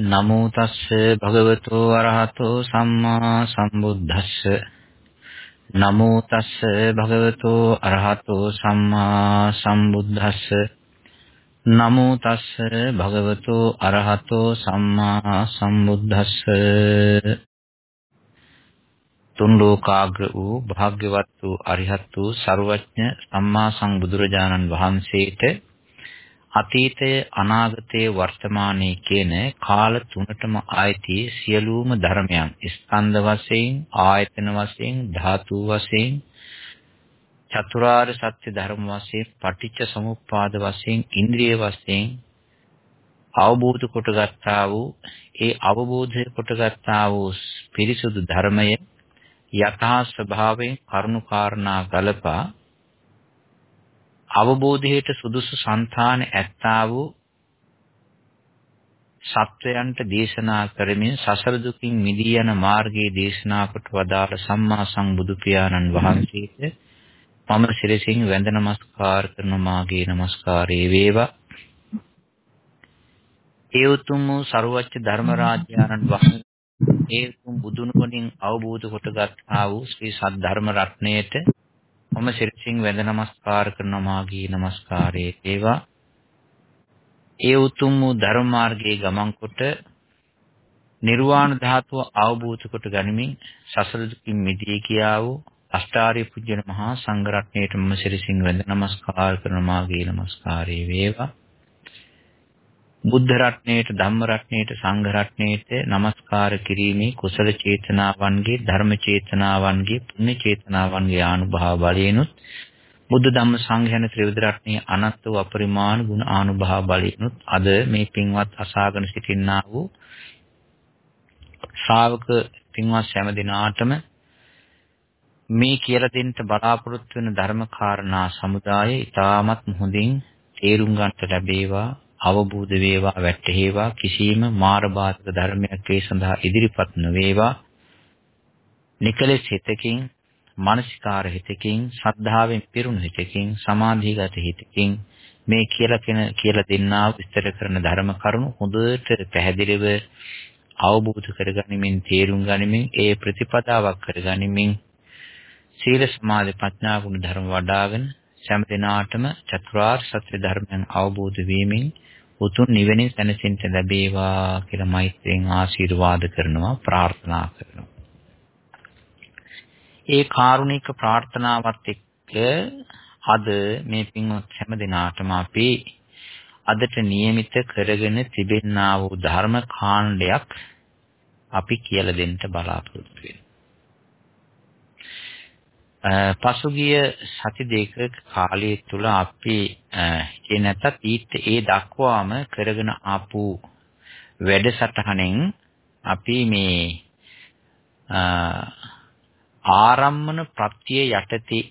නමෝ තස්ස භගවතෝ අරහතෝ සම්මා සම්බුද්දස්ස. නමෝ තස්ස භගවතෝ අරහතෝ සම්මා සම්බුද්දස්ස. නමෝ තස්ස භගවතෝ අරහතෝ සම්මා සම්බුද්දස්ස. තුන් ලෝකාග්‍ර වූ භාග්‍යවත් වූ අරිහත් වූ ਸਰවඥ සම්මා සම්බුදුරජාණන් වහන්සේට අතීතය අනාගතය වර්තමානයේ කියන කාල තුනටම ආйти සියලුම ධර්මයන්. ස්කන්ධ වශයෙන් ආයතන වශයෙන් ධාතු වශයෙන් චතුරාර්ය සත්‍ය ධර්ම වශයෙන් පටිච්ච සමුප්පාද වශයෙන් ඉන්ද්‍රිය වශයෙන් අවබෝධ කොටගත්තා වූ ඒ අවබෝධය කොටගත්තා වූ පිරිසුදු ධර්මය යථා ස්වභාවයෙන් කරුණාකාරණා ගලපා අවබෝධයට සුදුසු సంతාන ඇත්තා වූ සත්වයන්ට දේශනා කරමින් සසර දුකින් මිදී යන මාර්ගයේ දේශනා කොට වදාළ සම්මා සම්බුදු පියාණන් වහන්සේට මම සිරසින් වැඳ නමස්කාර කරන මාගේ නමස්කාරයේ වේවා. ඒ උතුම් වූ ਸਰුවච්ච ධර්මරාජානන් වහන්සේ ඒ උතුම් බුදුන් වහන්සේ අවබෝධ කොටගත් ආ වූ ශ්‍රී සද්ධර්ම රත්ණයට මම සිරසින් වැඳ නමස්කාර කරන මාගේ නමස්කාරයේ ඒවා ඒ උතුම් වූ ධර්ම මාර්ගයේ ගමන් කොට නිර්වාණ ධාතුව අවබෝධ කොට ගනිමින් සසර දුකින් මිදී කියා වූ අෂ්ටාර්ය පුජ්‍යන මහා සංඝ රත්නයට මම සිරසින් වැඳ නමස්කාර කරන මාගේ නමස්කාරයේ වේවා. බුද්ධ රත්නයේට ධම්ම රත්නයේට සංඝ රත්නයේට নমස්කාර කිරීමේ කුසල චේතනාවන්ගේ ධර්ම චේතනාවන්ගේ පුණ්‍ය චේතනාවන්ගේ ආනුභාව බලයෙන්ුත් බුද්ධ ධම්ම සංඝ යන ත්‍රිවිධ රත්නයේ අනන්ත වූ අපරිමාණ ගුණ ආනුභාව බලයෙන්ුත් අද මේ පින්වත් අසාගෙන සිටින්නා වූ ශ්‍රාවක පින්වත් හැම දිනාටම මේ කියලා දෙන්න බලාපොරොත්තු වෙන ධර්ම කාරණා සමුදාය ඊටමත් හොඳින් තේරුම් ගන්නට ලැබේවා. අවබෝධ වේවා වැටහෙවා කිසියම් මාර බාධක ධර්මයක් ඒ සඳහා ඉදිරිපත් නොවේවා. නිකලෙස් හිතකින් මානසිකාර හිතකින් ශ්‍රද්ධාවෙන් පිරුණු හිතකින් සමාධිගත හිතකින් මේ කියලා කෙන කියලා දෙන්නා විස්තර කරන ධර්ම කරුණු හොඳට පැහැදිලිව අවබෝධ කරගනිමින් තේරුම් ගනිමින් ඒ ප්‍රතිපදාවක් කරගනිමින් සීල සමාධි ප්‍රඥා ගුණ ධර්ම වඩ아가න සෑම දිනාටම චතුරාර්ය සත්‍ය ධර්මයන් අවබෝධ වීමෙන් උතුම් නිවෙනින් සැනසෙන්න ලැබේවා කියලා මෛත්‍රියෙන් ආශිර්වාද කරනවා ප්‍රාර්ථනා කරනවා. ඒ කාරුණික ප්‍රාර්ථනාවත් එක්ක අද මේ පින්වත් හැම දිනාටම අපි අදට નિયમિત කරගෙන තිබෙනා වූ ධර්ම කාණ්ඩයක් අපි කියලා දෙන්න බලාපොරොත්තු වෙනවා. පසුගිය සති දෙක කාලය තුල අපි ඒ නැත්තත් ඊට ඒ දක්වාම කරගෙන ආපු වැඩසටහනෙන් අපි මේ ආරම්මන ප්‍රත්‍ය යටතේ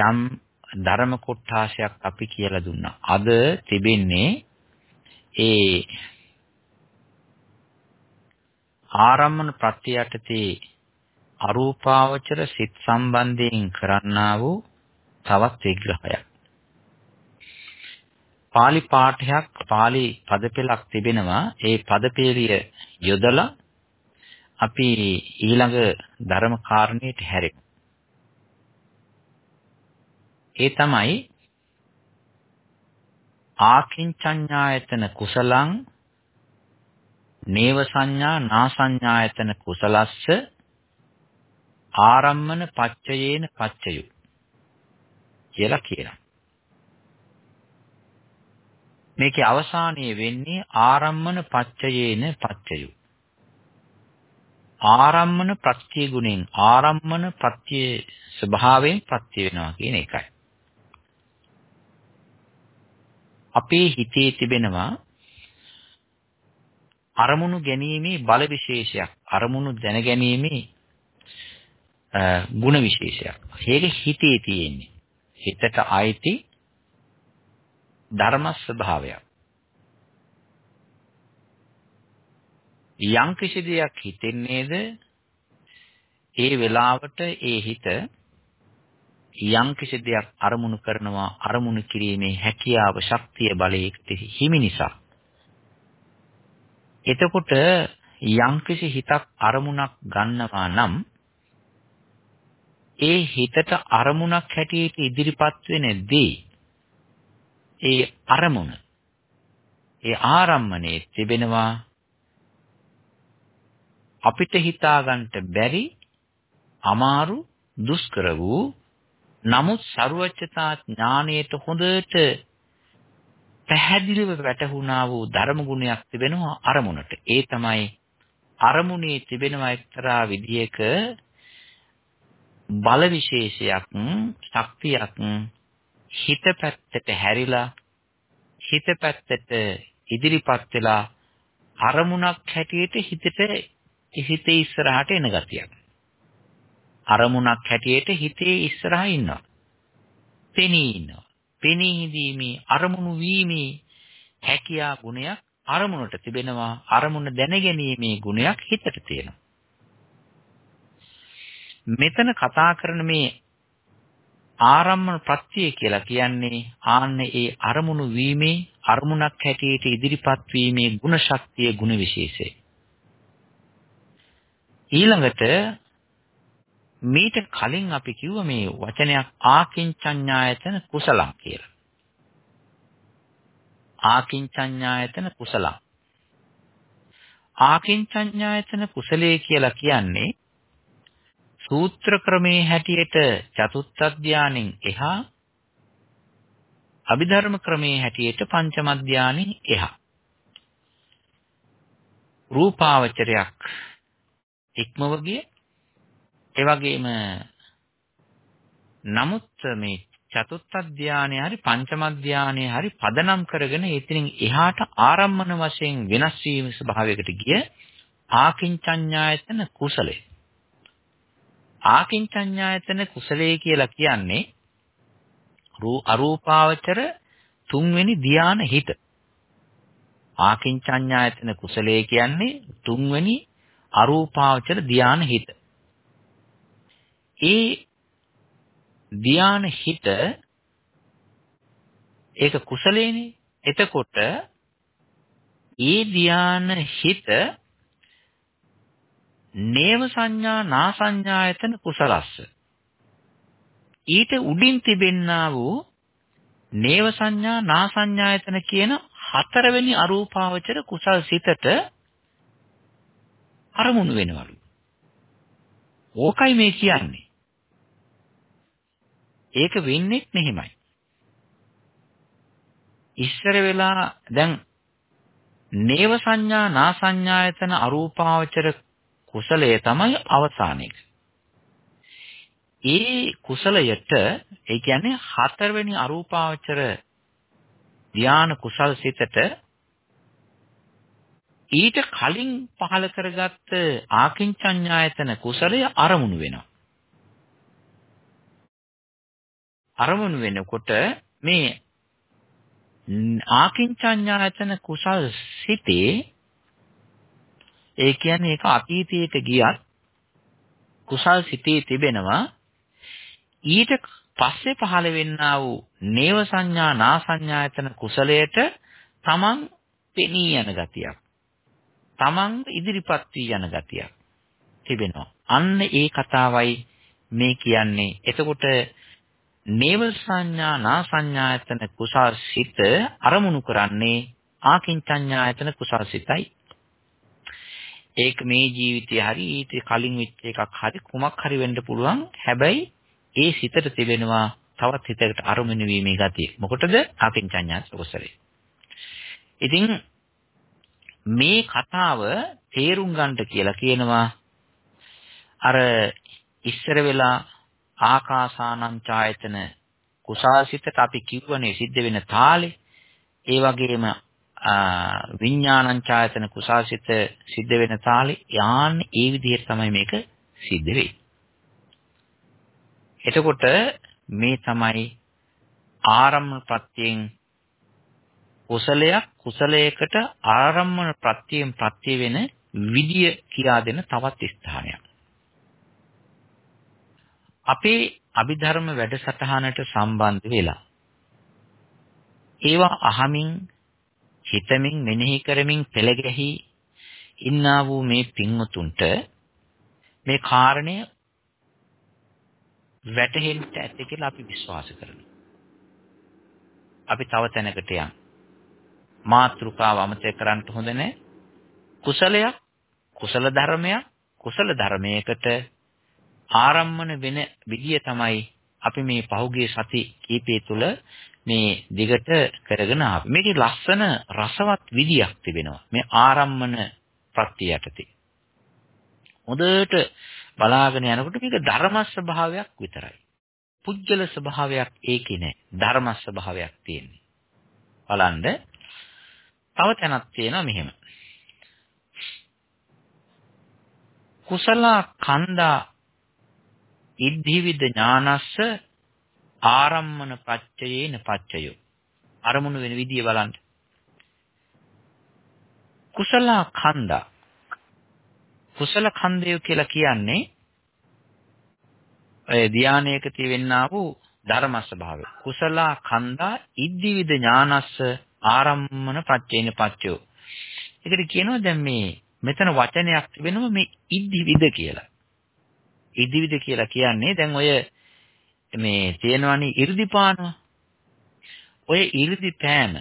යම් ධර්ම කොටාශයක් අපි කියලා දුන්නා. අද තිබෙන්නේ ඒ ආරම්මන ප්‍රත්‍ය යටතේ අරූපාවචර සිත් සම්බන්ධයෙන් කරන්නා වූ තවත් විග්‍රහයක්. pāli පාඨයක් pāli පදපෙළක් තිබෙනවා. ඒ පදපෙළිය යොදලා අපි ඊළඟ ධර්ම කාරණයට හැරෙමු. ඒ තමයි ආකින්චඤ්ඤායතන කුසලං නේව සංඥා නා සංඥායතන කුසලස්ස ආරම්මන පච්චයේන පච්චයු කියලා කියනවා. මේකේ අවසානයේ වෙන්නේ ආරම්මන පච්චයේන පච්චයු. ආරම්මන ප්‍රත්‍ය ගුණෙන් ආරම්මන ප්‍රත්‍ය ස්වභාවයෙන් ප්‍රත්‍ය වෙනවා කියන එකයි. අපේ හිතේ තිබෙනවා අරමුණු ගැනීමේ බල විශේෂයක් අරමුණු දැනගැනීමේ ಗುಣ විශේෂයක්. ඒක හිතේ තියෙන්නේ. හිතට ආйти ධර්ම ස්වභාවයක්. යම් කිසි දෙයක් හිතෙන්නේද ඒ වෙලාවට ඒ හිත යම් කිසි දෙයක් අරමුණු කරනවා අරමුණු කිරීමේ හැකියාව ශක්තිය බලයේ හිමි නිසා එතකොට යම් කිසි හිතක් අරමුණක් ගන්නවා නම් ඒ හිතට අරමුණක් හැටියට ඉදිරිපත් වෙනදී ඒ අරමුණ ඒ ආරම්මණයේ තිබෙනවා අපිට හිතා ගන්නට බැරි අමාරු දුෂ්කර වූ නමුත් ਸਰුවචතා ඥානයට හොඳට පැහැදිලිව වැටහුණා වූ ධර්ම ගුණයක් තිබෙනවා අරමුණට. ඒ තමයි අරමුණේ තිබෙනවා එක්තරා විදියක බල විශේෂයක්, ශක්තියක් හිත පැත්තට හැරිලා හිත පැත්තට ඉදිරිපත් වෙලා අරමුණක් හැටියට හිතට හිතේ ඉස්සරහට එන ගතියක්. අරමුණක් හැටියට හිතේ ඉස්සරහා ඉන්නවා. පෙනී ඉන්නවා. පෙනී හිඳීමේ අරමුණු වීමේ හැකියා ගුණයක් අරමුණට තිබෙනවා. අරමුණ දැනගැනීමේ ගුණයක් හිතට තියෙනවා. මෙතන කතා කරන මේ ආරම්මන ප්‍රත්‍ය කියලා කියන්නේ ආන්නේ ඒ අරමුණු වීමේ අරමුණක් හැටියට ඉදිරිපත් වීමේ ගුණ ශක්තිය ගුණ විශේෂය. ඊළඟට මීට කලින් අපි කිව්ව මේ වචනයක් ආකින්චඤ්ඤායතන කුසලං කියලා. ආකින්චඤ්ඤායතන කුසලං. ආකින්චඤ්ඤායතන කුසලයේ කියලා කියන්නේ සූත්‍ර ක්‍රමයේ හැටියට චතුත්ථ ධානයෙන් එහා අභිධර්ම ක්‍රමයේ හැටියට පංචම ධානයෙන් එහා. රූපාවචරයක් ඉක්මව ගිය ඒ වගේම නමුත් මේ චතුත්ථ ධානය හරි පංචම ධානය හරි පදනම් කරගෙන එතනින් එහාට ආරම්මන වශයෙන් වෙනස් වීම ස්වභාවයකට ගිය ආකින්චඤ්ඤායතන කුසලයේ. ආකින්චඤ්ඤායතන කුසලයේ කියලා කියන්නේ අරූපාවචර තුන්වෙනි ධාන හිත ආකින්චඤ්ඤායතන කුසලයේ කියන්නේ තුන්වෙනි අරූපාවචර ධාන හිත ඒ ධාන හිත ඒක කුසලේනේ. එතකොට ඒ ධාන හිත නේව සංඥා නා සංඥායතන කුසලස්ස. ඊට උඩින් තිබෙන්නා වූ නේව සංඥා නා සංඥායතන කියන හතරවෙනි අරූපාවචර කුසල් සිතට අරමුණු වෙනවලු. ඕකයි මේ කියන්නේ. ඒක වෙන්නේ මෙහෙමයි. ඉස්සර වෙලා දැන් නේව සංඥා නා සංඥායතන අරූපාවචර කුසලය තමයි අවසාන එක. ඒ කුසලයට ඒ කියන්නේ හතරවෙනි අරූපාවචර ධාන කුසල් සිතට ඊට කලින් පහල කරගත්ත ආකින්චඤ්ඤායතන කුසලය අරමුණු වෙනවා. අරමුණු වෙනකොට මේ ආකින්චඤ්ඤායතන කුසල් සිතේ ඒ කියන්නේ ඒක අතීතයට ගියත් කුසල් සිතේ තිබෙනවා. ඊට පස්සේ පහළ වෙන්නා වූ නේව සංඥා නා සංඥායතන කුසලයට තමන් පෙනී යන ගතියක්. තමන් ඉදිරිපත් වී යන ගතියක් තිබෙනවා. අන්න ඒ කතාවයි මේ කියන්නේ. එතකොට නේව සංඥා නා සංඥායතන කුසල් සිත අරමුණු කරන්නේ ආකින්චඤ්ඤායතන කුසල් සිතයි. ඒක මේ ජීවිතේ හරි ඊට කලින් වෙච්ච එකක් හරි කුමක් හරි වෙන්න පුළුවන්. හැබැයි ඒ සිතට තිබෙනවා තවත් හිතකට අරමුණු වීමේ ගතිය. මොකටද? ආකින්චඤ්ඤායතන කුසලේ. ඉතින් මේ කතාව තේරුම් ගන්නට කියලා කියනවා අර ඉස්සර වෙලා ආකාසානං ඡායතන කුසාසිතට අපි කිව්වනේ සිද්ධ වෙන තාලේ ඒ වගේම විඥානං ඡායතන කුසාසිත සිද්ධ වෙන තාලේ යාන්නේ ඒ විදිහට තමයි මේක සිද්ධ වෙන්නේ. එතකොට මේ තමයි ආරම්භ ප්‍රත්‍යයෙන් කුසලයක් කුසලයකට ආරම්භන ප්‍රත්‍යයෙන් ප්‍රත්‍ය වෙන විදිය කියා දෙන තවත් ස්ථානයක්. අපේ අභිධර්ම වැඩසටහනට සම්බන්ධ වෙලා ඒවා අහමින් හිතමින් මෙනෙහි කරමින් පෙළ ගැහි ඉන්නා වූ මේ පින්වතුන්ට මේ කාරණය වැටහෙන්න ඇති කියලා අපි විශ්වාස කරනවා. අපි තව තැනකට යන්. මාත්‍රිකාව අමතක කරන්න හොඳ නැහැ. කුසලයක්, කුසල ධර්මයක්, කුසල ධර්මයකට ආරම්මන වෙන විදිය තමයි අපි මේ පහුගිය සති කීපය තුළ මේ දිගට කරගෙන ආවේ. මේකේ ලස්සන රසවත් විදියක් තිබෙනවා. මේ ආරම්මන ප්‍රත්‍ය යටතේ. හොඳට බලාගෙන යනකොට මේක ධර්ම ස්වභාවයක් විතරයි. පුජ්‍යල ස්වභාවයක් ඒකේ නෑ. ධර්ම ස්වභාවයක් තියෙන්නේ. බලන්න තව තැනක් තියෙනවා මෙහෙම. කුසල කන්දා ඉද්ධිවිද ඥානස්ස ආරම්මන පච්චයේන පච්චයෝ. අරමුණු වෙන විදිය බලන්න. කුසල කන්දා. කුසල කන්දය කියලා කියන්නේ ඒ ධානයක තියෙන්නා වූ ධර්ම ස්වභාවය. කුසල කන්දා ඉද්ධිවිද ඥානස්ස ආරම්මන පච්චේන පච්චයෝ. ඒකට කියනවා දැන් මේ මෙතන වචනයක් තිබෙනවා මේ ඉද්ධිවිද කියලා. ඉදිවිද කියලා කියන්නේ දැන් ඔය මේ තියෙනවනේ 이르දි පානවා. ඔය 이르දි පෑම,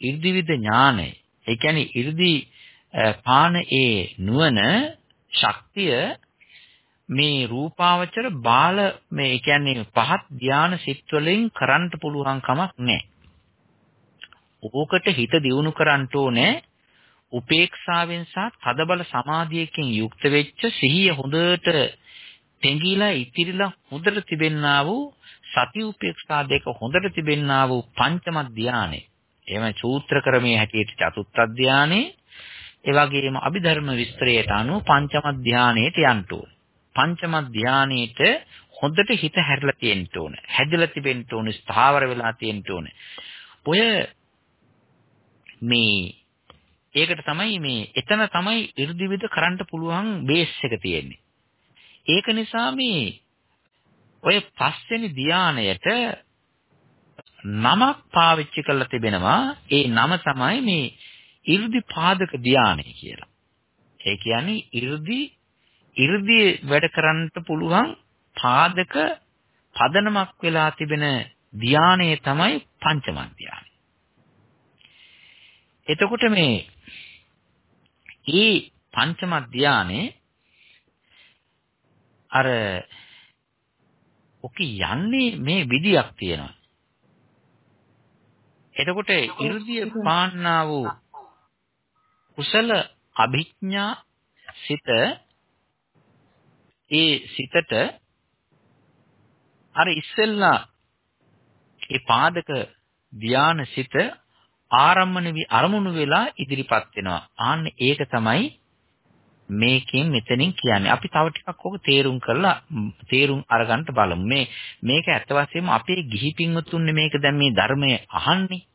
이르දි විද ඥානය. ඒ කියන්නේ 이르දි පාන ඒ නුවණ ශක්තිය මේ රූපාවචර බාල මේ කියන්නේ පහත් ධාන සිත් වලින් කරන්න පුළුවන් කමක් නැහැ. ඕකට හිත දියුණු කරන්න ඕනේ උපේක්ෂාවෙන් සහ තදබල සමාධියකින් යුක්ත වෙච්ච සිහිය හොඳට තෙඟිලා ඉතිරිලා හොඳට තිබෙන්නා වූ සති උපේක්ෂා දෙක හොඳට තිබෙන්නා වූ පංචම ධානය. එහෙම සූත්‍ර ක්‍රමයේ හැටියට චතුත්ථ ධානයේ ඒ වගේම අභිධර්ම විස්තරයට අනුව පංචම ධානයට යන්න ඕන. පංචම ධානයේට හොඳට හිත හැරිලා තියෙන්න ඕන. හැදලා තිබෙන්න ඕන, ස්ථාවර වෙලා තියෙන්න ඕන. ඔය මේ ඒකට තමයි මේ එතන තමයි 이르දිවිද කරන්න පුළුවන් බේස් එක තියෙන්නේ. ඒක නිසා මේ ඔය පස්වෙනි ධානයට නමක් පාවිච්චි කරලා තිබෙනවා. ඒ නම තමයි මේ 이르දි පාදක ධානය කියලා. ඒ කියන්නේ 이르දි 이르දි වැඩ කරන්න පුළුවන් පාදක පදනමක් වෙලා තිබෙන ධානය තමයි පංචම ධානය. එතකොට මේ ඊ පංචම ධානයේ අර ඔක යන්නේ මේ විදියක් තියෙනවා. එතකොට 이르දිය පාන්නා වූ කුසල අභිඥා සිත ඒ සිතට අර ඉස්සෙල්ලා ඒ පාදක ධාන සිත ආරම්මන වි අරමුණු වෙලා ඉදිරිපත් වෙනවා. ආන්න ඒක තමයි මේකෙන් මෙතනින් කියන්නේ. අපි තව ටිකක් ඕක තේරුම් කරලා තේරුම් අරගන්න බලමු. මේ මේක ඇත්ත වශයෙන්ම අපේ ගිහි පින්වතුන්නේ මේක දැන් මේ ධර්මය අහන්නේ.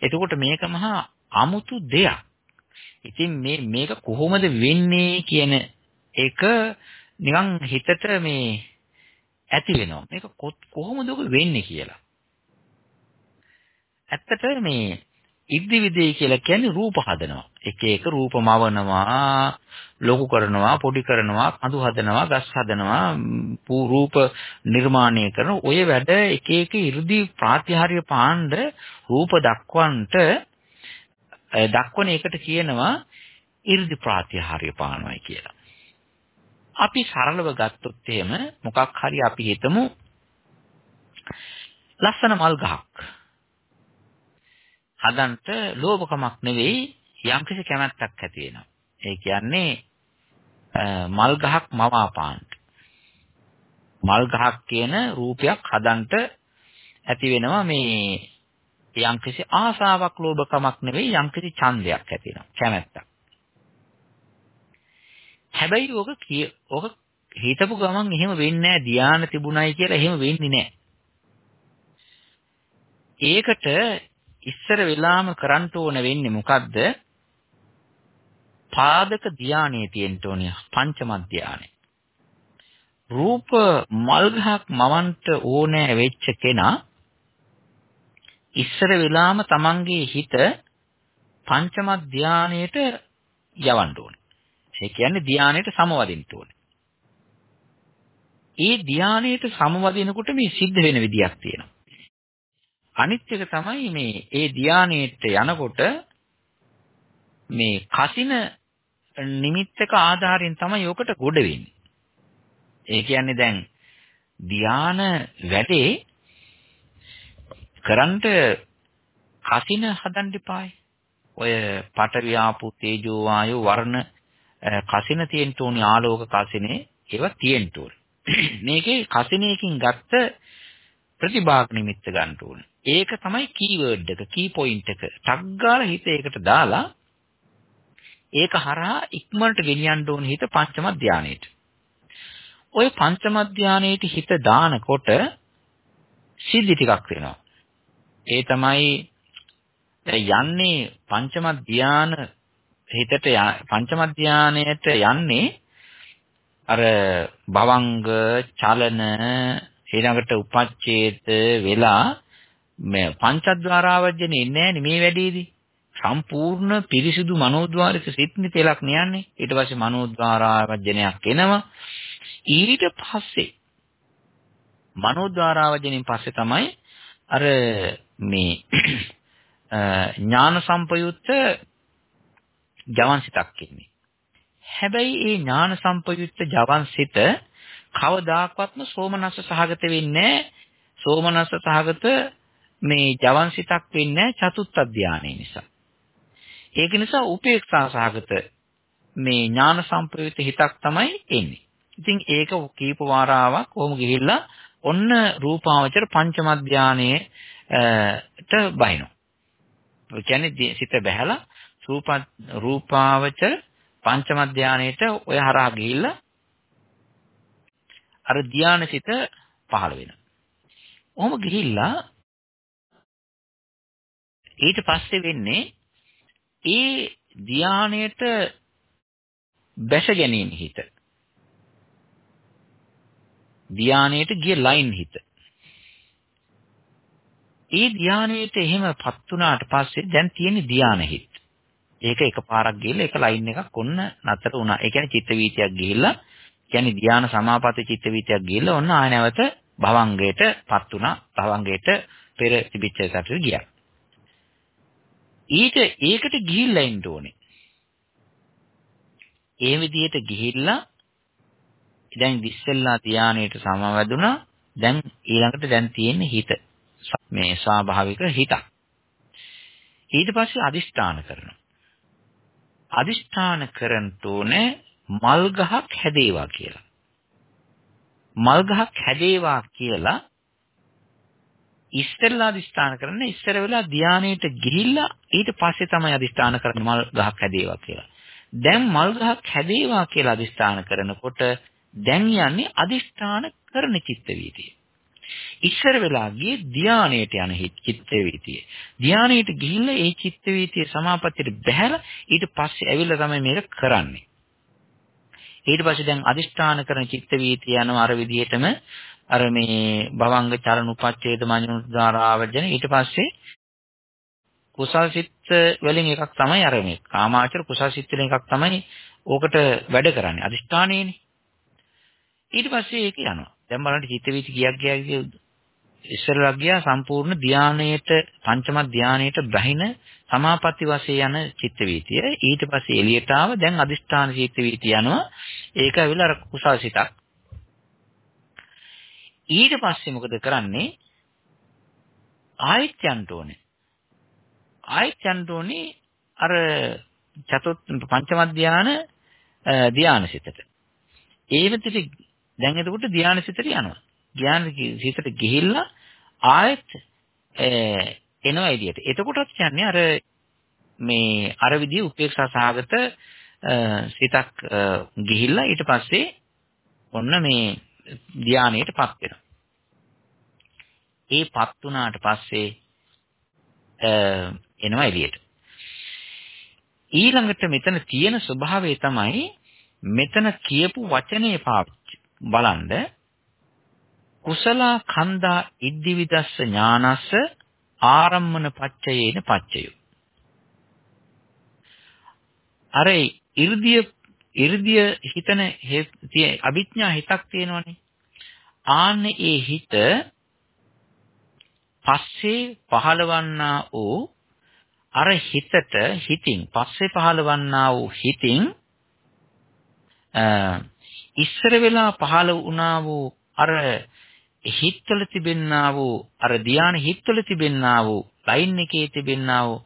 එතකොට මේක මහා අමුතු දෙයක්. ඉතින් මේ මේක කොහොමද වෙන්නේ කියන එක නිකන් හිතට මේ ඇති වෙනවා. මේක කොහොමද ඔක වෙන්නේ කියලා. ඇත්තට මේ ඉද්දිවිදේ කියලා කියන්නේ රූප හදනවා. එක එක රූප මවනවා, ලොකු කරනවා, පොඩි කරනවා, කඳු හදනවා, ගස් හදනවා, රූප නිර්මාණය කරන ඔය වැඩ එක එක 이르දි ප්‍රාතිහාර්ය පාණ්ඩ රූප දක්වන්නට දක්වන එකට කියනවා 이르දි ප්‍රාතිහාර්ය පානවයි කියලා. අපි සරලව ගත්තොත් එහෙම මොකක් හරි අපි හිතමු ලස්සන මල් ගහක් හදන්ට ලෝභකමක් නෙවෙයි යම්කිසි කැමැත්තක් ඇති වෙනවා. ඒ කියන්නේ මල් ගහක් මවාපාන්න. මල් ගහක් කියන රූපයක් හදන්ට ඇති වෙනවා මේ යම්කිසි ආසාවක් ලෝභකමක් නෙවෙයි යම්කිසි ඡන්දයක් ඇති වෙනවා. කැමැත්තක්. හැබැයි ඕක ඕක හිතපු ගමන් එහෙම වෙන්නේ නැහැ ධානය තිබුණයි කියලා එහෙම වෙන්නේ නැහැ. ඒකට ඉස්සර වෙලාම කරන්න ඕන වෙන්නේ මොකද්ද? පාදක ධානයේ තියෙන්න ඕනේ පංචම ධානය. රූප මල්ගහක් මවන්ට ඕනෑ වෙච්ච කෙනා ඉස්සර වෙලාම තමන්ගේ හිත පංචම ධානයට යවන්න ඕනේ. ඒ කියන්නේ ධානයට සමවදින්න ඕනේ. ඒ ධානයට සමවදිනකොට මේ සිද්ධ වෙන විදියක් තියෙනවා. අනිත් එක තමයි මේ ඒ ධානයට යනකොට මේ කසින නිමිත්තක ආධාරයෙන් තමයි යෝකට ගොඩ වෙන්නේ. ඒ කියන්නේ දැන් ධාන වැඩේ කරන්ට කසින හදන්න එපායි. ඔය පඨවි ආපු තේජෝ වායෝ වර්ණ කසින තියෙන්න ඕනි ආලෝක කසිනේ ඒවා තියෙන්න ඕනේ. මේකේ කසිනේකින් ගත්ත ප්‍රතිභාග නිමිත්ත ගන්න ඕනේ. ඒක තමයි කීවර්ඩ් එක, කී පොයින්ට් එක. ටග් ගාලා හිත ඒකට දාලා ඒක හරහා ඉක්මනට ගෙනියන්න ඕන හිත පංචම ධානයේට. ওই පංචම ධානයේට හිත දානකොට සිද්ධි ටිකක් වෙනවා. ඒ තමයි යන්නේ පංචම ධාන හිතට පංචම ධානයට යන්නේ අර භවංග චලන ඊළඟට උපච්ඡේද වෙලා මේ පංචද්වාරාවජනේ ඉන්නේ මේ වැඩේදී. සම්පූර්ණ පිරිසිදු මනෝද්වාරික සිත්නි තෙලක් නියන්නේ ඊට පස්සේ මනෝද්වාරාවජනයක් එනවා. ඊට පස්සේ මනෝද්වාරාවජනෙන් පස්සේ තමයි අර මේ ඥාන සම්පයුත්ත ජවන්සිතක් ඉන්නේ හැබැයි ඒ ඥාන සම්පයුත්ත ජවන්සිත කවදාකවත්ම සෝමනස්ස සහගත වෙන්නේ සෝමනස්ස සහගත මේ ජවන්සිතක් වෙන්නේ චතුත්ථ ධානය නිසා ඒක නිසා උපේක්ෂා සහගත මේ ඥාන සම්ප්‍රයුක්ත හිතක් තමයි එන්නේ. ඉතින් ඒක කීප වාරාවක් කොහොම ගිහිල්ලා ඔන්න රූපාවචර පංචම ධානයේට බහිනවා. ඒ කියන්නේ සිත බහැලා රූප රූපාවචර පංචම ධානයේට ඔය හරහා ගිහිල්ලා අර ධානසිත පහළ වෙනවා. ඔහොම ගිහිල්ලා ඊට පස්සේ වෙන්නේ ඒ ධානයට බැස ගැනීම හිත. ධානයට ගිය ලයින් හිත. ඒ ධානයට එහෙමපත් වුණාට පස්සේ දැන් තියෙන ධාන හිත. ඒක එකපාරක් ගිහලා එක ලයින් එකක් ඔන්න නතර වුණා. ඒ කියන්නේ චිත්ත වීතියක් ගිහිල්ලා කියන්නේ ධාන සමාපatti චිත්ත වීතියක් ගිහිල්ලා ඔන්න ආය නැවත භවංගයටපත් වුණා. භවංගයට පෙර තිබිච්ච සැපට ගියා. ඊට ඒකට ගිහිල්ලා ඉන්න ඕනේ. ඒ විදිහට ගිහිල්ලා දැන් ඉස්සෙල්ලා ධානයට සමවැදුණා. දැන් ඊළඟට දැන් තියෙන්නේ හිත. මේ ස්වාභාවික හිතක්. ඊට පස්සේ අදිෂ්ඨාන කරනවා. අදිෂ්ඨාන කරන්ට ඕනේ මල් ගහක් හැදේවා කියලා. මල් ගහක් හැදේවා කියලා ඉස්සෙල්ලා අදිස්ථාන කරන්නේ ඉස්සර වෙලා ධානයට ගිහිල්ලා ඊට පස්සේ තමයි අදිස්ථාන කරන්නේ මල් ගහක් හැදේවා කියලා. දැන් මල් ගහක් හැදේවා කියලා අදිස්ථාන කරනකොට දැන් යන්නේ අදිස්ථාන කරන චිත්ත වීතිය. ඉස්සර වෙලා ගියේ ධානයට යන චිත්ත වීතිය. ධානයට ගිහිල්ලා ඒ චිත්ත වීතිය සමාපත්තියට බහැලා ඊට පස්සේ ඇවිල්ලා තමයි මේක කරන්නේ. ඊට පස්සේ දැන් අදිෂ්ඨාන කරන චිත්ත වීතිය යනවා අර විදිහටම අර මේ භවංග චරණ උපච්ඡේද මඤ්ඤුද්දාරාවර්ජන ඊට පස්සේ කුසල් සිත් වලින් එකක් තමයි අර මේ කාමාචර කුසල් සිත් වලින් එකක් තමයි ඕකට වැඩ කරන්නේ අදිෂ්ඨානයේනේ. ඊට පස්සේ ඒක යනවා. දැන් බලන්න චිත්ත වීති කියක් ගියා ඉස්සරලා ගියා සම්පූර්ණ ධානයේට පංචම ධානයේට බහින සමාපatti වශයෙන් යන චිත්ත වීතිය ඊට පස්සේ එළියට ආව දැන් අදිෂ්ඨාන චිත්ත වීතිය යනවා. ඒක ඇවිල්ලා අර කුසල් සිතක් ඊට පස්සේ මොකද කරන්නේ? ආයෙත් යන්න ඕනේ. ආයෙත් යන්න ඕනේ අර චතුත් පංචම ධානය ධානසිතට. ඒ විදිහට දැන් එතකොට ධානසිතට යනවා. ධාන සිතට ගිහිල්ලා ආයෙත් එනවා එළියට. එතකොටත් කියන්නේ අර මේ අර විදිහ උපේක්ෂා සාගත සිතක් ගිහිල්ලා ඊට පස්සේ ඔන්න මේ ධානයටපත් වෙනවා. ඒපත් වුණාට පස්සේ එනවා එළියට. ඊළඟට මෙතන තියෙන ස්වභාවය තමයි මෙතන කියපු වචනේ පාවිච්චි බලන්න කුසල කන්දා ඉද්දිවිදස්ස ඥානස්ස ආරම්මන පච්චයේන පච්චයෝ අර 이르දිය 이르දිය හිතන අභිඥා හිතක් තියෙනවනේ. ආන්න ඒ හිත පස්සේ පහළවන්නා වූ අර හිතට හිතින් පස්සේ පහළවන්නා වූ හිතින් ඉස්සර වෙලා පහළ වුණා වූ අර හිත්වල තිබෙන්නා වූ අර ධානය හිත්වල තිබෙන්නා වූ ලයින් එකේ තිබෙන්නා වූ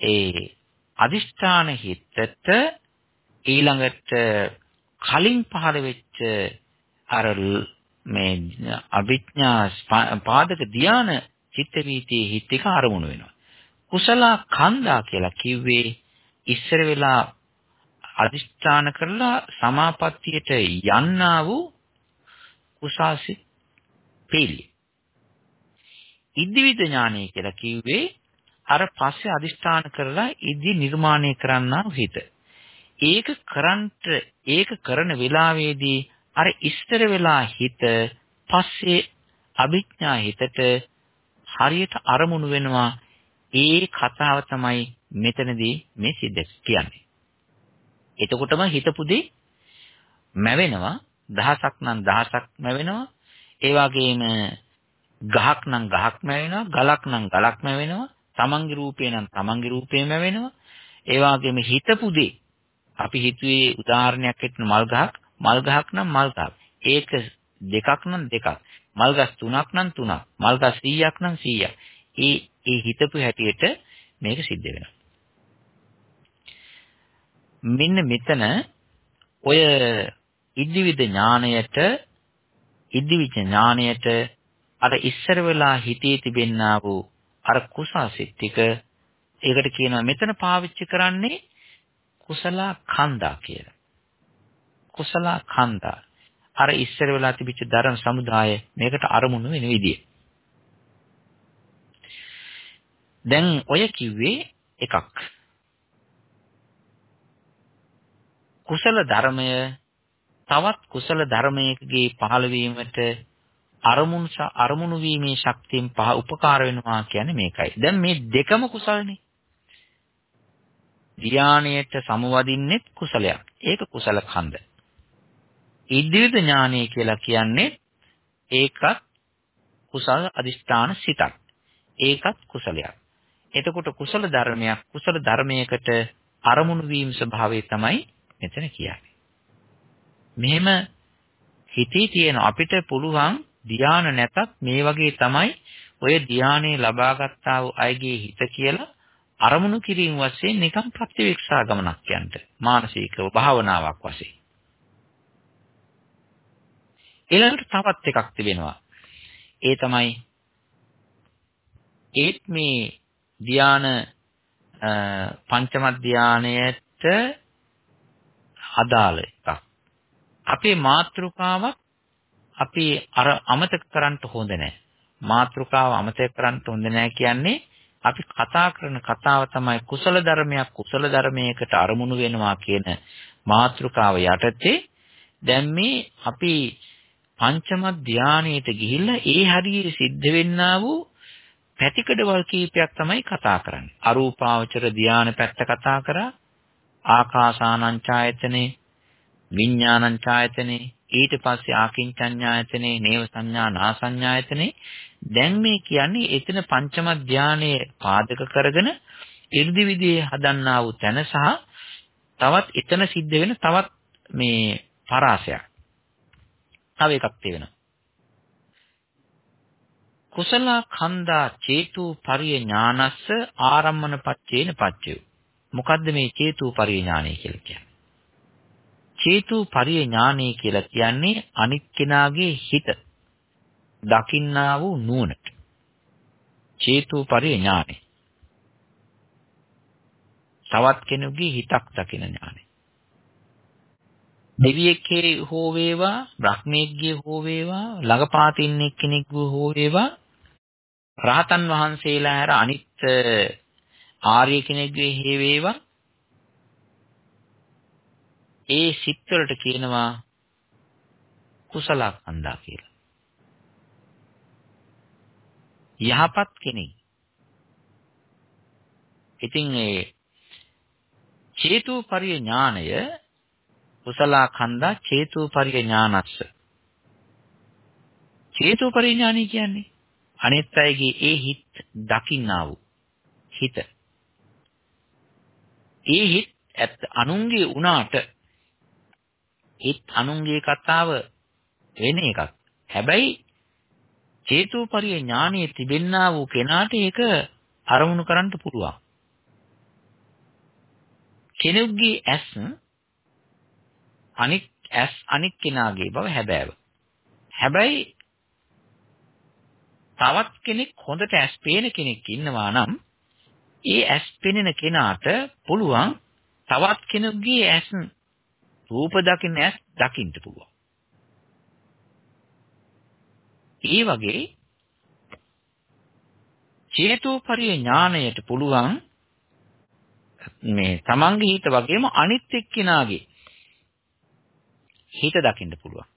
ඒ අදිෂ්ඨාන හිතට ඊළඟට කලින් පහළ වෙච්ච අර මේ අවිඥා පාදක ධාන චිත්ත වීතියේ හිත එක අරමුණු වෙනවා. කුසල කන්දා කියලා කිව්වේ ඉස්සර වෙලා අදිෂ්ඨාන කරලා සමාපත්තියට යන්නා වූ කුසාසි පීලිය. ඉදිවිද ඥානය කියලා කිව්වේ අර පස්සේ අදිෂ්ඨාන කරලා ඉදි නිර්මාණය කරන්නා හිත. ඒක කරන්ට ඒක කරන වෙලාවේදී අර ඉස්තර වෙලා හිත පස්සේ අභිඥා හිතට හරියට අරමුණු වෙනවා. ඒ කතාව තමයි මෙතනදී මේ සිද්ධ කියන්නේ. එතකොටම හිතපුදී මැවෙනවා. දහසක් නම් දහසක් මැවෙනවා. ඒ වගේම ගහක් නම් ගහක් මැවෙනවා. ගලක් නම් ගලක් මැවෙනවා. තමන්ගේ රූපේ නම් තමන්ගේ රූපේම මැවෙනවා. ඒ වගේම හිතපුදී අපි හිතුවේ උදාහරණයක් හිටන මල් ගහක්. මල් ගහක් නම් මල් ගහක්. ඒක දෙකක් නම් දෙකක්. මල් ගස් තුනක් නම් තුනක්. මල් ගස් 100ක් නම් 100ක් ඒ ඒ හිතපු හැටියට මේක සිද්ධ වෙනවා. මෙන්න මෙතන ඔය ඉදිවිද ඥාණයට ඉදිවිච ඥාණයට අර ඉස්සර වෙලා හිතේ තිබෙන්නා වූ අර කුසාසිත ටික ඒකට කියනවා මෙතන පාවිච්චි කරන්නේ කුසල කන්දා කියලා. කුසල කන්දා. අර ඉස්සර වෙලා තිබිච්ච ධර්ම සමුදාය මේකට අරමුණු වෙන විදිය. දැන් ඔය කිව්වේ එකක්. කුසල ධර්මය තවත් කුසල ධර්මයකගේ පහළ වීමට අරමුණු අරමුණු වීමේ ශක්තියෙන් පහ උපකාර වෙනවා කියන්නේ මේකයි. දැන් මේ දෙකම කුසල්නේ. ධානයට සමවදින්නේ කුසලයක්. ඒක කුසල ඛණ්ඩ. ඉද්දිවිද ඥානය කියලා කියන්නේ ඒකත් කුසල අදිෂ්ඨාන සිතක්. ඒකත් කුසලයක්. එතකොට කුසල ධර්මයක් කුසල ධර්මයකට අරමුණු වීම ස්වභාවය තමයි මෙතන කියන්නේ. මෙහෙම හිතේ තියෙන අපිට පුළුවන් ධානය නැතත් මේ වගේ තමයි ඔය ධානයේ ලබාගත්තා වූ අයගේ හිත කියලා අරමුණු කිරීම වශයෙන් නිකම් ප්‍රතිවික්ෂා ගමනක් යන්න මානසිකව භාවනාවක් වශයෙන්. ඊළඟට තවත් එකක් තිබෙනවා. ඒ තමයි ඒත් මේ ධාන පංචම ධානයට අදාළ එකක්. අපේ මාත්‍රිකාවක් අපි අර අමතක කරන්න හොඳ නැහැ. මාත්‍රිකාව අමතක කරන්න හොඳ නැහැ කියන්නේ අපි කතා කරන කතාව තමයි කුසල ධර්මයක් කුසල ධර්මයකට අරමුණු වෙනවා කියන මාත්‍රිකාව යටතේ දැන් මේ අපි පංචම ධානයට ගිහිල්ලා ඒ හරියට සිද්ධ වෙන්නා වූ පැතිකඩවල් කීපයක් තමයි කතා කරන්නේ. අරූපාවචර ධාන පැත්ත කතා කරා ආකාසානං ඡායතනේ විඥානං ඡායතනේ ඊට පස්සේ ආකින්චඤ්ඤායතනේ නේව සංඥා නාසඤ්ඤායතනේ දැන් මේ කියන්නේ එතන පංචම ධානයේ පාදක කරගෙන 이르දි විදිහේ හදන්නා වූ තැන සහ තවත් එතන සිද්ධ වෙන තවත් මේ පරාසයක්. තව එකක් තියෙනවා. කුසල කන්දා චේතු පරිය ඥානස්ස ආරම්මන පච්චේන පච්චයෝ. මොකද්ද මේ චේතු පරිය ඥානය කියලා කියන්නේ? චේතු පරිය ඥානය කියලා කියන්නේ අනිත් කෙනාගේ හිත දකින්නා වූ නුවණට. චේතු පරිය ඥානය. තවත් කෙනෙකුගේ හිතක් දකින ඥානය. දෙවියෙක්ගේ හෝ වේවා, බ්‍රහ්මයෙක්ගේ හෝ වේවා, ළඟපාතින් එක්කෙනෙක්ගේ හෝ වේවා, රහතන් වහන්සේලා හැර අනිත් ආර්ය කෙනෙක්ගේ හේ වේවා ඒ සිත් වලට කියනවා කුසල කන්දා කියලා. යහපත් කෙනෙක්. ඉතින් ඒ චේතු පරිඥාණය කුසල කන්දා චේතුපරිය ඥානස්ස. චේතුපරිය ඥානයි කියන්නේ අනිත් අයගේ ඒ හිත් දකින්නා වූ හිත. ඒ හිත් ඇත්ත අනුන්ගේ උනාට හිත් අනුන්ගේ කතාව වෙන එකක්. හැබැයි චේතුපරිය ඥානයේ තිබෙන්නා වූ කෙනාට ඒක අරමුණු කරන්න පුළුවන්. කෙනෙකුගේ ඇස් අනික් ඇස් අනික් කෙනාගේ බව හැබෑව. හැබැයි තවත් කෙනෙක් හොඳට ඇස් පේන කෙනෙක් ඉන්නවා නම් ඒ ඇස් පෙනෙන කෙනාට පුළුවන් තවත් කෙනෙකුගේ ඇස් රූප දකින්න ඇස් දකින්න පුළුවන්. ඒ වගේ චේතෝපරිය ඥාණයට පුළුවන් මේ තමන්ගේ හිත වගේම අනිත් එක්කිනාගේ හිත දකින්න පුළුවන්.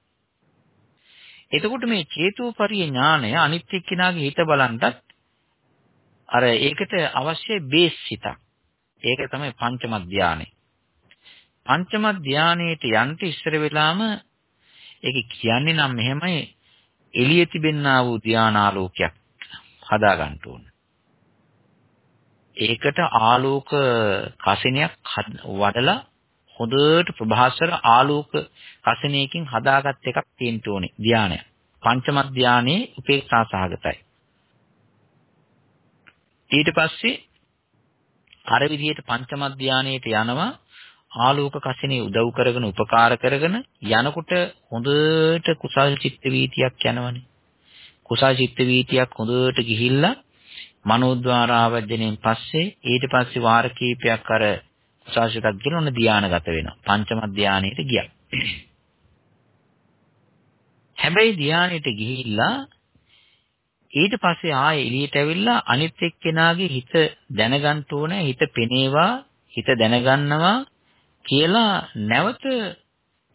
එතකොට මේ චේතෝපරිය ඥාණය අනිත් එක්කිනාගේ හිත බලන්නත් අර ඒකට අවශ්‍ය බේස් හිතක්. ඒක තමයි පංචම ධානය. පංචම ධානයේට යන්න ඉස්සර වෙලාම ඒක කියන්නේ නම් මෙහෙමයි එළිය තිබෙන්නා වූ ධානාලෝකයක් හදා ගන්න ඕන. ඒකට ආලෝක කසිනියක් වඩලා හොඳට ප්‍රභාස්වර ආලෝක කසිනියකින් හදාගත් එකක් තියෙන්න ඕනේ ධානය. පංචම ධානයේ උපේක්ෂා සහගතයි. ඊට පස්සේ අර විදිහට පංචම ධානයේට යනවා ආලෝක කසිනේ උදව් කරගෙන උපකාර කරගෙන යනකොට හොඳට කුසල් චිත්ත වීතියක් යනවනේ. කුසල් චිත්ත වීතියක් හොඳට ගිහිල්ලා මනෝද්වාරාවර්ජණයෙන් පස්සේ ඊට පස්සේ වාර කීපයක් අර කුසල්සිතක් ගෙන ඔන්න ධානාගත වෙනවා. පංචම ධානයට ගියා. හැබැයි ධානයට ගිහිල්ලා ඊට පස්සේ ආයෙ එළියට ඇවිල්ලා අනිත් එක්කෙනාගේ හිත දැනගන්න ඕනේ හිත පෙනේවා හිත දැනගන්නවා කියලා නැවත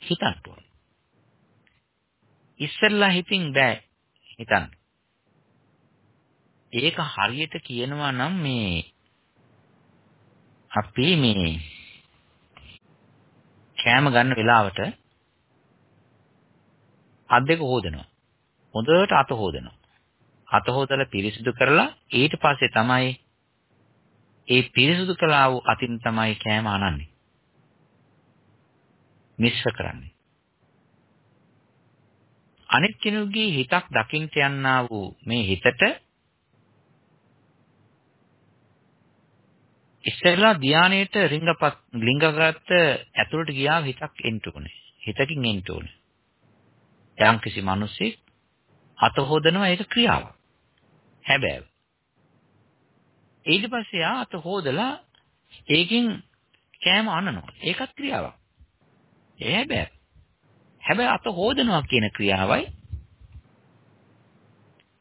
හිතන්න ඕනේ. ඉස්සෙල්ලා හිතින් බෑ හිතන්න. ඒක හරියට කියනවා නම් මේ අපි මේ කෑම ගන්න වෙලාවට අත් දෙක හොදනවා. හොඳට අත හොදනවා. අත හොදලා පිරිසිදු කරලා ඊට පස්සේ තමයි ඒ පිරිසිදු කළා වූ අතින් තමයි කෑම අනන්නේ. මිශ්‍ර කරන්නේ. අනිත් කෙනෙකුගේ හිතක් දකින්ට යන්නා වූ මේ හිතට ඉස්සෙල්ලා ධානයේට රිංගපත් ලිංගගත ඇතුළට ගියා හිතක් එන්න උනේ. හිතකින් එන්න උනේ. යම් කිසි මිනිසෙක් අත හොදනවා ඒක ක්‍රියාවක්. හැබැයි ඊට පස්සේ ආ අත හොදලා ඒකෙන් කෑම අනනවා. ඒකත් ක්‍රියාවක්. ඒ හැබැයි හැබැයි අත හොදනවා කියන ක්‍රියාවයි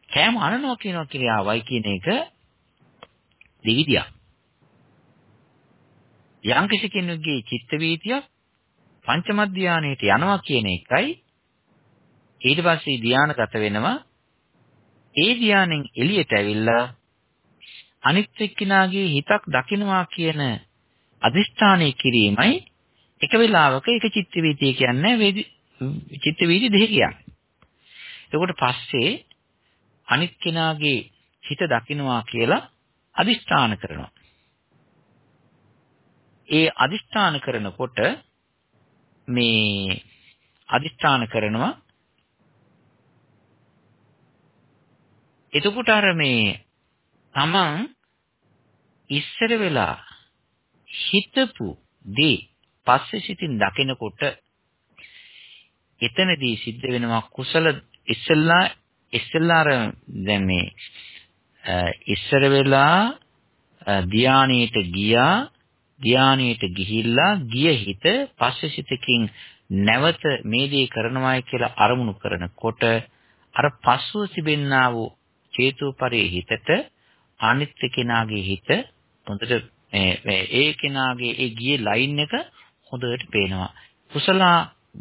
කෑම අනනවා කියන ක්‍රියාවයි කියන එක දෙවිදියක්. යම් කිසි කෙනෙකුගේ චිත්ත වීතියක් පංචම ධානයට යනවා කියන එකයි ඊට පස්සේ ධානගත වෙනවා ඒ ධානයෙන් එළියට ඇවිල්ලා අනිත් එක්කිනාගේ හිතක් දකින්නවා කියන අදිෂ්ඨානය කිරීමයි එක වෙලාවක එක චිත්ත වීතිය කියන්නේ වේදි චිත්ත වීදි දෙක කියන්නේ. එතකොට පස්සේ අනිත් කෙනාගේ හිත දකින්නවා කියලා අදිෂ්ඨාන කරනවා. ඒ අදිෂ්ඨාන කරනකොට මේ අදිෂ්ඨාන කරනවා එතකොට අර මේ තමන් ඉස්සර වෙලා හිතපු දේ පස්සේ සිතින් දකිනකොට එතනදී සිද්ධ වෙනවා කුසල ඉස්සල්ලා ඉස්සල්ලාර දැන් මේ ඉස්සර වෙලා ධානයේට ගියා ධානයේට ගිහිල්ලා ගිය හිත පස්සේ සිතකින් නැවත මේ දේ කරනවායි කියලා අරමුණු කරනකොට අර පස්සුව තිබෙන්නා වූ චේතුපරේ හිතට අනිත් කෙනාගේ හිත හොඳට ඒ කෙනාගේ ඒ ගියේ ලයින් එක හොඳට පේනවා. කුසල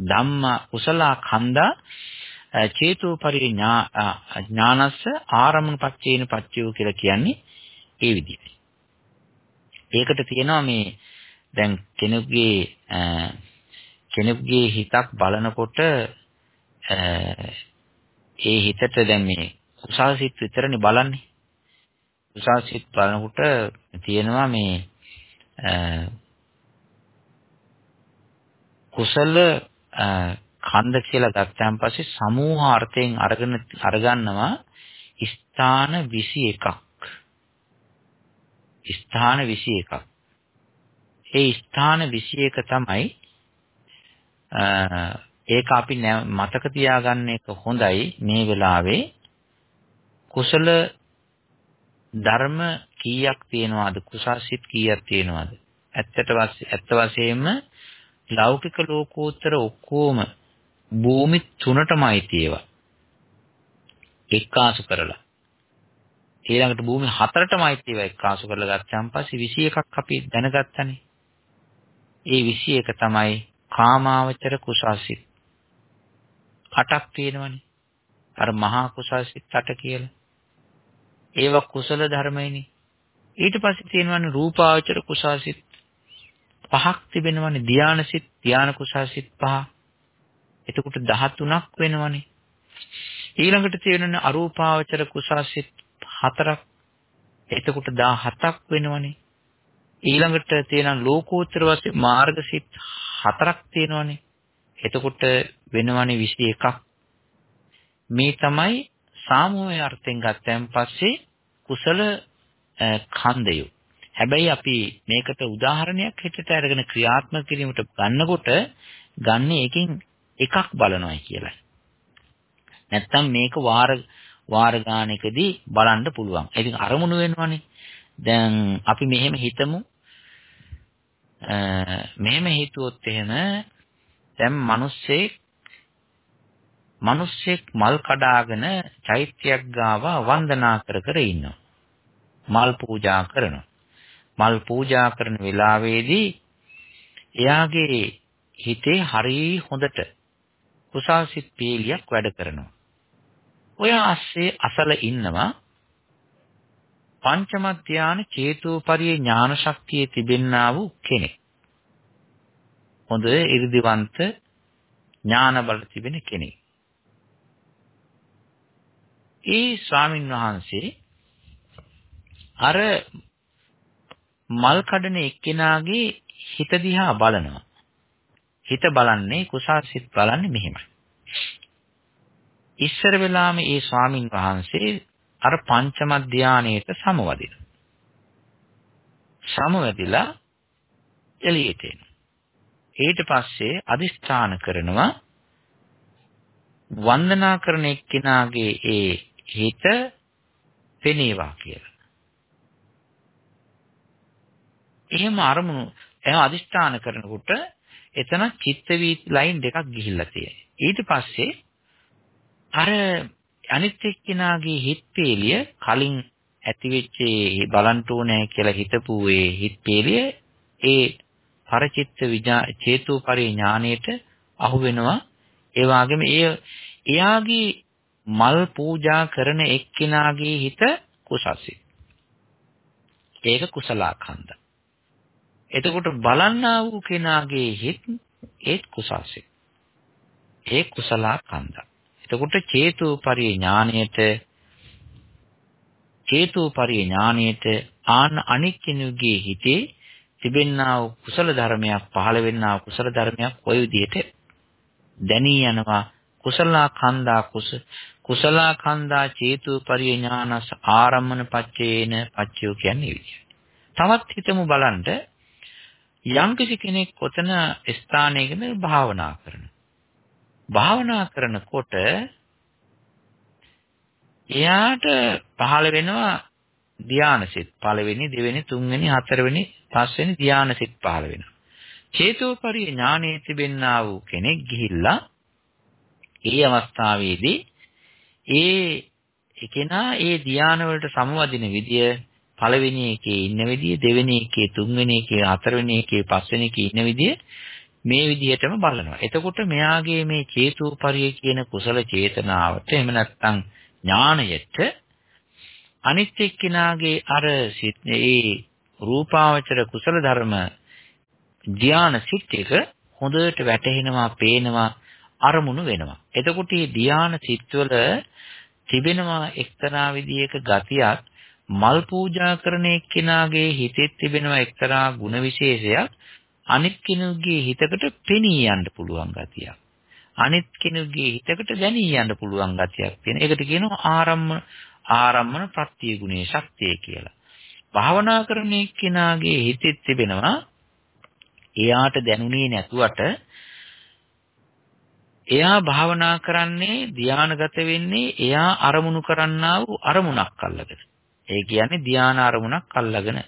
ධම්ම කුසල කන්දා චේතෝපරි ඥානස්ස ආරමුණු පච්චේන පච්චයෝ කියලා කියන්නේ ඒ විදිහයි. ඒකට තියෙනවා මේ දැන් කෙනෙකුගේ කෙනෙකුගේ හිතක් බලනකොට ඒ හිතට දැන් මේ කුසල් සිත් විතරනේ බලන්නේ. කුසල් සිත් බලනකොට තියෙනවා මේ කුසල කන්ද කියලා ගත්තාන් පස්සේ සමූහ අර්ථයෙන් අරගෙන අරගන්නවා ස්ථාන 21ක්. ස්ථාන 21ක්. ඒ ස්ථාන 21 තමයි ඒක අපි මතක තියාගන්න එක හොඳයි මේ වෙලාවේ කුසල ධර්ම කීයක් තියෙනවද කුසල්සිත කීයක් තියෙනවද ඇත්තට ඇත්ත වශයෙන්ම ලෞකික ලෝකෝත්තර ඔක්කොම භූමි තුනටමයි තියෙවා. එක්කාසු කරලා. ඊළඟට භූමි හතරටමයි තියෙවා එක්කාසු කරලා ගත්තාන් පස්සේ 21ක් අපි දැනගත්තනේ. ඒ 21 තමයි කාමාවචර කුසල්සිත. 8ක් තියෙනවනේ. අර මහා කුසල්සිත 8 කියලා. ඒවා කුසල ධර්මයිනේ. ඊට පස්සේ තියෙනවනේ රූපාවචර කුසාසිත පහක් තිබෙනවනේ ධානාසිත ධාන කුසාසිත පහ. එතකොට 13ක් වෙනවනේ. ඊළඟට තියෙනනේ අරූපාවචර කුසාසිත හතරක්. එතකොට 17ක් වෙනවනේ. ඊළඟට තියෙන ලෝකෝත්තර වශයෙන් මාර්ගසිත හතරක් තියෙනවනේ. එතකොට වෙනවනේ 21ක්. මේ තමයි සාමූහික අර්ථයෙන් ගත්තන් පස්සේ කුසල ඛණ්ඩය. හැබැයි අපි මේකට උදාහරණයක් හිතට අරගෙන ක්‍රියාත්මක කිරීමට ගන්නකොට ගන්න එකෙන් එකක් බලනවායි කියලයි. නැත්තම් මේක වාර වාර ගානකදී බලන්න පුළුවන්. ඉතින් අරමුණු වෙනවනේ. දැන් අපි මෙහෙම හිතමු. මෙහෙම හිතුවොත් එහෙම දැන් මිනිස්සේ මිනිස්සෙක් මල් කඩාගෙන චෛත්‍යයක් ගාව වන්දනා කර කර ඉන්නවා. මල් පූජා කරනවා. මල් පූජා කරන වෙලාවේදී එයාගේ හිතේ හරි හොඳට කුසල්සිත පීලියක් වැඩ කරනවා. ඔය ASCII අසල ඉන්නවා පංචම ධාන චේතෝපරිය ඥාන ශක්තිය තිබෙන්නා වූ කෙනෙක්. හොඳ 이르දිවන්ත ඥාන බල තිබෙන කෙනෙක්. ඒ ස්වාමින් වහන්සේ අර මල් කඩන එක්කෙනාගේ හිත දිහා බලනවා. හිත බලන්නේ කුසල් සිත් බලන්නේ මෙහෙමයි. ඉස්සර වෙලාම ඒ ස්වාමින් වහන්සේ අර පංචම ධානයේට සමවදින. සමවැදිලා එළියට එන. ඊට පස්සේ අදිස්ථාන කරනවා වන්දනා කරන එක්කෙනාගේ ඒ හිත පෙනේවා කියලා. එහෙම අරමුණු එහෙම අදිෂ්ඨාන කරනකොට එතන චිත්ත වීති ලයින් දෙකක් ගිහිල්ලා තියෙනවා. ඊට පස්සේ අර අනිත් එක්කිනාගේ හිත් පේලිය කලින් ඇතිවෙච්ච බලන්ට ඕනේ කියලා හිතපු ඒ හිත් පේලිය ඒ පරචිත්ත විඥා චේතෝපරි ඥාණයට අහු වෙනවා. ඒ වගේම ඒ එයාගේ මල් පූජා කරන එක්කිනාගේ හිත කුසල්සිත. ඒක කුසලාඛණ්ඩ. එතකොට බලන්නා වූ කෙනාගේ හිත ඒත් කුසල්සිත. ඒ කුසලාඛණ්ඩ. එතකොට චේතුපරි ඥාණයට චේතුපරි ඥාණයට ආන අනික් කෙනෙකුගේ හිතේ තිබෙන්නා වූ කුසල ධර්මයක් පහළ වෙන්නා වූ කුසල ධර්මයක් ওই විදිහට දැනී යනවා කුසලා කන්දා කුස කුසලා කන්දා චේතු පරිඥානස් ආරම්මන පච්චේන පච්චයෝ කියන්නේ විදිය. තවත් හිතමු බලන්න යම්කිසි කෙනෙක් කොතන ස්ථානයකද භාවනා කරන. භාවනා කරනකොට එයාට පහළ වෙනවා ධානසිත පළවෙනි දෙවෙනි තුන්වෙනි හතරවෙනි පස්වෙනි ධානසිත පහළ වෙනවා. චේතෝපරි ඥානෙ තිබෙන්නා වූ කෙනෙක් ගිහිල්ලා ඒ අවස්ථාවේදී ඒ එකේනා ඒ ධානය වලට සමවදින විදිය පළවෙනි එකේ ඉන්න විදිය දෙවෙනි එකේ තුන්වෙනි එකේ හතරවෙනි එකේ පස්වෙනි එකේ ඉන්න විදිය මේ විදිහටම බලනවා. එතකොට මෙයාගේ මේ චේතුපරිය කියන කුසල චේතනාවට එහෙම නැත්නම් ඥාණයට අනිත් එක්කිනාගේ අර ඒ රූපාවචර කුසල ධර්ම ධාන සිත් එක හොඳට වැටහෙනවා, පේනවා, අරමුණු වෙනවා. එතකොට මේ ධානා සිත්වල තිබෙනවා එක්තරා විදියක ගතියක් මල් පූජා කරන එක්කෙනාගේ හිතෙත් තිබෙනවා එක්තරා ಗುಣ විශේෂයක් අනිත් කෙනෙකුගේ හිතකට පෙනී යන්න පුළුවන් ගතියක්. අනිත් කෙනෙකුගේ හිතකට දැනී යන්න පුළුවන් ගතියක් තියෙන. ඒකට කියනවා ආරම්ම ආරම්මන ප්‍රත්‍ය ගුණේ ශක්තිය කියලා. භාවනා කරන එක්කෙනාගේ හිතෙත් තිබෙනවා එයාට දැනුනේ නැතුවට එයා භාවනා කරන්නේ ධානාගත වෙන්නේ එයා අරමුණු කරන්නා වූ අරමුණක් අල්ලගෙන. ඒ කියන්නේ ධාන අරමුණක් අල්ලගෙන.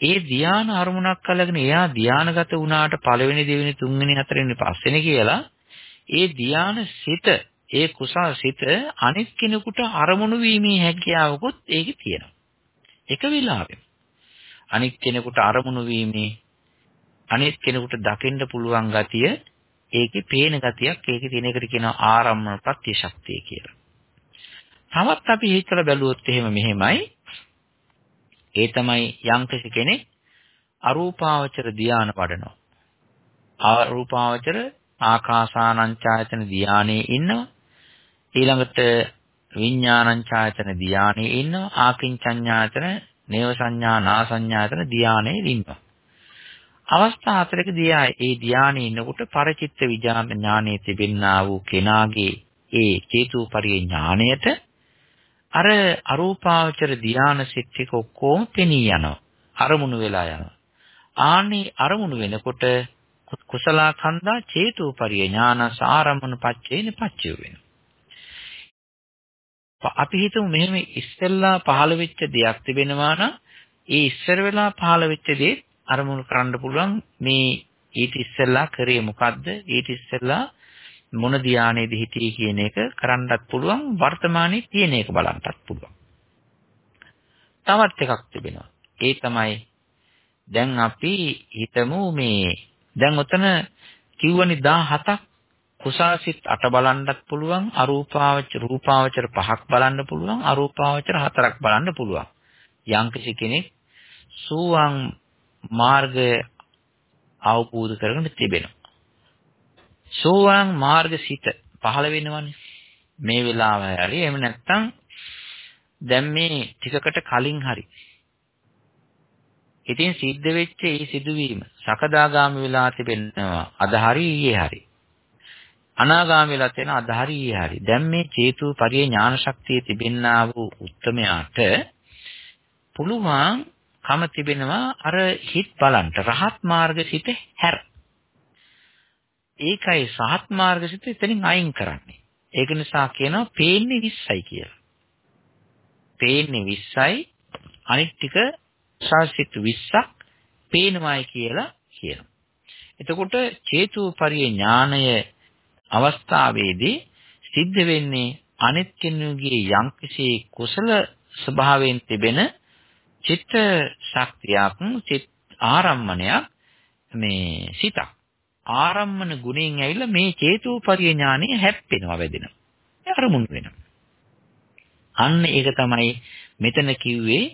ඒ ධාන අරමුණක් අල්ලගෙන එයා ධානාගත වුණාට පළවෙනි දෙවෙනි තුන්වෙනි හතරවෙනි පස්වෙනි කියලා ඒ ධාන සිත ඒ කුසල් සිත අනිත් කෙනෙකුට අරමුණු වීමේ හැකියාවකුත් ඒකේ තියෙනවා. එක වෙලාවෙම අනිත් කෙනෙකුට අරමුණු වීමේ අනිත් කෙනෙකුට දකින්න පුළුවන් ගතිය ඒකේ පේන ගතියක් ඒකේ තියෙන එකට කියනවා ආරම්මන ප්‍රත්‍යශක්තිය කියලා. තවත් අපි හිතලා බැලුවොත් එහෙම මෙහෙමයි. ඒ තමයි යම්කිසි කෙනෙක් අරූපාවචර ධානය වඩනවා. අරූපාවචර ආකාසානංචායතන ධානයේ ඉන්නවා. ඊළඟට විඥානංචායතන ධානයේ ඉන්නවා. ආකින්චඤ්ඤායතන, නේව සංඥා, නා සංඥායතන ධානයේ ඉන්නවා. අවස්ථා හතරකදී ඒ ධානයේ ඉන්නකොට පරචිත්ත විඥාන ඥානයේ තිබෙන්නා වූ කෙනාගේ ඒ චේතුපරිය ඥාණයට අර අරූපාවචර ධාන සිත්තික ඔක්කොම පෙනී යනවා. අරමුණු වෙලා යනවා. ආන්නේ අරමුණු වෙනකොට කුසල කන්දා චේතුපරිය ඥාන සාරම්මන පච්චේන පච්චය වෙනවා. අපි හිතමු මෙහෙම ඉස්සෙල්ලා පහළ වෙච්ච දෙයක් තිබෙනවා නම් ඒ ඉස්සර වෙලා පහළ වෙච්ච දේ අරමුණු කරන්න පුළුවන් මේ ඊට ඉස්සෙල්ලා කරේ මොකද්ද ඊට ඉස්සෙල්ලා මොන ධානයේද හිටියේ කියන එක කරන්නත් පුළුවන් වර්තමානයේ තියෙන එක බලන්නත් පුළුවන්. තවත් එකක් තිබෙනවා. ඒ තමයි දැන් අපි හිතමු මේ දැන් ඔතන කිව්වනි 17ක් කුසාසිත 8 බලන්නත් පුළුවන් අරූපාවචර රූපාවචර 5ක් බලන්න පුළුවන් අරූපාවචර 4ක් බලන්න පුළුවන්. යම්කිසි කෙනෙක් සූවන් මාර්ගය අවබෝධ කරගෙන තිබෙනවා. සෝවාන් මාර්ගසිත පහළ වෙනවනේ. මේ වෙලාවේ හරි එහෙම නැත්නම් දැන් මේ ටිකකට කලින් හරි. ඉතින් සිද්ධ වෙච්ච මේ සිදුවීම සකදාගාමි වෙලා තිබෙනවා. අද හරි ඊයේ හරි. අනාගාමි වෙලා තියෙන අද හරි ඊයේ හරි. දැන් මේ චේතු පරිය ඥාන ශක්තිය තිබෙන්නා වූ උත්තමයාට පුළුවන් කම තිබෙනවා අර හිත් බලන්ට රහත් මාර්ගසිත හැර. ඒකයි සහත් මාර්ගසිත එතනින් අයින් කරන්නේ. ඒක නිසා කියනවා පේන්නේ 20යි කියලා. පේන්නේ 20යි අනිත් ටික සාසිත 20ක් පේනවායි කියලා කියනවා. එතකොට චේතුපරිය ඥානය අවස්ථාවේදී සිද්ධ වෙන්නේ අනිත් කෙනෙකුගේ යම්කිසි කුසල ස්වභාවයෙන් තිබෙන චිත්ත ශක්තියක් චිත් ආරම්මණයක් මේ සිතක් ආරම්මන ගුණයෙන් ඇවිල්ලා මේ චේතෝපරිය ඥානෙ හැප්පෙනවා වැදෙනවා. ඒ අරමුණු වෙනවා. අන්න ඒක තමයි මෙතන කිව්වේ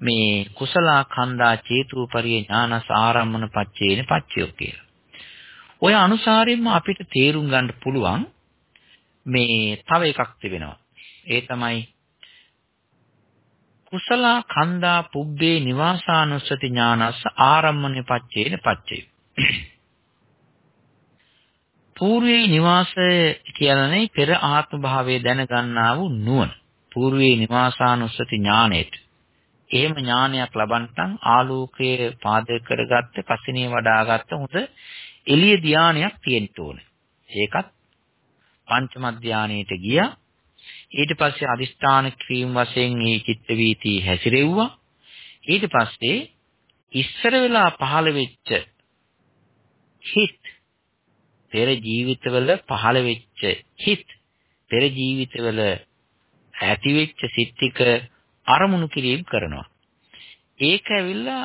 මේ කුසල කන්දා චේතෝපරිය ඥානස ආරම්මන පච්චේන පච්චයෝ කියලා. ඔය අනුසාරයෙන්ම අපිට තේරුම් ගන්න පුළුවන් මේ තව එකක් තිබෙනවා. ඒ තමයි කුසල කන්දා පුබ්බේ නිවාසානුස්සති ඥානස්ස ආරම්මණය පච්චේන පච්චේ. పూర్වයේ නිවාසය කියන්නේ පෙර ආත්ම භාවය දැනගන්නා වූ නුවණ. పూర్වයේ නිවාසානුස්සති ඥානෙට. එහෙම ඥානයක් ලබන්නම් ආලෝකයේ පාදක කරගත්ත පසිනේ වඩාගත්ත හොඳ එළිය ධානයක් තියෙන්න ඕනේ. ඒකත් පංචම ධානයට ගියා. ඊට පස්සේ අදිෂ්ඨාන ක්‍රීම් වශයෙන් මේ චිත්ත වීතිය හැසිරෙව්වා. ඊට පස්සේ ඉස්සර වෙලා පහළ වෙච්ච හිත් පෙර ජීවිතවල පහළ වෙච්ච හිත් පෙර ජීවිතවල ඇති වෙච්ච සිත්තික අරමුණු කිරීම කරනවා. ඒක ඇවිල්ලා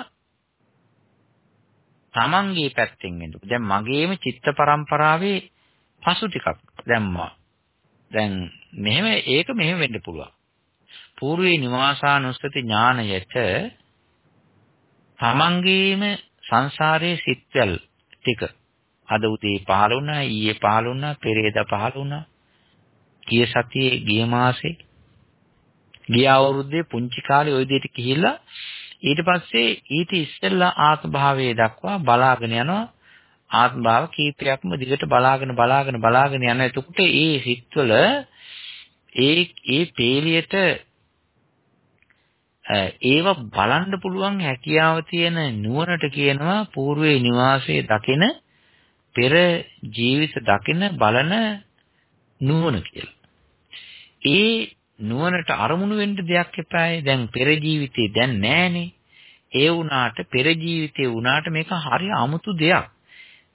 තමන්ගේ පැත්තෙන් එන්න. දැන් මගේම චිත්ත පරම්පරාවේ පසු ටිකක් දැම්මා. දැන් මෙහෙම ඒක මෙහෙම වෙන්න පුළුවන්. పూర్වේ නිවාසානුස්සති ඥානයට තමන්ගේම සංසාරයේ සිත්වල ටික අද උදේ 15 වුණා, ඊයේ 15 වුණා, පෙරේදා 15 වුණා. ගිය සතියේ ගිය මාසේ ගිය අවුරුද්දේ පුංචි කාලේ ওই විදිහට ගිහිල්ලා ඊට පස්සේ ඊට ඉස්සෙල්ලා ආත්මභාවයේ දක්වා බලාගෙන යනවා ආත්මභාව කීපයක්ම දිගට බලාගෙන බලාගෙන බලාගෙන යන එතකොට ඒ හිත්වල ඒ ඒ තේලියට ඒව බලන්න පුළුවන් හැකියාව තියෙන නුවණට කියනවා పూర్වේ නිවාසයේ දකින පෙර ජීවිත දකින බලන නුවණ කියලා. ඒ නුවණට අරමුණු වෙන්න දෙයක් එපායි. දැන් පෙර ජීවිතේ දැන් නැහනේ. ඒ වුණාට පෙර ජීවිතේ වුණාට මේක හරි 아무තු දෙයක්.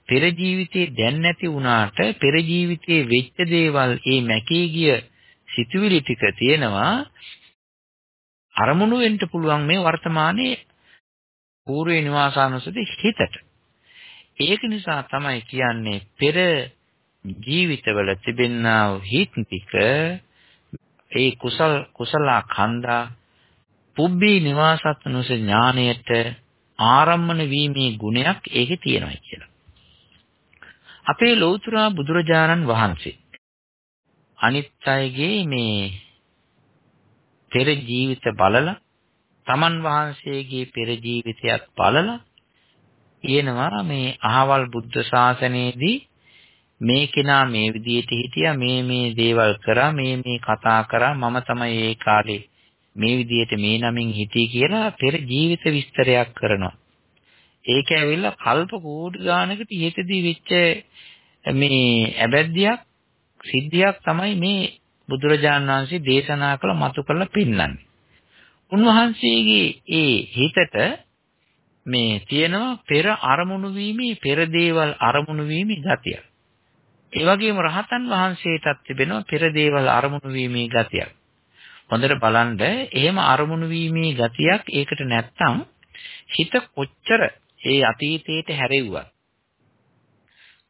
පෙර ජීවිතේ දැන් නැති වුණාට පෙර ජීවිතේ වෙච්ච දේවල් ඒ මැකී ගිය සිතුවිලි ටික තියෙනවා අරමුණු වෙන්න පුළුවන් මේ වර්තමානයේ పూర్ව නිවාසානුසති හිතට. ඒක නිසා තමයි කියන්නේ පෙර ජීවිතවල තිබෙනා හිත් ටික ඒ කුසල කුසල කන්දා පුබ්බී නිවාසත්නුස ඥාණයට ආරම්මන වීමේ ගුණයක් ඒකේ තියෙනවා කියලා. අපේ ලෞතර බුදුරජාණන් වහන්සේ අනිත් අයගේ මේ පෙර ජීවිත බලලා තමන් වහන්සේගේ පෙර ජීවිතයත් බලලා කියනවා මේ අහවල් බුද්ධ ශාසනයේදී මේ කෙනා මේ විදිහට හිටියා මේ මේ දේවල් කරා මේ මේ කතා කරා මම තමයි ඒ කාලේ මේ විදිහට මේ නමින් හිටියේ කියලා පෙර ජීවිත විස්තරයක් කරනවා. ඒක ඇවිල්ලා කල්ප කෝටි ගානකට ඉහතදී වෙච්ච මේ ඇබැද්දියක් සිද්ධියක් තමයි මේ බුදුරජාණන් වහන්සේ දේශනා කළ මතු කරලා පෙන්වන්නේ. උන්වහන්සේගේ ඒ හිතට මේ තියෙනවා පෙර අරමුණු වීමේ පෙර දේවල් අරමුණු වීමේ ගතිය. ඒ වගේම රහතන් වහන්සේටත් තිබෙනවා පෙර දේවල් අරමුණු වීමේ ගතියක්. හොඳට බලන්න එහෙම අරමුණු වීමේ ගතියක් ඒකට නැත්තම් හිත කොච්චර ඒ අතීතයට හැරෙව්වත්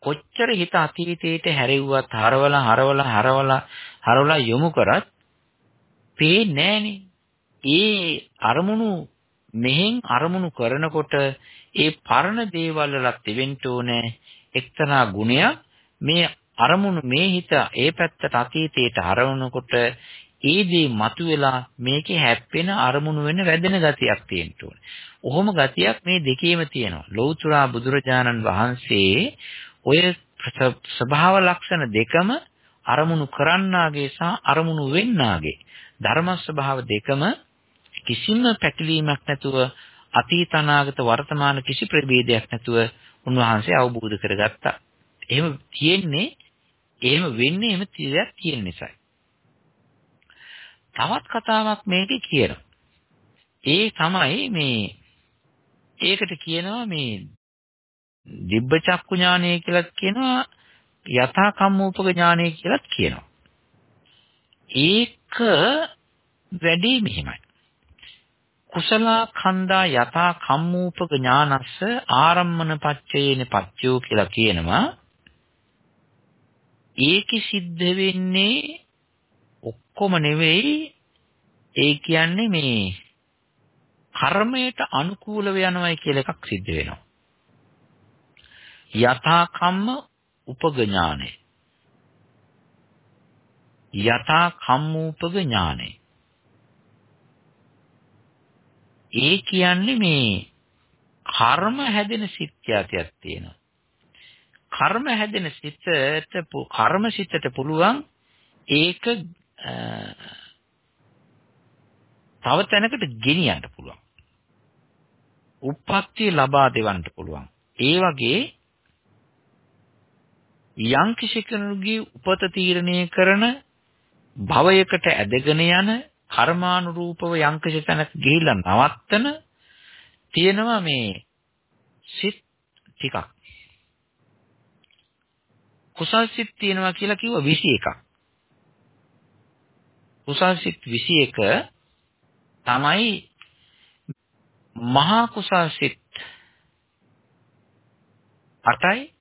කොච්චර හිත අතීතයට හැරෙව්වත් හරවලා හරවලා හරවලා හරවලා යොමු කරත් පේන්නේ ඒ අරමුණු මෙහෙන් අරමුණු කරනකොට ඒ පරණ දේවල් වලත් තිබෙන්න ඕනේ එක්තරා ගුණයක් මේ අරමුණු මේ හිත ඒ පැත්තට අතීතයට හරවනකොට ඒ දේ මතුවෙලා මේකේ හැප්පෙන අරමුණු වෙන වැදෙන ගතියක් තියෙන්න ඕනේ. ඔහොම ගතියක් මේ දෙකේම තියෙනවා. ලෞතුරා බුදුරජාණන් වහන්සේ ඔය ස්වභාව ලක්ෂණ දෙකම අරමුණු කරන්නාගේ සහ අරමුණු වෙන්නාගේ ධර්ම ස්වභාව දෙකම කිසිම පැකිලීමක් නැතුව අතීත අනාගත වර්තමාන කිසි ප්‍රභේදයක් නැතුව උන්වහන්සේ අවබෝධ කරගත්තා. එහෙම තියෙන්නේ එහෙම වෙන්නේ එහෙම තියක් තියෙන නිසායි. තවත් කතාවක් මේකේ කියනවා. ඒ තමයි මේ ඒකට කියනවා මේ දිබ්බ චක්කු ඥානය කියලාත් කියනවා යථා කම්මෝපක ඥානය කියලාත් කියනවා. ඒක වැඩි මෙහිමයි. කුසල කන්දා යථා කම්මූපක ඥානස්ස ආරම්මන පච්චයේන පච්චයෝ කියලා කියනවා. ඒකි සිද්ධ වෙන්නේ ඔක්කොම නෙවෙයි ඒ කියන්නේ මේ කර්මයට අනුකූලව යනවායි කියලා එකක් සිද්ධ වෙනවා. යථා කම්ම උපඥානෙ යථා කම්මූපක ඥානෙ ඒ කියන්නේ මේ කර්ම හැදෙන සිත්‍යතියක් තියෙනවා කර්ම හැදෙන සිතට කර්ම සිතට පුළුවන් ඒක තව තැනකට ගෙනියන්න පුළුවන්. උප්පත්තිය ලබා දෙවන්න පුළුවන්. ඒ වගේ යම් කිසි කෙනෙකුගේ උපත තීරණය කරන භවයකට ඇදගෙන යන කර්මානුරූපව යම් කිසි තැනක ගිහිල්ලා නවත්තන තියෙනවා මේ සිත් ටිකක්. කුසල් සිත් තියෙනවා කියලා කිව්ව 21ක්. කුසල් සිත් 21 තමයි මහා කුසල් සිත් 8යි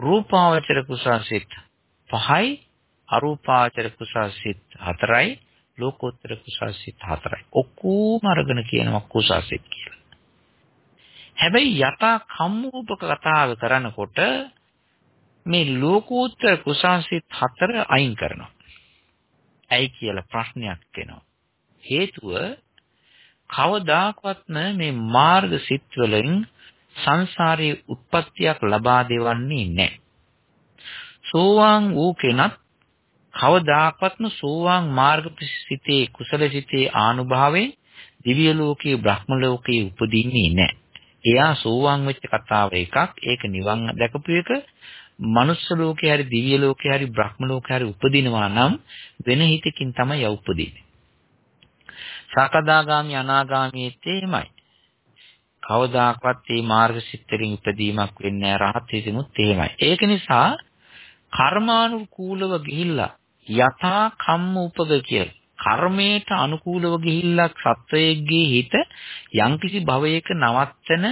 රූපාවචර කුසල් සිත් 5යි අරූපාවචර කුසල් සිත් 4යි ලෝකෝත්තර කුසල් සිත් 4යි ඔක්කොම අරගෙන කියනවා කුසල් සිත් කියලා හැබැයි යථා කම්මූපක කතාව කරනකොට මේ ලෝකෝත්තර කුසාසිත හතර අයින් කරනවා. ඇයි කියලා ප්‍රශ්නයක් එනවා. හේතුව කවදාකවත්ම මේ මාර්ග සිත් වලින් සංසාරයේ උත්පත්තියක් ලබා දෙවන්නේ නැහැ. සෝවාන් වූ කෙනත් කවදාකවත්ම සෝවාන් මාර්ග සිතේ කුසල සිතේ ආනුභාවයෙන් දිව්‍ය ලෝකයේ බ්‍රහ්ම ලෝකයේ උපදින්නේ නැහැ. එයා සෝවාන් වෙච්ච කතාව එකක්. ඒක නිවන් දැකපු එක. මනුස්ස ලෝකේ හරි දිව්‍ය ලෝකේ හරි බ්‍රහ්ම ලෝකේ හරි උපදිනවා නම් වෙන හිතකින් තමයි උපදින්නේ. සකදාගාමි අනාගාමීත් එහෙමයි. කවදාකවත් මේ මාර්ග සිත්තරින් ඉපදීමක් වෙන්නේ නැහැ රහත් හිතෙමුත් එහෙමයි. ඒක නිසා කර්මානුකූලව ගිහිල්ලා යථා කම්ම උපද කියලා කර්මයට අනුකූලව ගිහිල්ලා සත්වයේගේ හිත යම්කිසි භවයක නවත්තන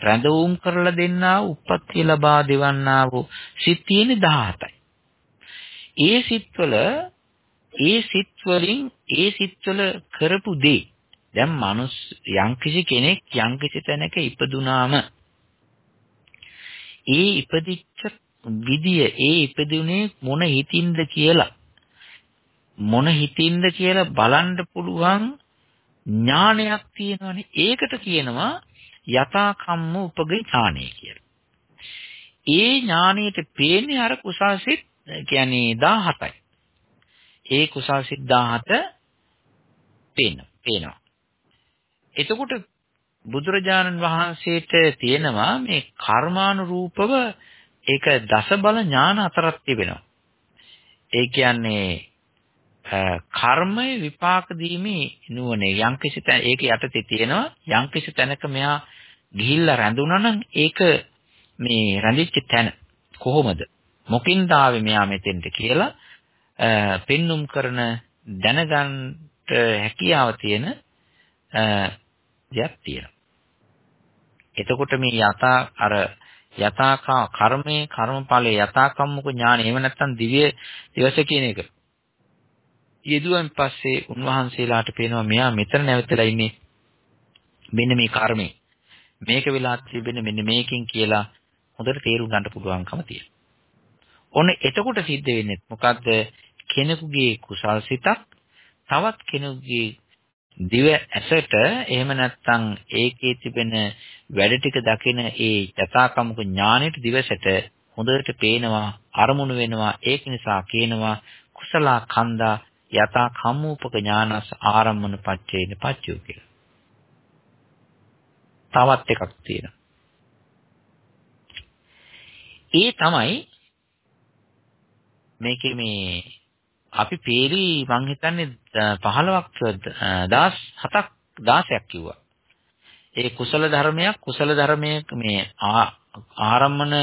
රැඳවුම් කරලා දෙන්නා උප්පත්තිය ලබා දෙවන්නා වූ සිත් තියෙන 17යි. ඒ සිත්වල ඒ සිත්වලින් ඒ සිත්වල කරපු දේ දැන් මනුස් යම්කිසි කෙනෙක් යම්කිසි තැනක ඉපදුනාම ඒ ඉපදිච්ච විදිය ඒ ඉපදුනේ මොන හිතින්ද කියලා මොන හිතින්ද කියලා බලන්න පුළුවන් ඥානයක් තියෙනවනේ ඒකට කියනවා යථා කම්ම උපගේ ඥානය කියලා. ඒ ඥානයට පේන්නේ අර කුසල්සිත කියන්නේ 17යි. ඒ කුසල්සිත 17 පේන පේනවා. එතකොට බුදුරජාණන් වහන්සේට තියෙනවා මේ කර්මානුරූපව ඒක දස බල ඥාන හතරක් තිබෙනවා. ඒ කියන්නේ කර්මය විපාක දීමේ නුවණ යම්කිසි තැන ඒක යටතේ තියෙනවා යම්කිසි තැනක මෙහා ගිහිල්ලා රැඳුණා නම් ඒක මේ රැඳිච්ච තැන කොහොමද මොකින්ද ආවේ මෙයා මෙතෙන්ට කියලා පෙන්눔 කරන දැනගන්න හැකියාව තියෙන දෙයක් තියෙනවා. එතකොට මේ යථා අර යථාකා කර්මයේ කර්මඵලයේ යථාකම්මක ඥාන එහෙම නැත්නම් දිව්‍ය දිවස කියන එක. යෙදුවන් පස්සේ උන්වහන්සේලාට පේනවා මෙයා මෙතන නැවතලා ඉන්නේ මෙන්න මේ කර්මේ. මේක වෙලා තිබෙන්නේ මෙන්න මේකෙන් කියලා හොඳට තේරුම් ගන්න පුළුවන්කම තියෙනවා. ඔන්න එතකොට සිද්ධ වෙන්නේ මොකද්ද? කෙනෙකුගේ කුසල් සිතක් තවත් කෙනෙකුගේ දිව ඇසට එහෙම නැත්නම් ඒකේ තිබෙන වැඩ ටික දකින ඒ යථාකමක ඥානෙට දිවසට හොඳට පේනවා අරමුණු වෙනවා ඒක නිසා කියනවා කුසල කන්දා යථා කම්මූපක ඥානස් ආරම්මන පච්චේන පච්චෝ කියලා. තවත් එකක් තියෙනවා. ඒ තමයි මේකේ මේ අපි පේරි මං හිතන්නේ 15ක් 17ක් 16ක් කිව්වා. ඒ කුසල ධර්මයක් කුසල ධර්මයක මේ ආරම්මන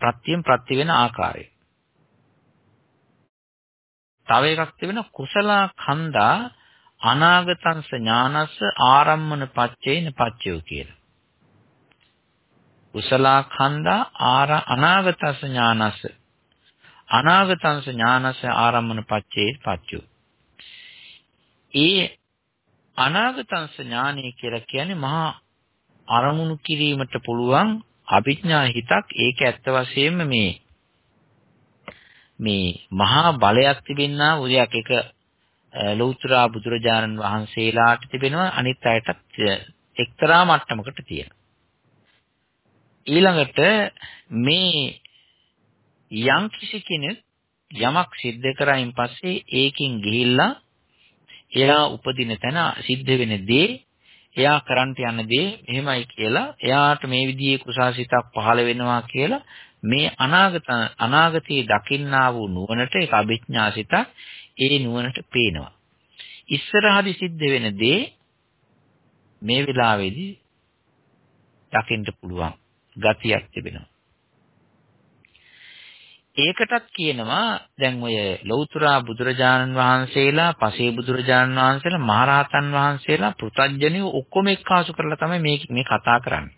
ප්‍රත්‍යයෙන් ප්‍රත්‍ය වෙන ආකාරය. තව එකක් තිබෙනවා කුසල කන්දා අනාගතංස ඥානස්ස ආරම්මන පච්චේන පච්චයෝ කියලා. කුසල කන්දා ආර අනාගතස්ස ඥානස්ස අනාගතංස ඥානස්ස ආරම්මන පච්චේ පච්චයෝ. ඒ අනාගතංස ඥානය කියලා කියන්නේ මහා අරමුණු කිරීමට පුළුවන් අභිඥා හිතක් ඒක ඇත්ත වශයෙන්ම මේ මේ මහා බලයක් තිබෙනා උදයක් එක ලෞතර බුදුරජාණන් වහන්සේලාට තිබෙනවා අනිත් අයටත් එක්තරා මට්ටමකට තියෙනවා. ඊළඟට මේ යම් කිසි කෙනෙක් යමක් සිද්ධ කරායින් පස්සේ ඒකෙන් ගිහිල්ලා එයා උපදින තැන සිද්ධ වෙන දේ එයා කරන්ට යන දේ එහෙමයි කියලා එයාට මේ විදිහේ කුසාසිතක් පහළ වෙනවා කියලා මේ අනාගත අනාගතයේ දකින්නා වූ නුවණට ඒක අභිඥාසිත ඒ නුවණට පේනවා. ඉස්සරහදි සිද්ධ වෙන දේ මේ වෙලාවේදී දකින්න පුළුවන් ගතියක් තිබෙනවා. ඒකටත් කියනවා දැන් ඔය ලෞතුරා බුදුරජාණන් වහන්සේලා, පසේ බුදුරජාණන් වහන්සේලා, මහරහතන් වහන්සේලා, පෘතජ්ජනිය ඔක්කොම එක්කාසු කරලා තමයි මේ මේ කතා කරන්නේ.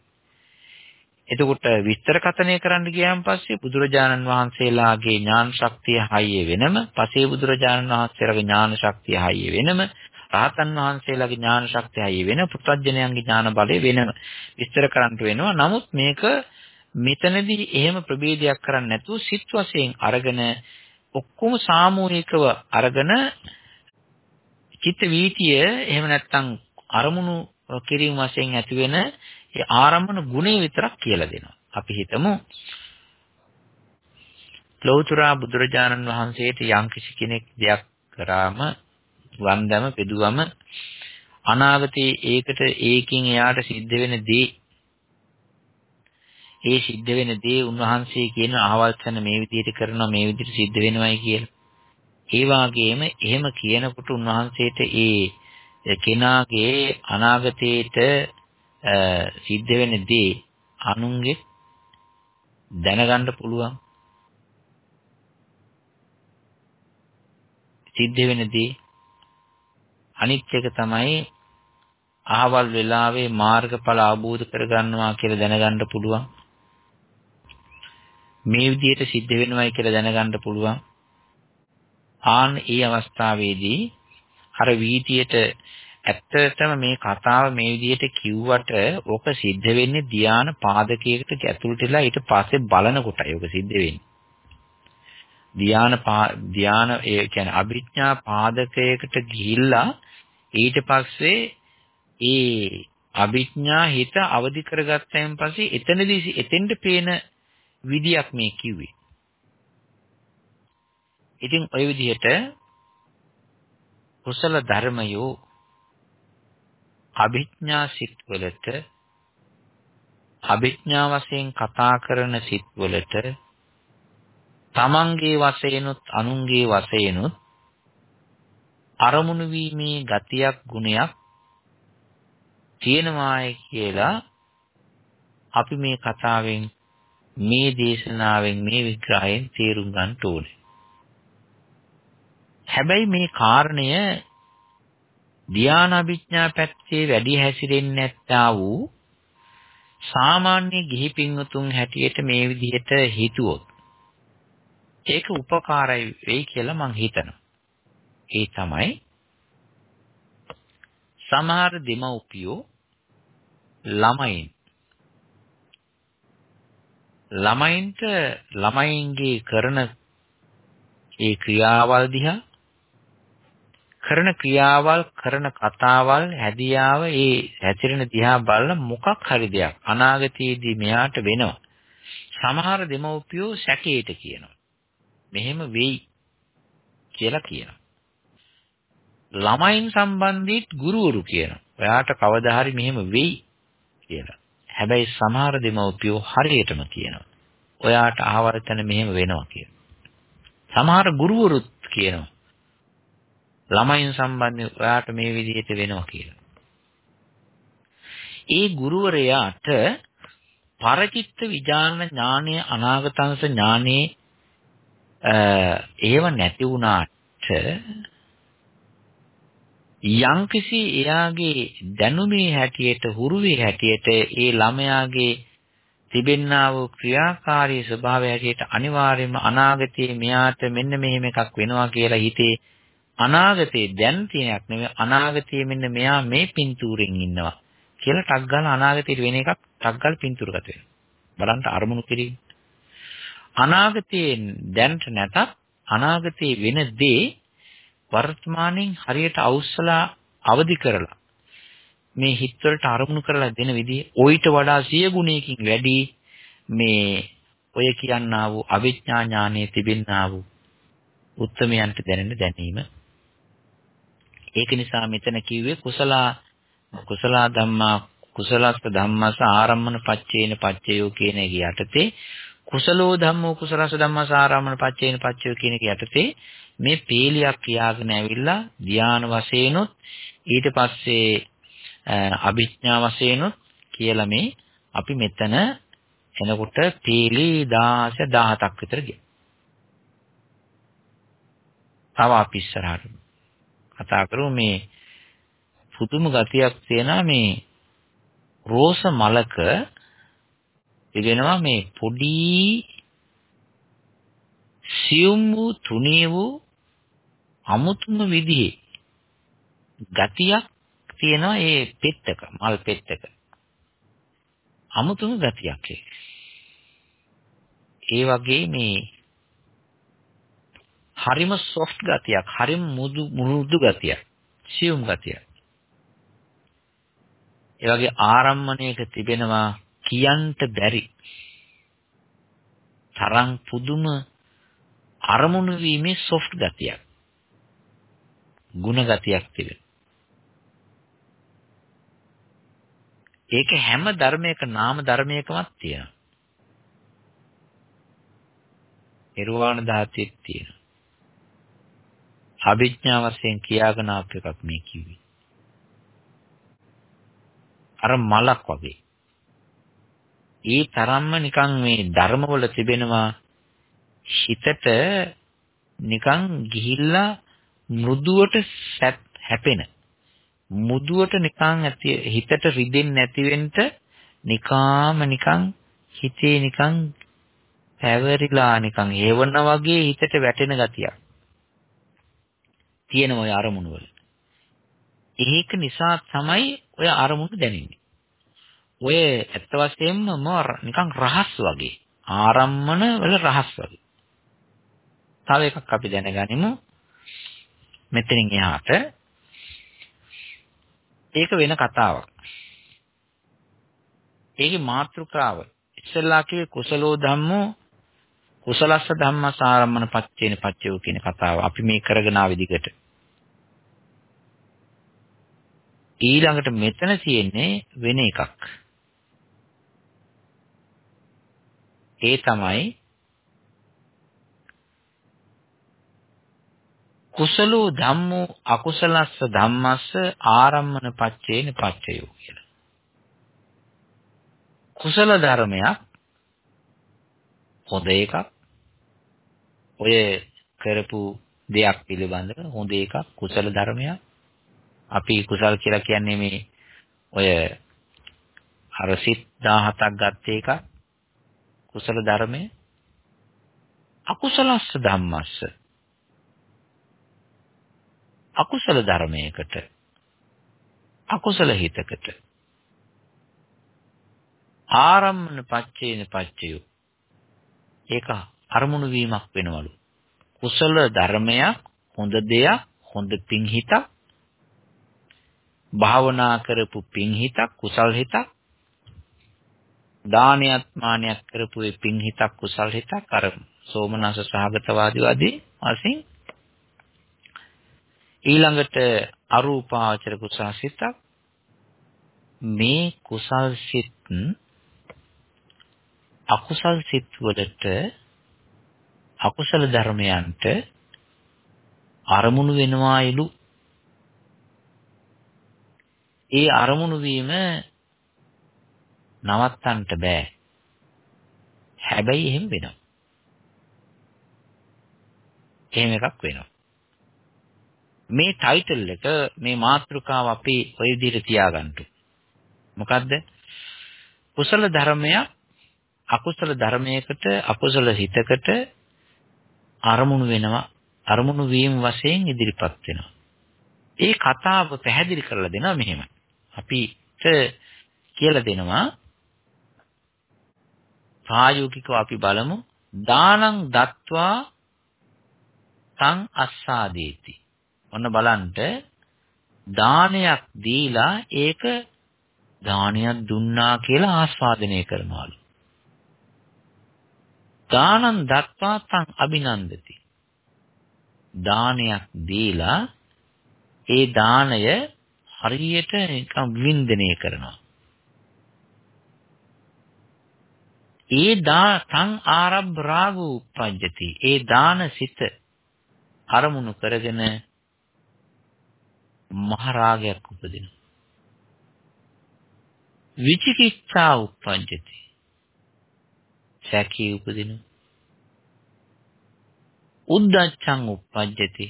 එතකොට විස්තර කතනය කරන්න ගියාන් පස්සේ බුදුරජාණන් වහන්සේලාගේ ඥාන ශක්තිය හයිය වෙනම, පසේ බුදුරජාණන් වහන්සේලාගේ ඥාන ශක්තිය හයිය වෙනම, රහතන් වහන්සේලාගේ ඥාන ශක්තියයි වෙන පුත්‍රජනයන්ගේ ඥාන බලය වෙනම විස්තර කරන්නට වෙනවා. නමුත් මේක මෙතනදී එහෙම ප්‍රභේදයක් කරන්නේ නැතුව සිත් වශයෙන් අරගෙන ඔක්කොම සාමූහිකව අරගෙන චිත්ත වීතිය එහෙම නැත්නම් අරමුණු කිරීම වශයෙන් ඇති වෙන ඒ ආරම්භන ගුණය විතරක් කියලා දෙනවා. අපි හිතමු ලෞතර බුදුරජාණන් වහන්සේට යම්කිසි කෙනෙක් දෙයක් කරාම වන්දම පෙදුවම අනාගතයේ ඒකට ඒකින් එයාට සිද්ධ වෙන දේ ඒ සිද්ධ වෙන දේ උන්වහන්සේ කියන අහවල් තැන මේ විදිහට කරනවා මේ විදිහට සිද්ධ වෙනවයි කියලා. ඒ වාගේම එහෙම කියනකොට උන්වහන්සේට ඒ කෙනාගේ අනාගතයේට සිද්ධ වෙන දේ අනුන්ගේ දැනගන්න පුළුවන්. සිද්ධ වෙන දේ අනිත් එක තමයි අහවල් වෙලාවේ මාර්ගඵල අවබෝධ කරගන්නවා කියලා දැනගන්න පුළුවන්. මේ විදිහට සිද්ධ වෙනවයි කියලා දැනගන්න පුළුවන්. ආන් ඒ අවස්ථාවේදී අර වීතියට ඇත්තටම මේ කතාව මේ විදිහට කිව්වට ඕක සිද්ධ වෙන්නේ ධානා පාදකයකට ඇතුළට වෙලා ඊට පස්සේ බලනකොටයි ඕක සිද්ධ වෙන්නේ. ධාන ධාන ඒ කියන්නේ අභිඥා පාදකයකට ගිහිල්ලා ඊට පස්සේ ඒ අභිඥා හිත අවදි කරගත්තයින් පස්සේ එතනදී එතෙන්ට පේන විදියක් මේ කිව්වේ. ඉතින් ওই විදිහට කුසල ධර්මයෝ අභිඥා සිත්වලට අභිඥා වශයෙන් කතා කරන සිත්වලට තමන්ගේ වශයෙන්ුත් අනුන්ගේ වශයෙන්ුත් අරමුණු වීමේ ගතියක් ගුණයක් තියෙනවායි කියලා අපි මේ කතාවෙන් මේ දේශනාවෙන් මේ විග්‍රහයෙන් තේරුම් ගන්න ඕනේ. හැබැයි මේ කාරණය ධානාභිඥා පැත්තේ වැඩි හැසිරෙන්නේ නැත්තා වූ සාමාන්‍ය ගිහි පින්වතුන් හැටියට මේ විදිහට හිතුවොත් ඒක උපකාරයි වෙයි කියලා මං හිතනවා. ඒ තමයි සමහර දෙමව්පියෝ ළමයින් ළමයින්ට ළමයින්ගේ කරන ඒ ක්‍රියාවල් දිහා කරන ක්‍රියාවල් කරන කතාවල් හැදියාව ඒ හැතිරෙන දිහා බලන මොකක් හරි දෙයක් අනාගතයේදී මෙයාට වෙනවා. සමහර දෙමව්පියෝ සැකේට කියනවා. මෙහෙම වෙයි කියලා කියනවා. ළමයින් සම්බන්ධීත් ගුරුවරු කියනවා. ඔයාට කවදා හරි මෙහෙම වෙයි කියලා. හැබැයි සමහර දෙමව්පියෝ හරියටම කියනවා. ඔයාට අහවල් තැන මෙහෙම වෙනවා කියලා. සමහර ගුරුවරුත් කියනවා. ළමයින් සම්බන්ධව ඔයාට මේ විදිහට වෙනවා කියලා. ඒ ගුරුවරයාට පරචිත්ත විඥාන ඥානය අනාගතංශ ඥානේ ඒව නැති වුණාට යම්කිසි එයාගේ දැනුමේ හැටියට හුරුවේ හැටියට ඒ ළමයාගේ තිබෙන්නා වූ ක්‍රියාකාරී ස්වභාවය හැටියට අනිවාර්යයෙන්ම අනාගතයේ මෙයාට මෙන්න මෙහෙම එකක් වෙනවා කියලා හිතේ අනාගතේ දැන් තියෙනක් නෙවෙයි අනාගතයේ මෙන්න මෙයා මේ පින්තූරෙන් ඉන්නවා කියලා ටක් ගාලා අනාගතයට වෙන එකක් ටක් ගාලා පින්තූරගත වෙනවා. බලන්න අරමුණු කිරීම. අනාගතයේ දැන්ට නැතත් අනාගතයේ වෙන දේ වර්තමානයෙන් හරියට අවුස්සලා අවදි කරලා මේ හිතවලට අරමුණු කරලා දෙන විදිහ ඔయిత වඩා සිය ගුණයකින් වැඩි මේ ඔය කියන්නා වූ අවිඥා ඥානයේ තිබෙන්නා වූ උත්තමයන්ට දැනෙන දැනීම ඒක නිසා මෙතන කිව්වේ කුසල කුසල ධම්මා කුසලස්ස ධම්මස ආරම්මන පච්චේන පච්චයෝ කියන එක යටතේ කුසලෝ ධම්මෝ කුසලස්ස ධම්මස ආරම්මන පච්චේන පච්චයෝ කියන එක යටතේ මේ පේලියක් කියාගෙන ඇවිල්ලා ධාන වශයෙන්ුත් ඊට පස්සේ අභිඥා වශයෙන්ුත් කියලා මේ අපි මෙතන එනකොට පීලි 16 17ක් විතර ගියා. තව අපි ඉස්සරහට කතා කරමු මේ පුදුම ගතියක් තියෙනවා මේ රෝස මලක තිබෙනවා මේ පොඩි සියුම් වූ තුනී වූ අමුතුම විදිහේ ගතියක් තියෙනවා ඒ පෙත්තක මල් පෙත්තක. අමුතුම ගතියක් ඒ. ඒ වගේ මේ හරිම සොෆ්ට් ගතියක්, හරිම මුදු මුරුදු ගතියක්, සියුම් ගතියක්. ඒ වගේ ආරම්මණයක තිබෙනවා කියන්ට බැරි තරම් පුදුම අරමුණු වීමේ සොෆ්ට් ගතියක්. ಗುಣ ගතියක් තිබෙනවා. ඒක හැම ධර්මයක නාම ධර්මයකමත් තියෙනවා. නිර්වාණ ධාතුවේ තියෙනවා. අභිඥා වශයෙන් කියාගෙන ආපු එකක් මේ කිව්වේ. අර මලක් වගේ. ඒ තරම්ම නිකන් මේ ධර්මවල තිබෙනවා හිතට නිකන් ගිහිල්ලා මෘදුවට හැපෙන මුදුවට නිකන් ඇති හිතට රිදෙන්නේ නැති වෙන්න නිකාම නිකන් හිතේ නිකන් පැවරිලා නිකන් හේවන වගේ හිතට වැටෙන ගතියක් තියෙන ඔය අරමුණු වල. ඒක නිසා තමයි ඔය අරමුණු දැනෙන්නේ. ඔය ඇත්ත වශයෙන්ම මොර නිකන් රහස් වගේ. ආරම්මන වල රහස් වගේ. තව එකක් අපි දැනගනිමු. මෙතනින් එහාට ඒක වෙන කතාවක්. ඒකේ මාතෘකාව ඉස්සෙල්ලා කිව්වේ කුසලෝ ධම්මෝ කුසලස්ස ධම්මස් ආරම්මන පච්චේන පච්චයෝ කියන කතාව අපි මේ කරගෙන ආ විදිහට. ඊළඟට මෙතන තියෙන්නේ වෙන එකක්. ඒ තමයි කුසලෝ ධම්මෝ අකුසලස්ස ධම්මස්ස ආරම්මන පච්චේන පච්චයෝ කියලා. කුසල ධර්මයක් හොඳ එකක්. ඔය කරපු දෙයක් පිළිබඳව හොඳ එකක් කුසල ධර්මයක්. අපි කුසල් කියලා කියන්නේ මේ ඔය අර සිත් 17ක් ගත්ත එක කුසල ධර්මය. අකුසලස්ස ධම්මස්ස. අකුසල ධර්මයකට අකුසල හිතකට. ආරම්මන පච්චේන පච්චයෝ. ඒක අරමුණු වීමක් වෙනවලු. කුසල ධර්මයක් හොඳ දෙයක් හොඳ පිං හිතක් භාවනා කරපු පිං හිතක් කුසල් හිතක් දානයත් මානයක් කරපු ඒ පිං හිතක් කුසල් හිතක් අර සෝමනස සහගතවාදී වදී වශයෙන් ඊළඟට අරූපාවචර කුසල් සිතක්. මේ කුසල් සිත් අකුසල් සිත් වලට අකුසල ධර්මයන්ට අරමුණු වෙනවායිලු ඒ අරමුණු වීම නවත්තන්න බෑ හැබැයි එහෙම වෙනවා එහෙම එකක් වෙනවා මේ ටයිටල් එක මේ මාතෘකාව අපි ওই විදිහට තියාගන්න. මොකද්ද? කුසල ධර්මයක් අකුසල ධර්මයකට අකුසල හිතකට අරමුණු වෙනවා අරමුණු වීම වශයෙන් ඉදිරිපත් වෙනවා. ඒ කතාව පැහැදිලි කරලා දෙනවා මෙහෙම. අපිට කියලා දෙනවා ප්‍රායෝගිකව අපි බලමු දානං දත්වා තං අස්සාදේති ඔන්න බලන්න දානයක් දීලා ඒක දානයක් දුන්නා කියලා ආස්වාදනය කරනවලු. දානං දත්වා තං අභිනන්දති. දානයක් දීලා ඒ දාණය හරියට නිකන් වින්දනය කරනවා. ඒ දා තං ආරබ්බ රාගෝ උපජ්ජති. ඒ දාන සිත අරමුණු කරගෙන මහ රාගයක් උපදිනවා. විචිකිච්ඡා උප්පජ්ජති. සැකී උපදිනවා. උද්දච්චං උප්පජ්ජති.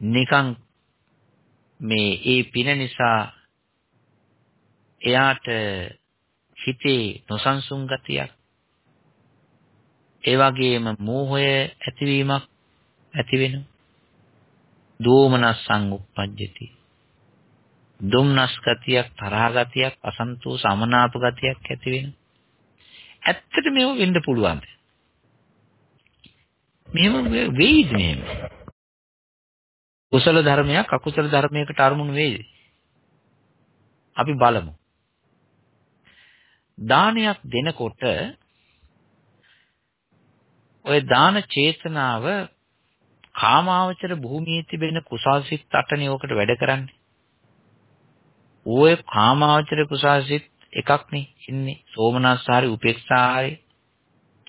නිකං මේ ඒ පින නිසා එයාට හිතේ නොසන්සුන් ගතියක් ඒ වගේම මෝහය ඇතිවීමක් ඇති වෙනවා දෝමනස්සං උප්පජ්ජති. දුම්නස් ගතියක්, තරහ ගතියක්, අසන්තෝෂ අමනාප ගතියක් ඇති වෙනවා. ඇත්තට මේව වෙන්න පුළුවන්ද? මෙහෙම වෙයිද මෙහෙම? කුසල ධර්මයක් අකුසල ධර්මයකට අරමුණු වෙයිද? අපි බලමු. දානයක් දෙනකොට ඔය දාන චේතනාව කාමාවචර භූමියේ තිබෙන කුසල්සිත අටනේ ඔකට වැඩ කරන්නේ. ඔය කාමාවචර කුසල්සිත එකක් නේ ඉන්නේ. සෝමනස්සාරි උපේක්ෂාරි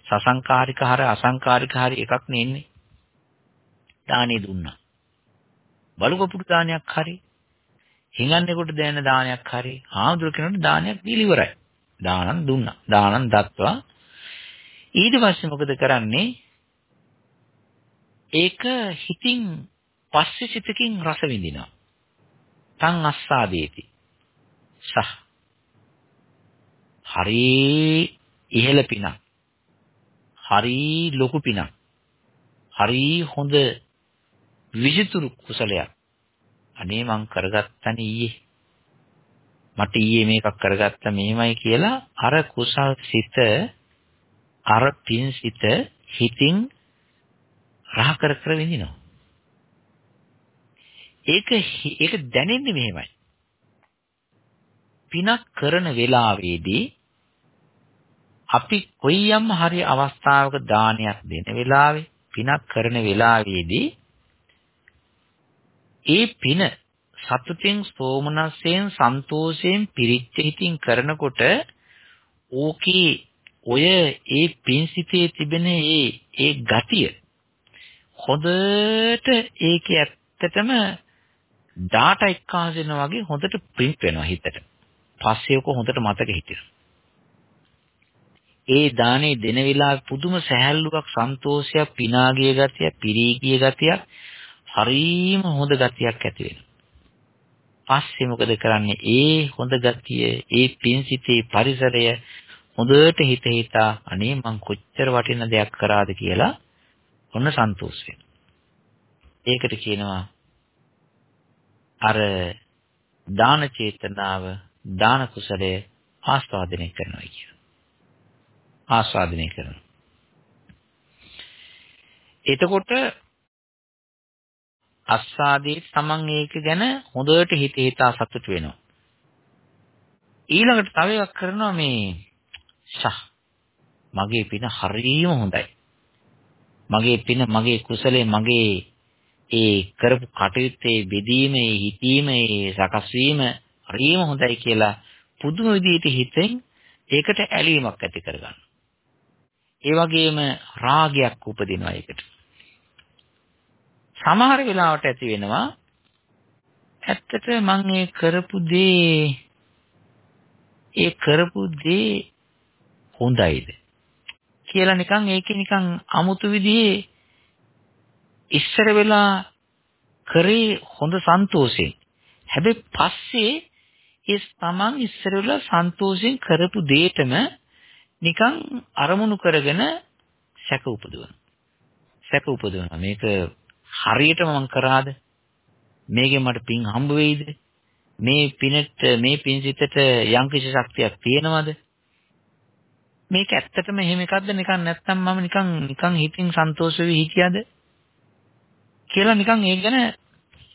සසංකාරික හර අසංකාරික හරි එකක් නේ ඉන්නේ. දානේ දුන්නා. බලුකපුඩු දානයක් හරි හිඟන්නේකට දෙන දානයක් හරි ආමුදුර කෙනෙකුට දානයක් දීලා ඉවරයි. දානන් දුන්නා. දානන් දත්වා ඊට පස්සේ මොකද කරන්නේ? ඒක හිතින් පස්සේ සිතකින් රස විඳිනවා. තං අස්සාදේති. සහ හරි ඉහළ පිනක්. හරි ලොකු පිනක්. හරි හොඳ විසිතුරු කුසලයක්. අනේ මං කරගත්තනේ ඊයේ. මට ඊයේ මේකක් කරගත්තා මෙහෙමයි කියලා අර කුසල් සිත අර පින් සිත හිතින් රහ කර කර විඳිනවා. ඒක ඒක දැනෙන්නේ මෙහෙමයි. පිනක් කරන වෙලාවේදී අපි කොයියම් හරි අවස්ථාවක දානයක් දෙන වෙලාවේ පිනක් කරන වෙලාවේදී ඒ පින සතුටින් සෝමනස්යෙන් සන්තෝෂයෙන් පිරිච්ච හිතින් කරනකොට ඕකේ ඔය ඒ පින්සිතේ තිබෙන ඒ ඒ ගතිය හොඳට ඒකේ ඇත්තටම data එක්කාස වෙනවා වගේ හොඳට print වෙනවා හිතට. පස්සේ ඔක හොඳට මතක හිටිනවා. ඒ දානේ දෙන වෙලාවේ පුදුම සැහැල්ලුවක් සන්තෝෂයක් පිනාගිය ගතියක් පිරීගිය ගතියක් හරීම හොඳ ගතියක් ඇති වෙනවා. පස්සේ මොකද කරන්නේ? ඒ හොඳ ගතිය, ඒ පින්සිතේ පරිසරය හොඳට හිත හිතා අනේ මං කොච්චර වටින දෙයක් කරාද කියලා ඔන්න සන්තෝෂ ඒකට කියනවා අර දාන චේතනාව දාන කුසලය ආස්වාදනය කරනවා කියන. ආස්වාදනය කරනවා. එතකොට අස්සාදී තමන් ඒක ගැන හොඳට හිත හිතා සතුට වෙනවා. ඊළඟට තව එකක් කරනවා මේ ෂා මගේ පින හරියම හොඳයි. මගේ පින මගේ කුසලයේ මගේ ඒ කරපු කටයුත්තේ බෙදීම, ඒ හිතීම, ඒ සකස් වීම හරියම හොඳයි කියලා පුදුම විදිහට හිතෙන් ඒකට ඇලීමක් ඇති කරගන්න. ඒ වගේම රාගයක් උපදිනවා ඒකට. සමහර වෙලාවට ඇති වෙනවා ඇත්තට මම මේ කරපු දේ ඒ කරපු දේ හොඳයිද කියලා නිකන් ඒකේ නිකන් අමුතු විදිහේ ඉස්සර වෙලා කරේ හොඳ සන්තෝෂයෙන් හැබැයි පස්සේ ඒ තමන් ඉස්සර වෙලා සන්තෝෂයෙන් කරපු දෙයටම නිකන් අරමුණු කරගෙන සැක උපදවන සැක උපදවන මේක හරියටම මං කරාද? මේකෙන් මට පින් හම්බ වෙයිද? මේ පිනට මේ පින් සිතට යම්කිසි ශක්තියක් තියෙනවද? මේක ඇත්තටම එහෙම එකක්ද නිකන් නැත්තම් මම නිකන් නිකන් හිතින් සන්තෝෂ වෙවි හිටියද කියලා නිකන් ඒක ගැන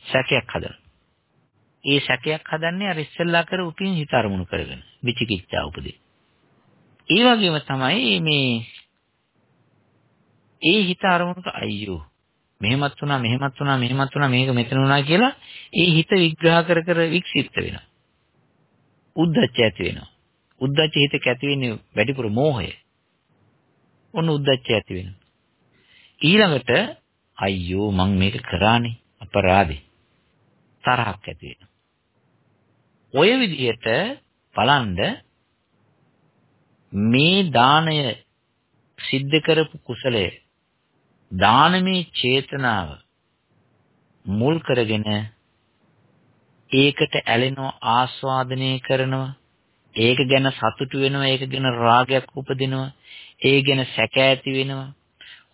සැකයක් හදනවා. ඒ සැකයක් හදන්නේ අර ඉස්සෙල්ලා කර උපින් හිත අරමුණු කරගෙන විචිකිච්ඡා උපදී. ඒ වගේම තමයි මේ ඒ හිත අරමුණට අයියෝ මෙහෙමත් වුණා මෙහෙමත් වුණා මෙහෙමත් වුණා මේක මෙතන වුණා කියලා ඒ හිත විග්‍රහ කර කර වික්ෂිප්ත වෙනවා. උද්දච්ච ඇති වෙනවා. උද්දච්ච හිතක ඇති වෙන්නේ වැඩිපුර මෝහය. ඔන්න උද්දච්ච ඇති වෙනවා. ඊළඟට අයියෝ මං මේක කරානේ අපරාධේ. තරහක් ඇති වෙනවා. ඔය විදිහට බලන්ද මේ දාණය සිද්ධ කරපු කුසලය දානමේ චේතනාව මුල් කරගෙන ඒකට ඇලෙනවා ආස්වාදනය කරනවා. ඒක ගැන සතුටු වෙනවා ඒක ගැන රාගයක් උපදිනවා. ඒ ගැන සැක ඇති වෙනවා.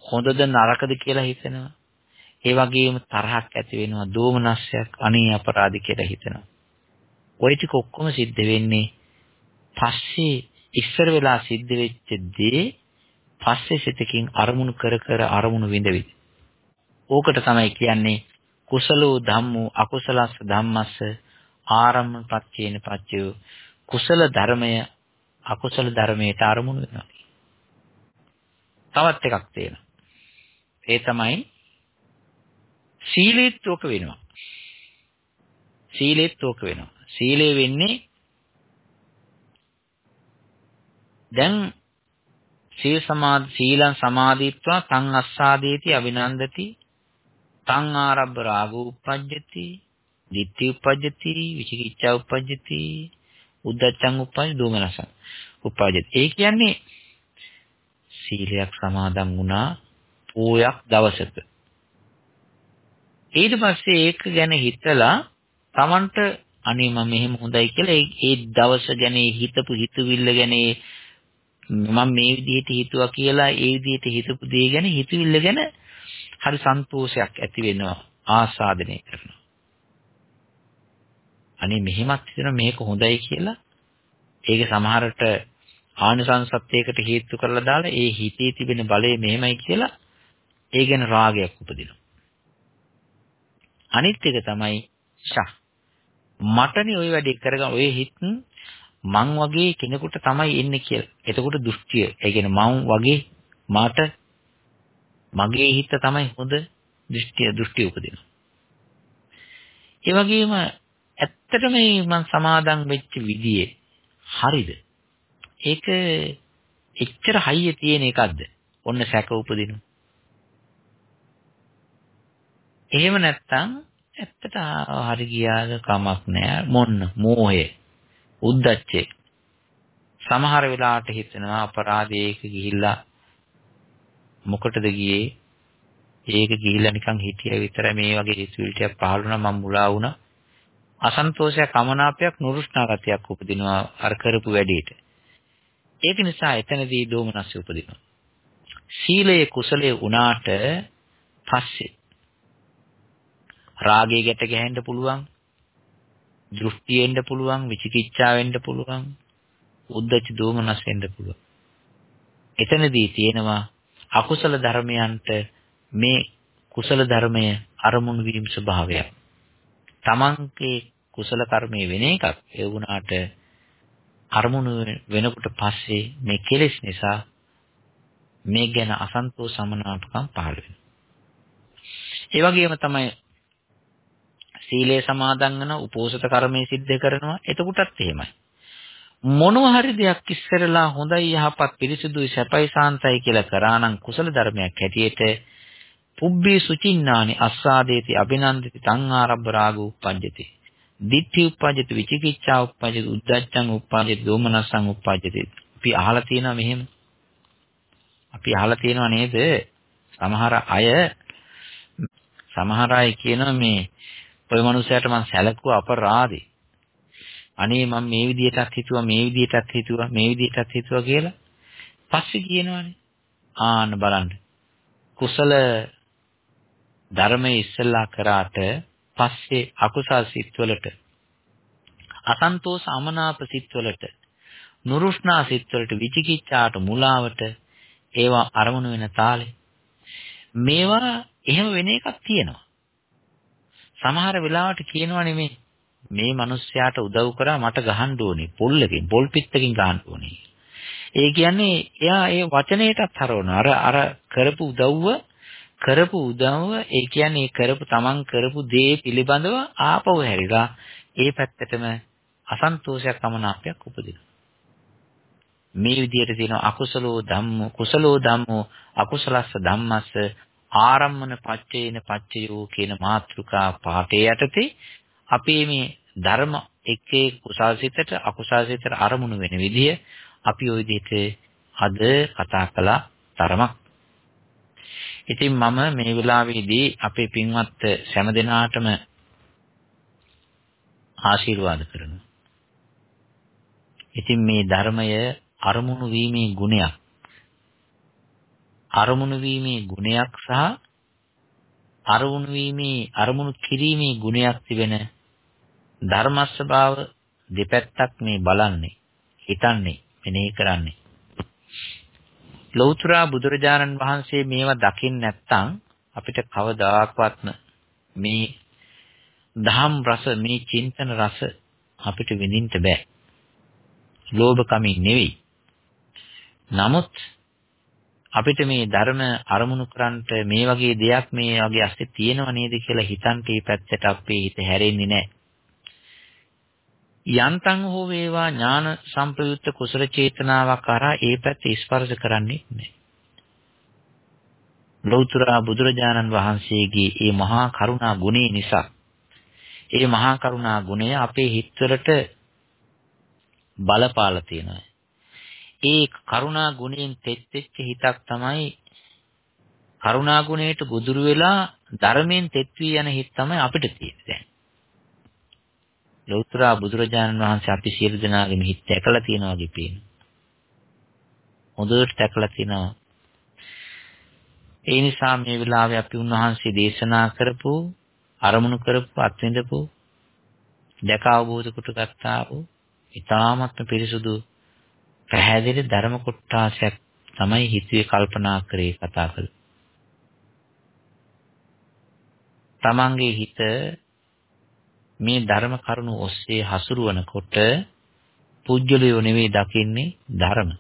හොඳද නරකද කියලා හිතනවා. ඒ වගේම තරහක් ඇති වෙනවා, දෝමනස්යක් අනේ අපරාධි කියලා හිතෙනවා. ওই ටික ඔක්කොම සිද්ධ වෙන්නේ පස්සේ ඉස්සර වෙලා සිද්ධ වෙච්ච දේ පස්සේ සිතකින් අරමුණු කර කර අරමුණු විඳවිද. ඕකට තමයි කියන්නේ කුසලෝ ධම්මෝ අකුසලස්ස ධම්මස්ස ආරම්ම පච්චේන පච්චය කුසල ධර්මය අකුසල ධර්මයට අරමුණු වෙනවා. තවත් එකක් තියෙනවා. ඒ තමයි සීලේත් ඕක වෙනවා. සීලේත් ඕක වෙනවා. සීලේ වෙන්නේ දැන් සීල සමාධි සීලං සමාධිත්වා තං අස්සාදේති අවිනන්දති. තං ආරබ්බ රාගෝ උප්පජ්ජති ditthi උප්පජ්ජති විචිකිච්ඡා උප්පජ්ජති උද්දච්චං උප්පජ්ජ දෝමනසං උප්පජ්ජති. ඒ කියන්නේ සීලයක් සමාදන් වුණා පෝයක් දවසක. ඊට පස්සේ ඒක ගැන හිතලා Tamanට අනේ මම මෙහෙම හොඳයි කියලා ඒ දවස ගැන හිතපු හිතවිල්ල ගැන මම මේ විදිහට හිතුවා කියලා ඒ විදිහට හිතපු දේ ගැන හිතවිල්ල ගැන හරි සන්තෝෂයක් ඇති වෙනවා ආස්වාදනය කරනවා. අනේ මෙහෙමත් හිතන මේක හොඳයි කියලා ඒක සමහරට ආනිසංසත්යකට හේතු කරලා දාලා ඒ හිතේ තිබෙන බලය මෙහෙමයි කියලා ඒ ගැන රාගයක් උපදිනවා. අනිත් එක තමයි ෂා. මටනේ ওই වැඩේ කරගන්න ඔය හිත මං වගේ කෙනෙකුට තමයි එන්නේ කියලා. එතකොට දෘෂ්ටිය. ඒ කියන්නේ මං වගේ මාට මගේ හිත තමයි හොඳ දෘෂ්ටිය දෘෂ්ටි උපදිනවා. ඒ වගේම ඇත්තටම මං සමාදන් වෙච්ච විදියේ හරිද? ඒක එච්චර හයිය තියෙන එකක්ද? ඔන්න සැක උපදිනවා. එහෙම නැත්තම් ඇත්තට හරි ගියාද කමක් නෑ මොන්න මෝහය උද්දච්චය සමහර වෙලාවට හිතෙනවා අපරාධයක ගිහිල්ලා මොකටද ගියේ? ඒක ගිහිල්ලා නිකන් හිටිය. විතර මේ වගේ හිතුවිලි ටිකක් පහළ වුණා මම මුලා වුණා. අසන්තෝෂයක් කමනාපයක් නුරුස්නා ගතියක් උපදිනවා අර කරපු වැඩේට. ඒක නිසා එතනදී දෝමනස්ය උපදිනවා. සීලයේ කුසලයේ උනාට පස්සේ රාගය ගැට ගැහෙන්න පුළුවන්. දෘෂ්ටියෙන්ද පුළුවන්, විචිකිච්ඡාවෙන්ද පුළුවන්, උද්දච්ච දෝමනස් වෙන්න පුළුවන්. එතනදී තියෙනවා අකුසල ධර්මයන්ට මේ කුසල ධර්මය අරමුණු වීම ස්වභාවයක්. තමන්ගේ කුසල කර්මයේ වෙන එකක්. ඒ වුණාට අරමුණු වෙනකොට පස්සේ මේ කෙලෙස් නිසා මේ ගැන අසන්තෝෂ සමනාපකම් පහළ වෙනවා. ඒ වගේම තමයි සීලය සමාදන් වෙනවා, උපෝසත කර්මයේ සිද්ධ කරනවා. එතකොටත් එහෙමයි. මොනවා හරි දෙයක් ඉස්සරලා හොඳයි යහපත් පිරිසිදුයි සැපයි සාන්තයි කියලා කරා නම් කුසල ධර්මයක් හැටියට පුබ්බේ සුචින්නානි අස්සාදේති අභිනන්දති තං ආරබ්බ රාගෝ උප්පජ්ජති. දිට්ඨි උප්පජ්ජති විචිකිච්ඡා උප්පජ්ජති උද්ධච්චං උප්පජ්ජති දෝමනස්සං උප්පජ්ජති. අපි අහලා තියෙනවා මෙහෙම. අපි අහලා තියෙනවා නේද? සමහර අය සමහර අය කියනවා මේ ඔය මනුස්සයාට මං සැලකුවා අපරාධේ. අනේ මම මේ විදිහටත් හිතුවා මේ විදිහටත් හිතුවා මේ විදිහටත් හිතුවා කියලා. පස්සේ කියනවානේ. ආන්න බලන්න. කුසල ධර්මයේ ඉස්සල්ලා කරාට පස්සේ අකුසල් සිත්වලට අසන්තෝෂ අමනාප සිත්වලට නුරුස්නා සිත්වලට විචිකිච්ඡාට මුලාවට ඒවා අරමුණු වෙන තාලේ මේවා එහෙම වෙන එකක් තියෙනවා සමහර වෙලාවට කියනවනේ මේ මේ මිනිස්යාට උදව් කරා මට ගහන්න ඕනේ පොල්ලකින් පොල් පිටකින් ගහන්න ඕනේ. ඒ කියන්නේ එයා ඒ වචනයටත් හරවනවා. අර අර කරපු උදව්ව කරපු උදව්ව ඒ කියන්නේ කරපු තමන් කරපු දේ පිළිබඳව ආපහු හැරිලා ඒ පැත්තටම අසන්තෝෂයක් අමනාපයක් උපදිනවා. මේ විදිහට තියෙන අකුසලෝ ධම්මෝ කුසලෝ ධම්මෝ අකුසලස්ස ධම්මස්ස ආරම්මන පච්චේන පච්චයෝ කියන මාතෘකා පාඨය යටතේ අපේ මේ ධර්ම එක්කේ කුසල්සිතට අකුසල්සිතට අරමුණු වෙන විදිය අපි ওই විදිහට අද කතා කළා තරමක්. ඉතින් මම මේ වෙලාවේදී අපේ පින්වත් සෑම දෙනාටම ආශිර්වාද කරනවා. ඉතින් මේ ධර්මය අරමුණු වීමේ ගුණයක්. අරමුණු වීමේ ගුණයක් සහ අරමුණු වීමේ අරමුණු කිරීමේ ගුණයක් තිබෙන ධර්ම ස්වභාව දෙපැත්තක් මේ බලන්නේ හිතන්නේ මෙනෙහි කරන්නේ ලෞතර බුදුරජාණන් වහන්සේ මේවා දකින්න නැත්නම් අපිට කවදාකවත්ම මේ දහම් රස මේ චින්තන රස අපිට විඳින්න බෑ. ලෝභකමින් නෙවෙයි. නමුත් අපිට මේ ධර්ම අරමුණු කරන්ට මේ වගේ දෙයක් මේ වගේ ඇස්සේ තියෙනව නේද කියලා හිතන්ට මේ පැත්තට අපේ හිත හැරෙන්නේ නැහැ. යන්තම් හෝ වේවා ඥාන සම්ප්‍රයුක්ත කුසල චේතනාවක් කරා ඒ පැත්ත ස්පර්ශ කරන්නේ නැහැ. ලෞතර බුදුරජාණන් වහන්සේගේ මේ මහා කරුණා ගුණය නිසා ඒ මහා කරුණා ගුණය අපේ හිතවලට බලපාලා තියෙනවා. ඒ කරුණා ගුණයෙන් තෙත්ෙච්ච හිතක් තමයි කරුණා ගුණයට ගොදුරු වෙලා ධර්මයෙන් තෙත් වී යන හිත තමයි අපිට තියෙන්නේ දැන්. ලෞතර බුදුරජාණන් වහන්සේ අපි සියලු දෙනාගේම හිත ඇකලා තියෙනවා වගේ පේනවා. හොඳට ඇකලා තියෙනවා. ඒ නිසා මේ වෙලාවේ අපි උන්වහන්සේ දේශනා කරපු අරමුණු කරපු අත්විඳපු දැක අවබෝධ කොට ගත්තා වූ ඊ타මත්ම පිරිසුදු පැහැදිලි ධර්ම කොටාසයක් තමයි හිතුවේ කල්පනා කරේ කතා කළේ. තමන්ගේ හිත මේ ධර්ම කරුණු ඔස්සේ හසුරුවනකොට පුජ්‍යලියෝ නෙවෙයි දකින්නේ ධර්ම.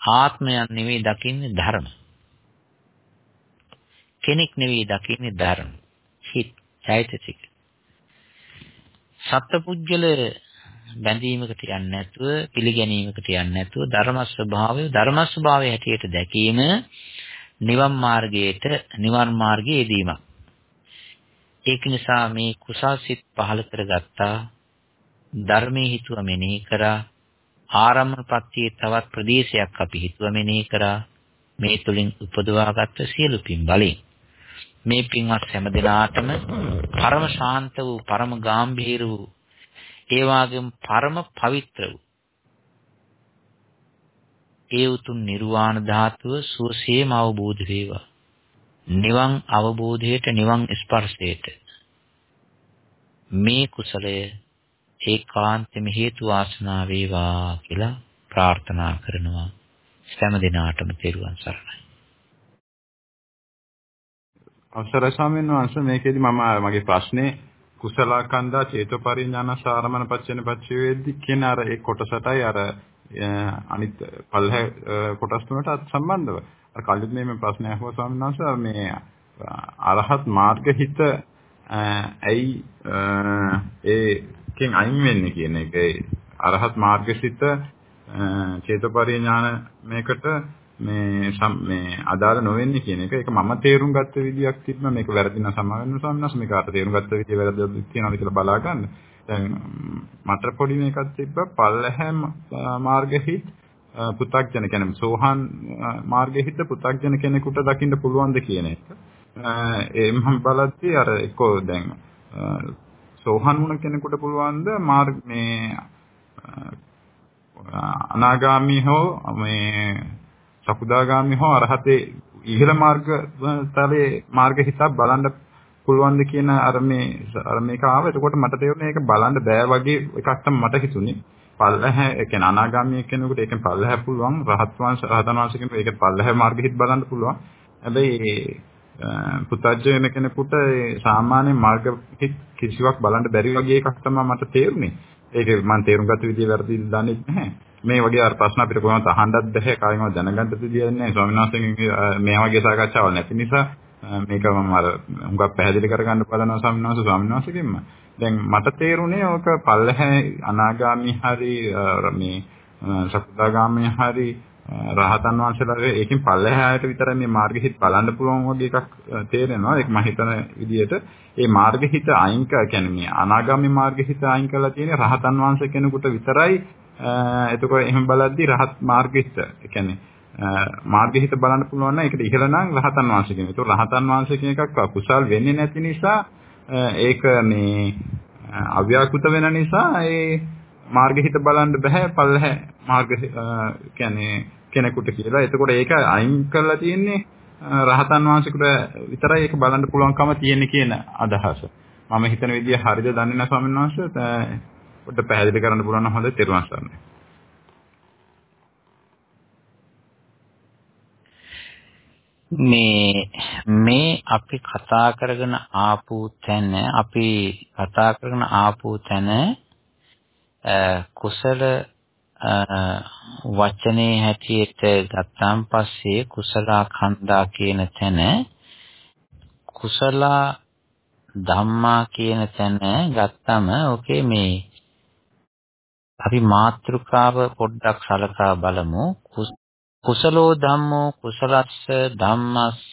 ආත්මයන් නෙවෙයි දකින්නේ ධර්ම. කෙනෙක් නෙවෙයි දකින්නේ ධර්ම. හිත් චෛතසික. සත්පුජ්‍යල බැඳීමකට යන්නේ නැතුව පිළිගැනීමකට යන්නේ නැතුව ධර්ම ස්වභාවය ධර්ම ස්වභාවය හැටියට දැකීම නිවන් මාර්ගයට නිවන් මාර්ගයේ යෙදීමක්. ඒක නිසා මේ කුසල් සිත් පහල කරගත්තා ධර්මයේ හිතුව මෙනෙහි කරා ආරම්භපත්තියේ තවත් ප්‍රදේශයක් අපි හිතුව මෙනෙහි කරා මේ තුලින් උපදවාගත්ත සියලු පින් බලයෙන් මේ පින්වත් හැම දිනාටම පරම ශාන්ත වූ පරම ගාම්භීර වූ ඒ වගේම පරම පවිත්‍ර වූ. ඒ උතුම් නිර්වාණ ධාතුව සුවසේම අවබෝධ වේවා. නිවන් අවබෝධයට නිවන් ස්පර්ශයට. මේ කුසලය ඒකාන්තෙම හේතු වාසනා වේවා කියලා ප්‍රාර්ථනා කරනවා. සෑම දිනාටම තෙරුවන් සරණයි. අවසරයි ස්වාමීන් වහන්සේ මේකෙදි මම මගේ ප්‍රශ්නේ කුසල කන්දා චේතෝපරිඥාන සාරමන පච්චන පච්චවේද්දි කියන අර ඒ කොටසටයි අර අනිත් පල්හ කොටස් තුනට සම්බන්ධව. අර කලින් මේ ප්‍රශ්නය අහුවා ස්වාමීන් වහන්සේ මේ අරහත් මාර්ග හිත ඇයි ඒකෙන් අයින් වෙන්නේ කියන එක. අරහත් මාර්ගසිත චේතෝපරිඥාන මේකට මේ මේ අදාළ නොවෙන්නේ කියන එක ඒක මම තේරුම් ගත්ත විදියක් තිබුණා මේක වැරදි නම් සමාවෙන්න සම්නස් මේක අර තේරුම් ගත්ත විදිය වැරදිද කියනවාද කියලා බලා ගන්න. දැන් මට පොඩි මේකක් තිබ්බා පල්ලහැම මාර්ගෙහිත් පු탁ජන කියන්නේ සෝහන් මාර්ගෙහිත් පු탁ජන කෙනෙකුට දකින්න පුළුවන්ද කියන එක. ඒ මම බලද්දී අර එක්කෝ දැන් සෝහන් වුණ කෙනෙකුට පුළුවන්ද මාර්ග මේ අනාගාමී හෝ මේ සකුදාගාමි හෝ අරහතේ ඉහළ මාර්ග තලයේ මාර්ග හිතක් බලන්න පුළුවන්ද කියන අර මේ අර මේක ආව. එතකොට මට තේරුණා ඒක බලන්න බෑ වගේ එකක් තමයි මට හිතුනේ. පල්ලහ ඒ කියන්නේ අනාගාමී කෙනෙකුට ඒකෙන් පල්ලහ පුළුවන්. රහත් වංශ රහතන් වංශ කෙනෙකුට ඒක පල්ලහ මාර්ග හිත බලන්න පුළුවන්. හැබැයි පුතජ්ජ වෙන කෙනෙකුට සාමාන්‍ය මාර්ග කිසිවක් බලන්න බැරි වගේ එකක් තමයි මට තේරුනේ. ඒක මම තේරුම් ගත්ත විදිය වැරදි දන්නේ නැහැ. මේ වගේ අර ප්‍රශ්න අපිට කොහොමද අහන්නත් බැහැ. කායින්වත් දැනගන්නත් දෙන්නේ නැහැ. ස්වාමීන් වහන්සේගෙන් මේ වගේ සාකච්ඡාවල් නැති නිසා මේක මම අර හුඟක් පැහැදිලි කරගන්න බලනවා ස්වාමීන් වහන්සේ ස්වාමීන් වහන්සේගෙන්ම. දැන් මට තේරුනේ ඔක පල්ලහැ අනාගාමි හරි මේ සකදාගාමි හරි රහතන් වහන්සේලා ඒකෙන් පල්ලහැයට විතරයි මේ මාර්ගෙහිත් බලන්න පුළුවන් වගේ එකක් තේරෙනවා. ඒක මම හිතන විදිහට ඒ මාර්ගෙහිත අයින් කර කියන්නේ මේ අනාගාමි මාර්ගෙහිත අයින් කරලා තියෙන රහතන් වහන්සේ කෙනෙකුට විතරයි. එතකොට එහෙම බලද්දී රහත් මාර්ගෙහිත ඒ කියන්නේ මාර්ගෙහිත බලන්න පුළුවන් නම් ඒකට ඉහළ නම් රහතන් වහන්සේ කියන. ඒක රහතන් වහන්සේ කියන එකක් කුසල් වෙන්නේ නැති නිසා ඒක මේ අව්‍යාකෘත වෙන නිසා ඒ මාර්ගෙහිත බලන්න බෑ පල්ලහැ මාර්ග කියන්නේ කෙනෙකුට කියලා. එතකොට ඒක අයින් කරලා තියෙන්නේ රහතන් වහන්සේකට විතරයි ඒක බලන්න පුළුවන්කම තියෙන්නේ කියන අදහස. මම හිතන විදිය හරිද දන්නේ නැහැ ස්වාමීන් වහන්සේ. පොඩ්ඩක් පැහැදිලි කරන්න පුළුවන් නම් හොඳයි තෙරුවන් සරණයි. මේ මේ අපි කතා කරගෙන ආපු තැන අපි කතා කරගෙන ආපු තැන කුසල වචනේ හැටියට ගත්තාන් පස්සේ කුසලා කන්දා කියන තැන කුසලා ධම්මා කියන තැන ගත්තම ඕකේ මේ අපි මාත්‍රිකාව පොඩ්ඩක් සලකා බලමු. කුසලෝ ධම්මෝ කුසලස්ස ධම්මස්ස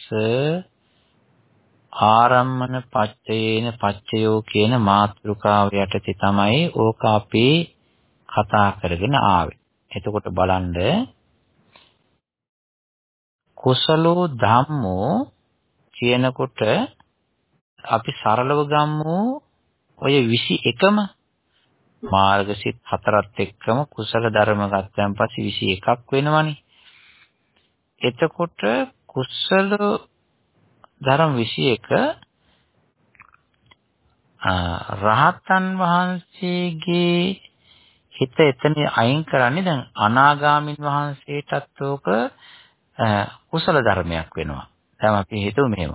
ආරම්මන පච්චයේන පච්චයෝ කියන මාතෘකාව යටතේ තමයි ඕක අපි කතා කරගෙන ආවේ. එතකොට බලන්න. කුසලෝ ධම්මෝ කියනකොට අපි සරලව ගමු ඔය 21ම මාර්ගසිත හතරත් එක්කම කුසල ධර්ම ගත්තන් පස්සේ 21ක් වෙනවනේ. එතකොට කුසල ධර්ම 21 රහතන් වහන්සේගේ හිත එතන අයින් කරන්නේ දැන් අනාගාමින් වහන්සේටත් ඕක කුසල ධර්මයක් වෙනවා. දැන් අපි හිතුව මෙහෙම.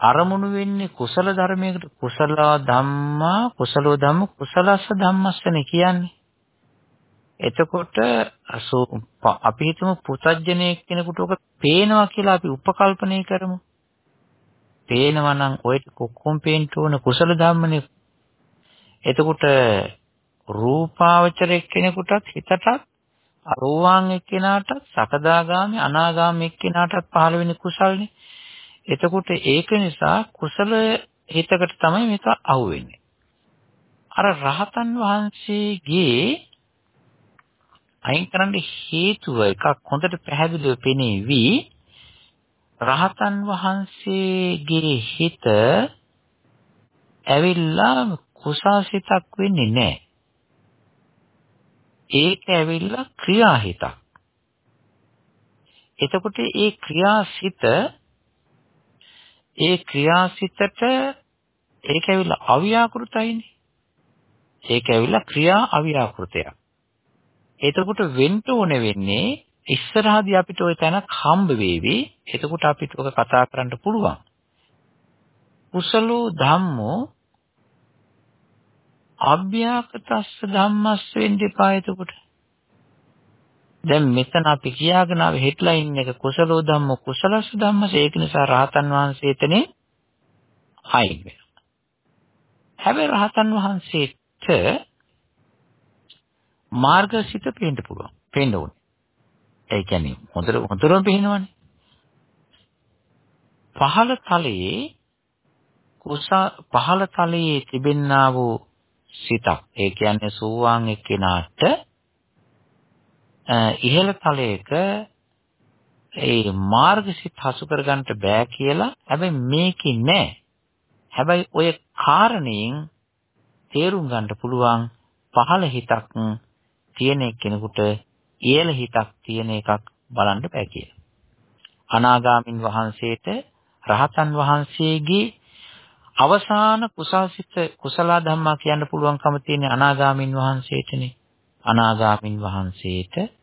අරමුණු වෙන්නේ කුසල ධර්මයකට කුසල ධම්මා කුසලෝ ධම්ම කුසලස්ස ධම්මස්සනේ කියන්නේ. එතකොට අපි හිතමු පුතඥයෙක් කෙනෙකුට ඔක පේනවා කියලා අපි උපකල්පනය කරමු. පේනවා නම් ඔය කොක්කොම් පේන්න ඕන කුසල ධම්මනේ. එතකොට රූපාවචර එක්කෙනෙකුටත් හිතටත් අරෝවාන් එක්කෙනාටත් සකදාගාමි අනාගාමි එක්කෙනාටත් පහළ වෙන කුසල්නේ. එතකොට ඒක නිසා කුසල හිතකට තමයි මේක අහුවෙන්නේ. අර රහතන් වහන්සේගේ අයින් කරන්න හේතුව එකක් හොඳට පැහැදිලිව පෙනේවි රහතන් වහන්සේගේ හිත ඇවිල්ලා කුසාසිතක් වෙන්නේ නැහැ. ඒක ඇවිල්ලා ක්‍රියාහිතක්. එතකොට ඒ ක්‍රියාසිත ඒ ක්‍රියාසිතට ඒක ඇවිල්ලා අව්‍යාකෘතයිනේ. ඒක ඇවිල්ලා ක්‍රියා අව්‍යාකෘතයක්. එතකොට වෙන්න ඕනේ වෙන්නේ ඉස්සරහදී අපිට ওই තැනක් හම්බ වෙවි. එතකොට අපිට ඔක කතා කරන්න පුළුවන්. කුසලෝ ධම්මෝ අභ්‍යාකතස්ස ධම්මස්ස වෙන්න එපා එතකොට. දැන් මෙතන අපි කියාගෙන ආවේ හෙඩ්ලයින් එක කුසලෝ ධම්ම කුසලස්ස ධම්මස ඒක නිසා රහතන් වහන්සේ එතනේ අයින් වෙනවා. හැබැයි රහතන් වහන්සේට මාර්ගසිත පේන්න පුළුවන්. පේන්න ඕනේ. ඒ කියන්නේ හොඳට හොඳටම පේනවනේ. පහළ තලයේ කුසා පහළ තලයේ තිබෙන්නා වූ සිතක්. ඒ කියන්නේ සෝවාන් එක්කෙනාට ඉහළ තලයක ඒ මාර්ගසිත හසු කරගන්න බෑ කියලා හැබැයි මේකේ නෑ. හැබැයි ඔය කාරණයෙන් තේරුම් ගන්න පුළුවන් පහළ හිතක් තියෙන කෙනෙකුට ඉහළ හිතක් තියෙන එකක් බලන්න බෑ කියලා. අනාගාමින් වහන්සේට රහතන් වහන්සේගේ අවසාන කුසල්සිත කුසල ධම්මා කියන්න පුළුවන්කම තියෙන අනාගාමින් වහන්සේටනේ. අනාගාමින් වහන්සේට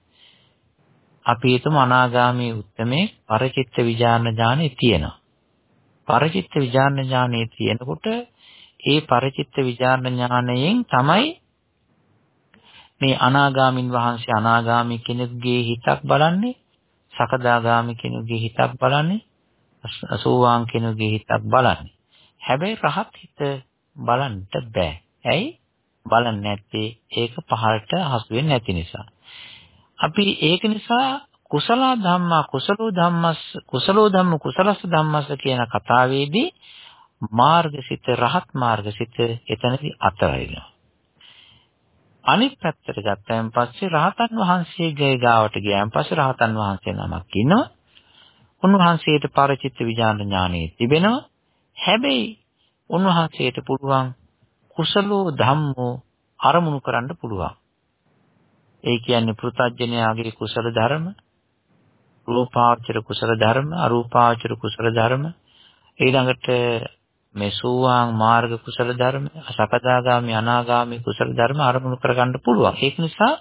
අපි හිතමු අනාගාමී උත්තමේ පරචිත්ත විඥාන ඥානෙ තියෙනවා. පරචිත්ත විඥාන ඥානෙ තියෙනකොට ඒ පරචිත්ත විඥාන ඥානයෙන් තමයි මේ අනාගාමින් වහන්සේ අනාගාමී කෙනෙකුගේ හිතක් බලන්නේ සකදාගාමී කෙනෙකුගේ හිතක් බලන්නේ අසෝවාන් කෙනෙකුගේ හිතක් බලන්නේ. හැබැයි රහත් හිත බලන්නට බෑ. ඇයි? බලන්නේ නැත්තේ ඒක පහළට හසු වෙන්නේ නැති නිසා. අපි ඒක නිසා කුසල ධම්මා කුසලෝ ධම්මස් කුසලෝ ධම්ම කුසලස්ස ධම්මස්ස කියන කතාවේදී මාර්ගසිත රහත් මාර්ගසිත එතනදී අතරයිනවා අනිත් පැත්තට ගත්තයින් පස්සේ රහතන් වහන්සේගේ ගාවට ගියන් පස්සේ රහතන් වහන්සේ නමක් ඉන්නවා. උන්වහන්සේට පරිචිත්ත විඥාන ඥානෙ තිබෙනවා. හැබැයි උන්වහන්සේට පුළුවන් කුසලෝ ධම්මෝ අරමුණු කරන්න පුළුවන්. ඒ කියන්නේ පෘථජ්ජනයාගේ කුසල ධර්ම, රූපාවචර කුසල ධර්ම, අරූපාවචර කුසල ධර්ම, ඊළඟට මේ සෝවාන් මාර්ග කුසල ධර්ම, සකදාගාමි අනාගාමි කුසල ධර්ම අරමුණු කරගන්න පුළුවන්. ඒක නිසා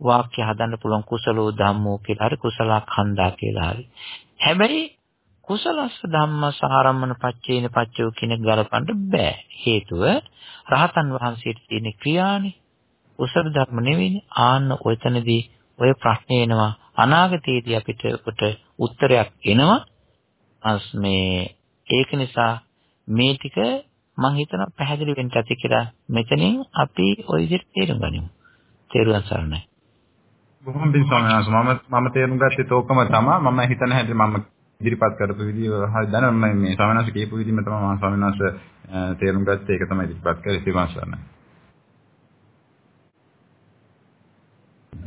වාක්‍ය හදන්න පුළුවන් කුසලෝ ධම්මෝ කියලා හරි කුසලඛණ්ඩා කියලා හරි. හැබැයි කුසලස්ස ධම්මස ආරම්මන පච්චේන පච්චෝ කියන ගලපන්න බෑ. හේතුව රහතන් වහන්සේට තියෙන ක්‍රියානේ. කුසල ධර්ම නෙවෙයිනේ. ආන්න ඔයතනදී ඔය ප්‍රශ්නේ එනවා. අනාගතයේදී අපිට කොට උත්තරයක් එනවා. අස් මේ ඒක නිසා මේ ටික මම හිතනවා පැහැදිලි වෙන්න ඇති කියලා මෙතනින් අපි ওই විදිහට තේරුම් ගනිමු. තේරුම් ගන්නයි. බොහොම පිං ස්වාමීන් වහන්සේ මම මම තේරුම් ගත්තේ තෝකම තමයි මම හිතන හැටි මම ඉදිරිපත් කරපු විදිය හරි දැන මම මේ ස්වාමීන් වහන්සේ කියපු විදිහම තමයි මම ස්වාමීන් වහන්සේ තේරුම් ගත්තේ ඒක තමයි ඉදිරිපත් කරේ සිවාන් සරණයි.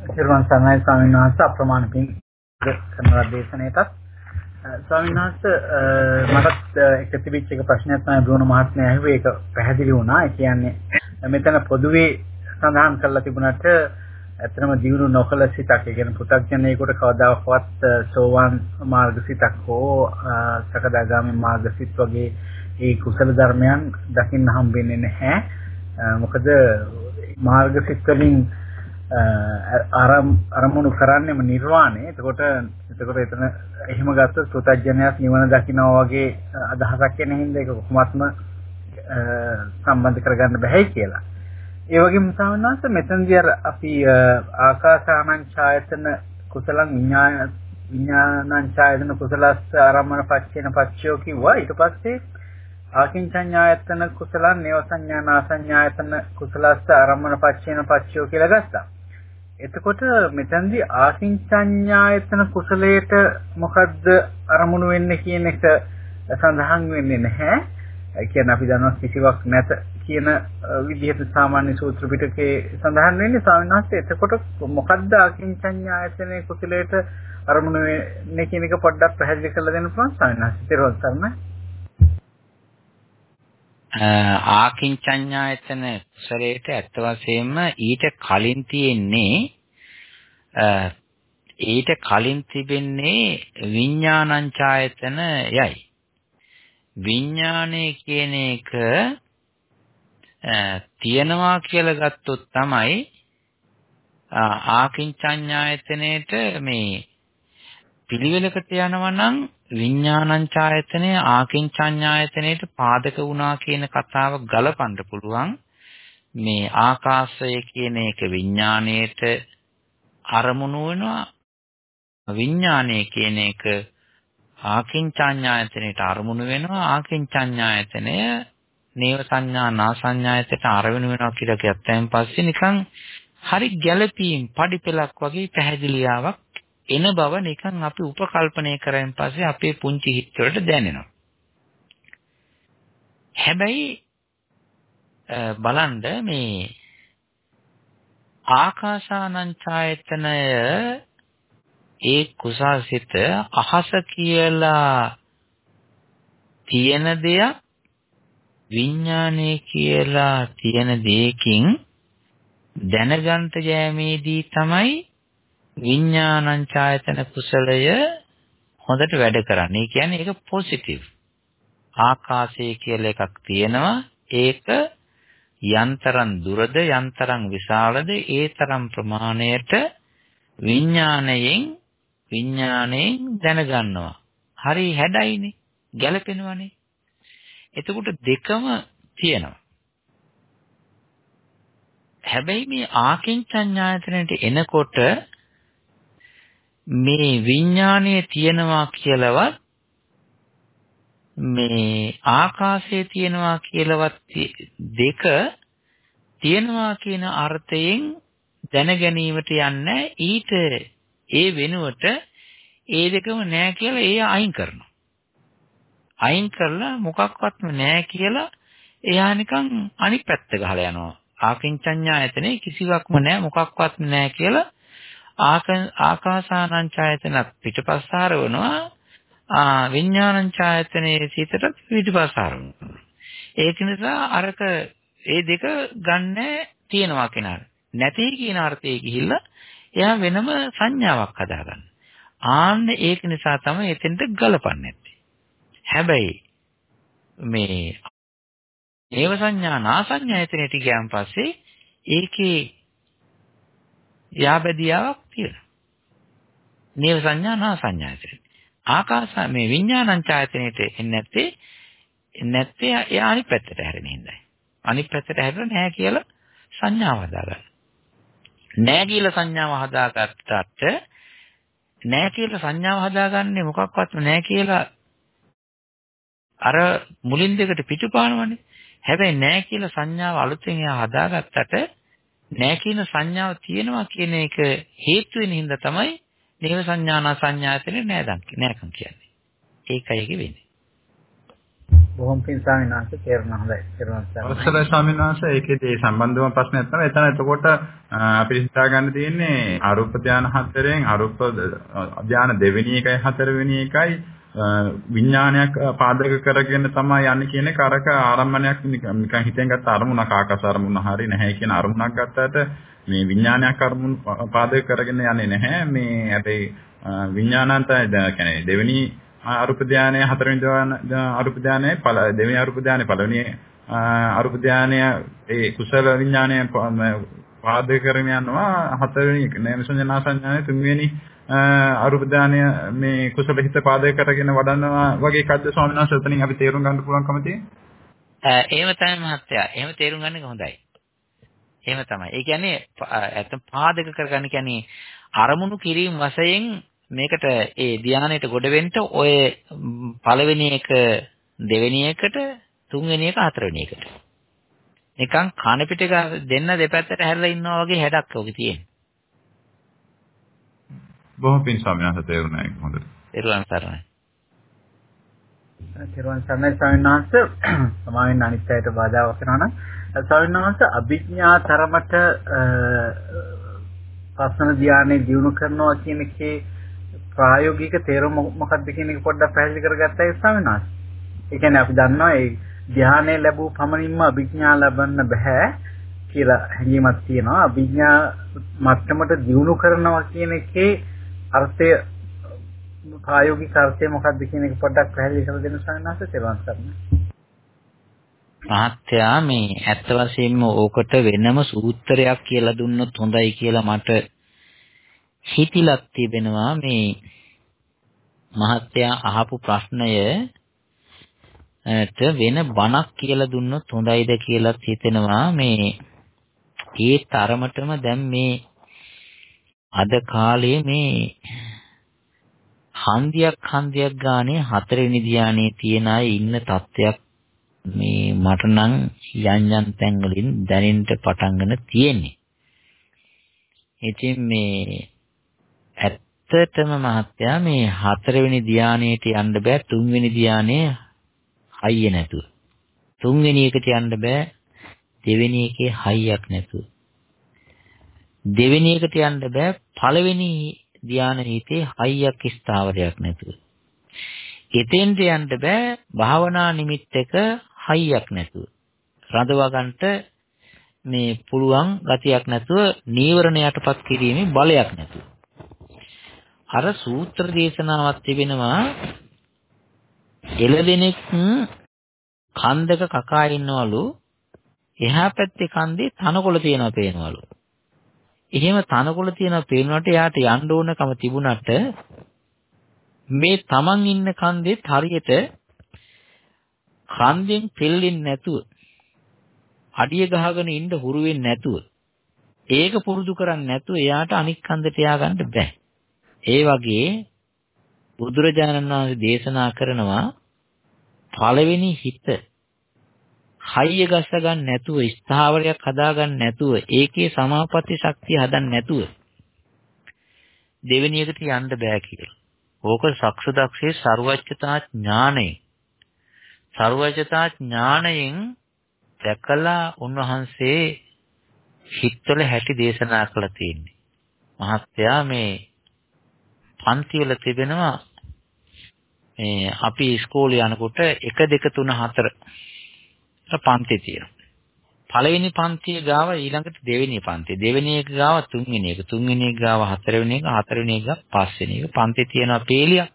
සිරුවන් සරණයි ස්වාමීන් වහන්සේ අප්‍රමාණ පිං කරන දේශනාවටත් ස්වාමීන් වහන්සේ මටත් එක තිබිච්ච එක ප්‍රශ්නයක් තමයි බ්‍රුණ මහත්මයා ඇහුවේ ඒක පැහැදිලි වුණා. ඒ කියන්නේ මෙතන පොදුවේ සඳහන් කරලා තිබුණාට ඇත්තම දියුණු නොකල සිතක් ඒ කියන්නේ පු탁ජනේකට කවදාකවත් සෝවාන් මාර්ගසිතක් හෝ සකදාගාමී මාර්ගසිත වගේ ඒ කුසල ධර්මයන් දකින්න හම්බෙන්නේ නැහැ. මොකද මාර්ගසිත වලින් අරමුණු කරන්නේම නිර්වාණය. එතකොට එතකොට එතන එහෙම ගත්තොත් පු탁ජනයක් නිවන දකින්නවා වගේ අදහසක් එන හින්දා ඒක කොහොමත්ම සම්බන්ධ කරගන්න බැහැ කියලා. ඒ වගේම සාමනාස මෙතනදී අර අපි ආකාසානං ඡායතන කුසලං විඥාන විඥානං ඡායතන කුසලස්ස ආරම්මන පච්චේන පච්චයෝ කිව්වා ඊට පස්සේ ආකින්චඤ්ඤායතන කුසලං නේව සංඥානාසඤ්ඤායතන කුසලස්ස ආරම්මන පච්චේන පච්චයෝ කියලා ගත්තා. එතකොට මෙතනදී ආකින්චඤ්ඤායතන කුසලයට මොකද්ද අරමුණු වෙන්නේ කියන එක සඳහන් වෙන්නේ නැහැ. ඒ කියන්නේ අපි දන්නවා කිසිවක් නැත කියන විදිහට සාමාන්‍ය සූත්‍ර පිටකේ සඳහන් වෙන්නේ. ස්වාමීන් වහන්සේ එතකොට මොකද්ද අකින්චඤ්ඤායතනේ කුසලයට අරමුණු වෙන්නේ කියන එක පොඩ්ඩක් පැහැදිලි කරලා දෙන්න පුළුවන්? ස්වාමීන් වහන්සේ ඊට පස්සේ ආකින්චඤ්ඤායතන කුසලයට ඇත්ත වශයෙන්ම ඊට කලින් තියෙන්නේ ඊට කලින් තිබෙන්නේ විඥානංචායතන යයි. විඥානය කියන එක තියනවා කියලා ගත්තොත් තමයි ආකින්චඤ්ඤායතනෙට මේ පිළිවෙලකට යනවා නම් විඥානංචායතනය ආකින්චඤ්ඤායතනෙට පාදක වුණා කියන කතාව ගලපන්න පුළුවන්. මේ ආකාශය කියන එක විඥාණයට අරමුණු වෙනවා. විඥානය කියන එක ආකින්චඤ්ඤායතනෙට අරමුණු වෙනවා. ආකින්චඤ්ඤායතනය නේව සංඥා නා සංඥායතට අරවෙන වෙනවා කියලා කියත්තෙන් පස්සේ නිකන් හරි ගැළපීම් පඩිපෙලක් වගේ පැහැදිලියාවක් එන බව නිකන් අපි උපකල්පනය කරන් පස්සේ අපේ පුංචි හිත වලට දැනෙනවා. හැබැයි බලන්න මේ ආකාසානං ඡායතනය ඒ කුසාසිත අහස කියලා තියෙන දෙයක් විඥානය කියලා තියෙන දෙයකින් දැනගන්ත යෑමේදී තමයි විඥානං ඡායතන කුසලය හොඳට වැඩ කරන්නේ. ඒ කියන්නේ ඒක පොසිටිව්. ආකාශය කියලා එකක් තියෙනවා. ඒක යන්තරන් දුරද යන්තරන් විශාලද ඒ තරම් ප්‍රමාණයට විඥාණයෙන් විඥාණයෙන් දැනගන්නවා. හරි හැඩයිනේ. ගැළපෙනවනේ. එතකොට දෙකම තියෙනවා. හැබැයි මේ ආකින්චඤ්ඤායතනට එනකොට මේ විඥානයේ තියෙනවා කියලාවත් මේ ආකාශයේ තියෙනවා කියලාවත් දෙක තියෙනවා කියන අර්ථයෙන් දැන ගැනීමට යන්නේ ඊට ඒ වෙනුවට ඒ දෙකම නෑ කියලා ඒ අයින් කරනවා. අයින් කරලා මොකක්වත්ම නැහැ කියලා එයා නිකන් අනිත් පැත්ත ගහලා යනවා. ආකින්චඤ්ඤායතනේ කිසිවක්ම නැහැ මොකක්වත්ම නැහැ කියලා ආකාසානංචායතනත් පිටපස්සාර වෙනවා. ආ විඥානංචායතනේ සිතට පිටපස්සාර වෙනවා. ඒක නිසා අරක ඒ දෙක ගන්න තියනවා කෙනාට. නැtei කියන අර්ථයේ ගිහිල්ලා එයා වෙනම සංඥාවක් හදාගන්න. ආන්න ඒක නිසා තමයි එතෙන්ට ගලපන්නේ නැත්තේ. හැබැයි මේ ඒව සංඥා නාසඤ්ඤායතනෙට ගියන් පස්සේ ඒකේ යාබදියාවක් තියෙනවා. නේව සංඥා නාසඤ්ඤායතනෙ. ආකාස මේ විඥානං ඡායතනෙට එන්නේ නැත්තේ නැත්තේ එයා අනිත් පැත්තට හැරෙන හින්දායි. අනිත් පැත්තට හැරෙලා නැහැ කියලා සංඥාව හදාගන්න. නැහැ කියලා සංඥාව හදාගත්තට නැහැ කියලා සංඥාව හදාගන්නේ මොකක්වත් නැහැ කියලා අර මුලින් දෙකට පිටුපානවනේ. හැබැයි නැහැ කියලා සංඥාව අලුතෙන් එයා හදාගත්තට නැහැ කියන සංඥාව තියෙනවා කියන එක හේතු වෙන හින්දා තමයි නේව සංඥානා සංඥාතනේ නෑදන් නෑකම් කියන්නේ. ඒකයි ඒක වෙන්නේ. බොහොම පින් ස්වාමීන් වහන්සේ තේරුණා හොඳයි. තේරුණා ස්වාමීන් වහන්සේ. අවසරයි ස්වාමීන් වහන්සේ ඒකේදී සම්බන්ධවම ප්‍රශ්නයක් තමයි. එතන එතකොට අපිට හිතා ගන්න තියෙන්නේ අරූප ධාන හතරෙන් අරූප ධාන දෙවෙනි එකයි හතරවෙනි එකයි විඥානයක් පාදක කරගෙන තමයි යන්නේ කියන එක අරක ආරම්භණයක් නිකන් හිතෙන් ගත්ත අරමුණක් ආකාශ අරමුණ හරි නැහැ කියන අරමුණක් ගත්තට මේ විඥානයක් අරමුණු පාදක කරගෙන යන්නේ නැහැ. මේ හැබැයි විඥානන්ත කියන්නේ දෙවෙනි අරුප ධානය හතරවෙනි අරුප ධානය දෙවෙනි අරුප ධානය පළවෙනි අරුප ධානය ඒ කුසල විඥානය පාදක කරගෙන යනවා. හතරවෙනි නේම සංඥා සංඥානේ තුන්වෙනි අරුප ධානය මේ කුසල හිත පාදක කරගෙන වඩනවා වගේ එකක්ද ස්වාමීන් වහන්සේ එතනින් අපි තේරුම් ගන්න පුළුවන්කම තියෙන්නේ එහෙම තමයි මහත්තයා. එහෙම තේරුම් ගන්න එක හොඳයි. එහෙම තමයි. ඒ කියන්නේ ඇත්ත පාදක කරගන්න කියන්නේ අරමුණු කිරීම වශයෙන් මේකට ඒ ධානයට ගොඩ වෙන්න ඔය පළවෙනි එක දෙවෙනි එකට තුන්වෙනි එක හතරවෙනි එකට. නිකන් කන පිට දෙන්න දෙපැත්තට හැරලා ඉන්නවා වගේ හැඩක් ඔගේ තියෙන. බොහොම පින් ස්වාමීන් වහන්සේ තේරුණා ඒක හොඳට. තේරුවන් සරණයි. තේරුවන් සරණයි ස්වාමීන් වහන්සේ සමාවෙන් අනිත් අයට බාධාවක් වෙනවා නම් ස්වාමීන් වහන්සේ අභිඥා තරමට පස්සන ධානයේ දිනු කරනවා කියන එකේ ප්‍රායෝගික තේරුම මොකක්ද කියන එක පොඩ්ඩක් පැහැදිලි කරගත්තා ඒ ස්වාමීන් වහන්සේ. ඒ කියන්නේ අපි දන්නවා ඒ ධානය ලැබූ පමණින්ම අභිඥා ලබන්න බෑ කියලා හැඟීමක් තියෙනවා. අභිඥා මට්ටමට දියුණු කරනවා කියන එකේ අර්ථය ප්‍රායෝගික අර්ථය මොකක්ද කියන එක පොඩ්ඩක් පැහැදිලි කරලා දෙන්න ස්වාමීන් වහන්සේ තේරුම් ගන්න. මහත්තයා මේ ඇත්ත වශයෙන්ම ඕකට වෙනම සූත්‍රයක් කියලා දුන්නොත් හොඳයි කියලා මට හිතිලක් තිබෙනවා මේ මහත්තයා අහපු ප්‍රශ්නය ට වෙන බණක් කියලා දුන්නොත් හොඳයිද කියලාත් හිතෙනවා මේ ඒ තරමටම දැන් මේ අද කාලේ මේ හන්දියක් හන්දියක් ගානේ හතරවෙනි ධානයේ තියන අය ඉන්න තත්ත්වයක් මේ මට නම් යම් යම් තැන් වලින් දැනෙන්න පටන්ගෙන තියෙන්නේ. ඉතින් මේ ඇත්තටම මහත්තයා මේ හතරවෙනි ධානයේට යන්න බෑ තුන්වෙනි ධානයේ හයිය නැතුව. තුන්වෙනි එකට යන්න බෑ දෙවෙනි එකේ හයියක් නැතුව. දෙවෙනි එකට යන්න බෑ පළවෙනි ධාන හිතේ හයියක් ස්ථාවරයක් නැතුව. එතෙන්ට යන්න බෑ භාවනා නිමිත්තක හයියක් නැතුව. රඳවා ගන්නට මේ පුළුවන් ගතියක් නැතුව නීවරණ යටපත් කිරීමේ බලයක් නැතුව. අර සූත්‍ර දේශනාවක් තිබෙනවා එළදෙනෙක් කන්දක කකා ඉන්නවලු එහා පැත්තේ කන්දේ තනකොළ තියෙනවා පේනවලු. එහෙම තනකොළ තියෙනවා පේනවට යාට යන්න ඕනකම තිබුණට මේ Taman ඉන්න කන්දෙත් හරියට කන්දෙන් පෙල්ලෙන්නේ නැතුව අඩිය ගහගෙන ඉන්න හුරු වෙන්නේ නැතුව ඒක පුරුදු කරන්නේ නැතුව එයාට අනික් කන්දට ය아가න්න බෑ. ඒ වගේ බුදුරජාණන් වහන්සේ දේශනා කරනවා පළවෙනි හිත හයිය ගස්ස ගන්න නැතුව ස්ථාවරයක් හදා ගන්න නැතුව ඒකේ සමාපatti ශක්තිය හදන්න නැතුව දෙවෙනි එකට යන්න බෑ කියලා. ඕක සක්සුදක්ෂේ ਸਰවඥතා ඥාණය. ਸਰවඥතා ඥාණයෙන් දැකලා උන්වහන්සේ හිතවල හැටි දේශනා කළා තියෙන්නේ. මහත්තයා මේ පන්ති වල තිබෙනවා මේ අපි ඉස්කෝලේ යනකොට 1 2 3 4 පන්ති තියෙනවා. පළවෙනි පන්තිය ගාව ඊළඟට දෙවෙනි පන්තිය. දෙවෙනි එක ගාව තුන්වෙනි එක. තුන්වෙනි එක ගාව හතරවෙනි එක. හතරවෙනි එක ගාව පස්වෙනි එක. පන්ති තියෙනවා පේලියක්.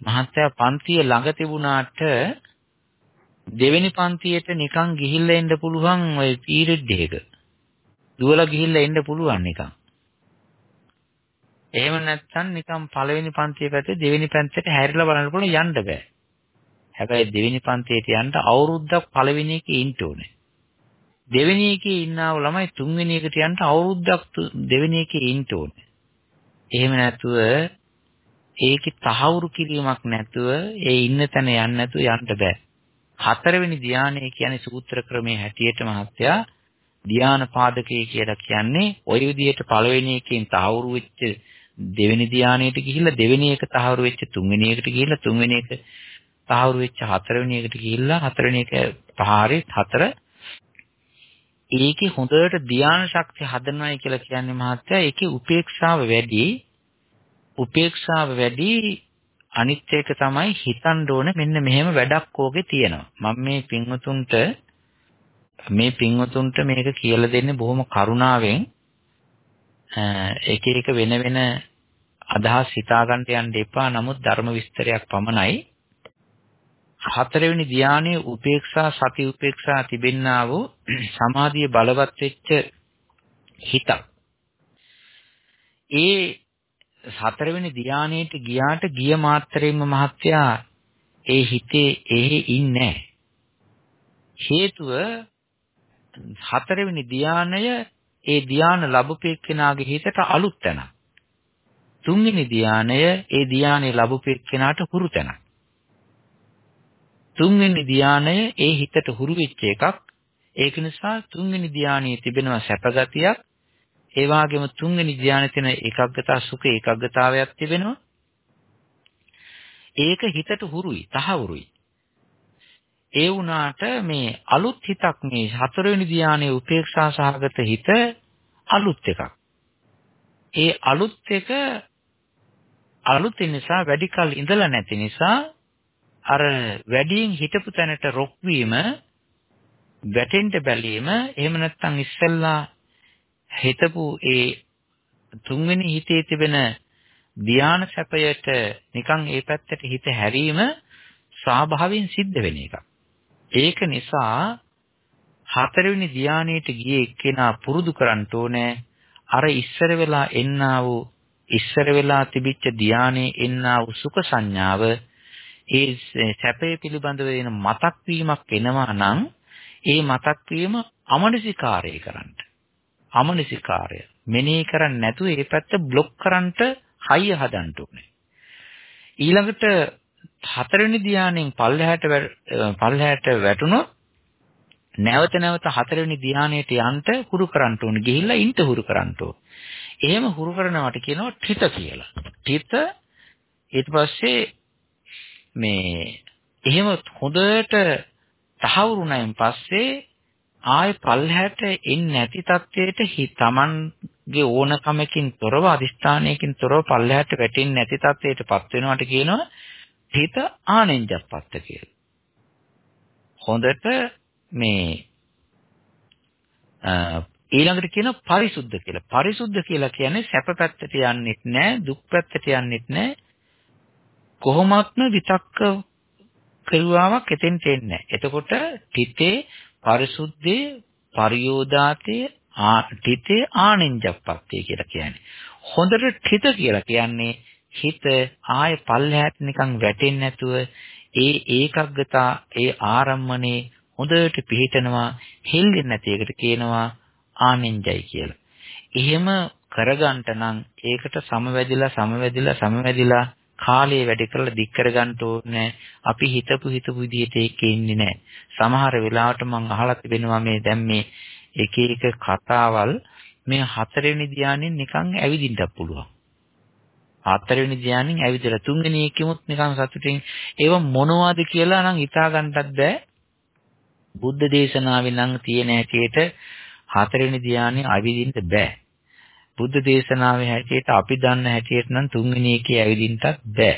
මහත්තයා පන්තිය ළඟ තිබුණාට දෙවෙනි පන්තියට නිකන් ගිහිල්ලා එන්න පුළුවන් ওই පීරියඩ් එක. දුවලා ගිහිල්ලා එන්න පුළුවන් නිකන්. එහෙම නැත්නම් නිකන් පළවෙනි පන්තිය පැත්තේ දෙවෙනි පන්තියට හැරිලා බලන්න පුළුවන් යන්න බෑ. හැබැයි දෙවෙනි පන්තියට යන්න අවුරුද්දක් පළවෙනි එකේ ඉන්න ඕනේ. දෙවෙනි එකේ ඉන්නව ළමයි තුන්වෙනි එකට යන්න අවුරුද්දක් දෙවෙනි එකේ ඉන්න ඕනේ. එහෙම නැතුව ඒකේ තහවුරු කිරීමක් නැතුව ඒ ඉන්න තැන යන්න නැතුව යන්න බෑ. හතරවෙනි ධානය කියන්නේ සූත්‍ර ක්‍රමයේ හැටියට මහත්තයා ධාන පාදකය කියලා කියන්නේ ওই විදිහට පළවෙනි එකෙන් තහවුරු වෙච්ච දෙවෙනි ධානයට ගිහිල්ලා දෙවෙනි එක තහවුරු වෙච්ච තුන්වෙනි එකට ගිහිල්ලා තුන්වෙනි එක තහවුරු වෙච්ච හතරවෙනි එකට ගිහිල්ලා හතරවෙනි එක පහරේ හතර ඒකේ හොඳට ධාන ශක්තිය හදනවයි කියලා කියන්නේ මහත්තයා ඒකේ උපේක්ෂාව වැඩි. උපේක්ෂාව වැඩි අනිත් එක තමයි හිතන්න ඕනේ මෙන්න මෙහෙම වැඩක් ඕකේ තියෙනවා. මම මේ පින්වතුන්ට මේ පින්වතුන්ට මේක කියලා දෙන්නේ බොහොම කරුණාවෙන්. එක එක වෙන වෙන අදහස් හිතා ගන්න යන්න එපා. නමුත් ධර්ම විස්තරයක් පමණයි. හතරවෙනි ධානයේ උපේක්ෂා සති උපේක්ෂා තිබෙන්නා වූ සමාධිය බලවත් වෙච්ච හිතක්. ඒ හතරවෙනි ධානයේට ගියාට ගිය මාත්‍රයෙන්ම මහත්යා ඒ හිතේ එහෙ ඉන්නේ හේතුව හතරවෙනි ධානය ඒ ධාන ලැබුපෙක්කෙනාගේ හිතට අලුත් තැනක්. තුන්වෙනි ධානය ඒ ධානය ලැබුපෙක්කෙනාට හුරු තැනක්. තුන්වෙනි ධානය ඒ හිතට හුරු වෙච්ච එකක්. ඒක නිසා තුන්වෙනි ධානයේ තිබෙනවා සැපගතියක්. ඒ වගේම තුන්වෙනි ධානයේ තියෙන ඒකග්ගතා සුඛ ඒකග්ගතාවයක් තිබෙනවා. ඒක හිතට හුරුයි, තහවුරුයි. ඒ වුණාට මේ අලුත් හිතක් මේ හතරවෙනි ධානයේ උපේක්ෂා සහගත හිත අලුත් එකක්. ඒ අලුත් එක අලුත් නිසා වැඩි කල ඉඳලා නැති නිසා අර වැඩියෙන් හිටපු තැනට රොක් වීම වැටෙන්න බැලීම එහෙම නැත්නම් ඉස්සෙල්ලා හිතපු ඒ තුන්වෙනි හිතේ තිබෙන ධාන සැපයට නිකන් ඒ පැත්තට හිත හැරීම ස්වාභාවයෙන් සිද්ධ වෙන එකක්. ඒක නිසා හතරවෙනි ධානයට ගියේ එක්කෙනා පුරුදු කරන්න ඕනේ අර ඉස්සර වෙලා එන්නා වූ ඉස්සර වෙලා තිබිච්ච ධානයේ එන්නා වූ සුඛ සංඥාව ඒ සැපේ පිළිබඳව එන මතක් වීමක් එනවා නම් ඒ මතක් වීම අමනසිකාරය කරන්න. අමනසිකාරය. මෙනෙහි කරන්නේ නැතුව ඒ පැත්ත બ્લોක් කරන්නට හයිය හදන්න ඕනේ. ඊළඟට හතරවෙනි ධානයෙන් පල්ලහැට පල්ලහැට වැටුණොත් නැවත නැවත හතරවෙනි ධානයට යන්න හුරු කරන්න ඕනේ. ගිහිල්ලා ඉන්න හුරු කරන්න ඕනේ. එහෙම හුරු කරනවට කියනවා ඨිත කියලා. ඨිත ඊට පස්සේ මේ එහෙම හොඳට තහවුරුණයින් පස්සේ ආය පල්හැට එන්නේ නැති තත්වයට හි තමන්ගේ ඕනකමකින් තොරව අදිස්ථානයකින් තොරව පල්හැට වැටෙන්නේ නැති තත්වයටපත් වෙනවට කියනවා හිත ආනෙන්ජප්පත්ත කියලා. හොඳට මේ ඊළඟට කියන පරිසුද්ධ කියලා. පරිසුද්ධ කියලා කියන්නේ සැප පැත්තට යන්නෙත් නැහැ, දුක් පැත්තට යන්නෙත් නැහැ. කොහොමත්ම විතක්ක කෙරුවාවක් එතෙන්ට එන්නේ නැහැ. එතකොට තිතේ පරිසුද්ධේ පරියෝදාතේ තිතේ ආනෙන්ජප්පත්තේ කියලා කියන්නේ. හොඳට තිත කියලා කියන්නේ හිත ආය පල්ලහැට නිකන් වැටෙන්නේ නැතුව ඒ ඒකග්ගතා ඒ ආරම්මනේ හොඳට පිහිටනවා හෙල්ලෙන්නේ නැති එකට කියනවා ආනෙන්ජයි කියලා. එහෙම කරගන්න නම් ඒකට සමවැදිලා සමවැදිලා සමවැදිලා කාලය වැඩි කරලා දික් කරගන්න ඕනේ. අපි හිතපු හිතපු විදිහට ඒකේ ඉන්නේ නැහැ. සමහර වෙලාවට මම අහලා තිබෙනවා මේ දැන් මේ එක එක කතාවල් මේ හතරවෙනි ධානයෙන් නිකන් ඇවිදින්නත් පුළුවන්. හතරවෙනි ධානයෙන් ඇවිදලා තුන්වෙනි එකෙමුත් නිකන් සතුටින් ඒව මොනවද කියලා නම් හිතා ගන්නත් බෑ. බුද්ධ දේශනාවේ නම් තියෙන හැටියට හතරවෙනි ධානය ඇවිදින්න බෑ. බුද්ධ දේශනාවේ හැටියට අපි දන්න හැටියට නම් තුන්වෙනි එකේ ඇවිදින්නත් බෑ.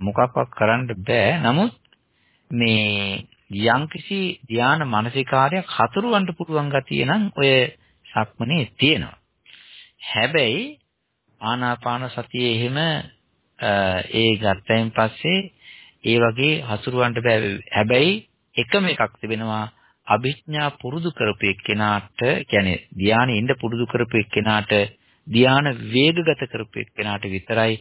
මොකක්වත් කරන්න බෑ. නමුත් මේ යම්කිසි ධානා මානසිකාරයක් හතුරුවන්න පුළුවන් ගතිය නම් ඔය සක්මනේ තියෙනවා. හැබැයි ආනාපාන සතියේ එහෙම ඒ ගත්තයින් පස්සේ ඒ වගේ හසුරවන්න බෑ. හැබැයි එකම එකක් තිබෙනවා අභිඥා පුරුදු කරපු එක්කෙනාට කියන්නේ ධානයේ ඉඳ පුරුදු කරපු එක්කෙනාට ධාන වේගගත කරපු එක්කෙනාට විතරයි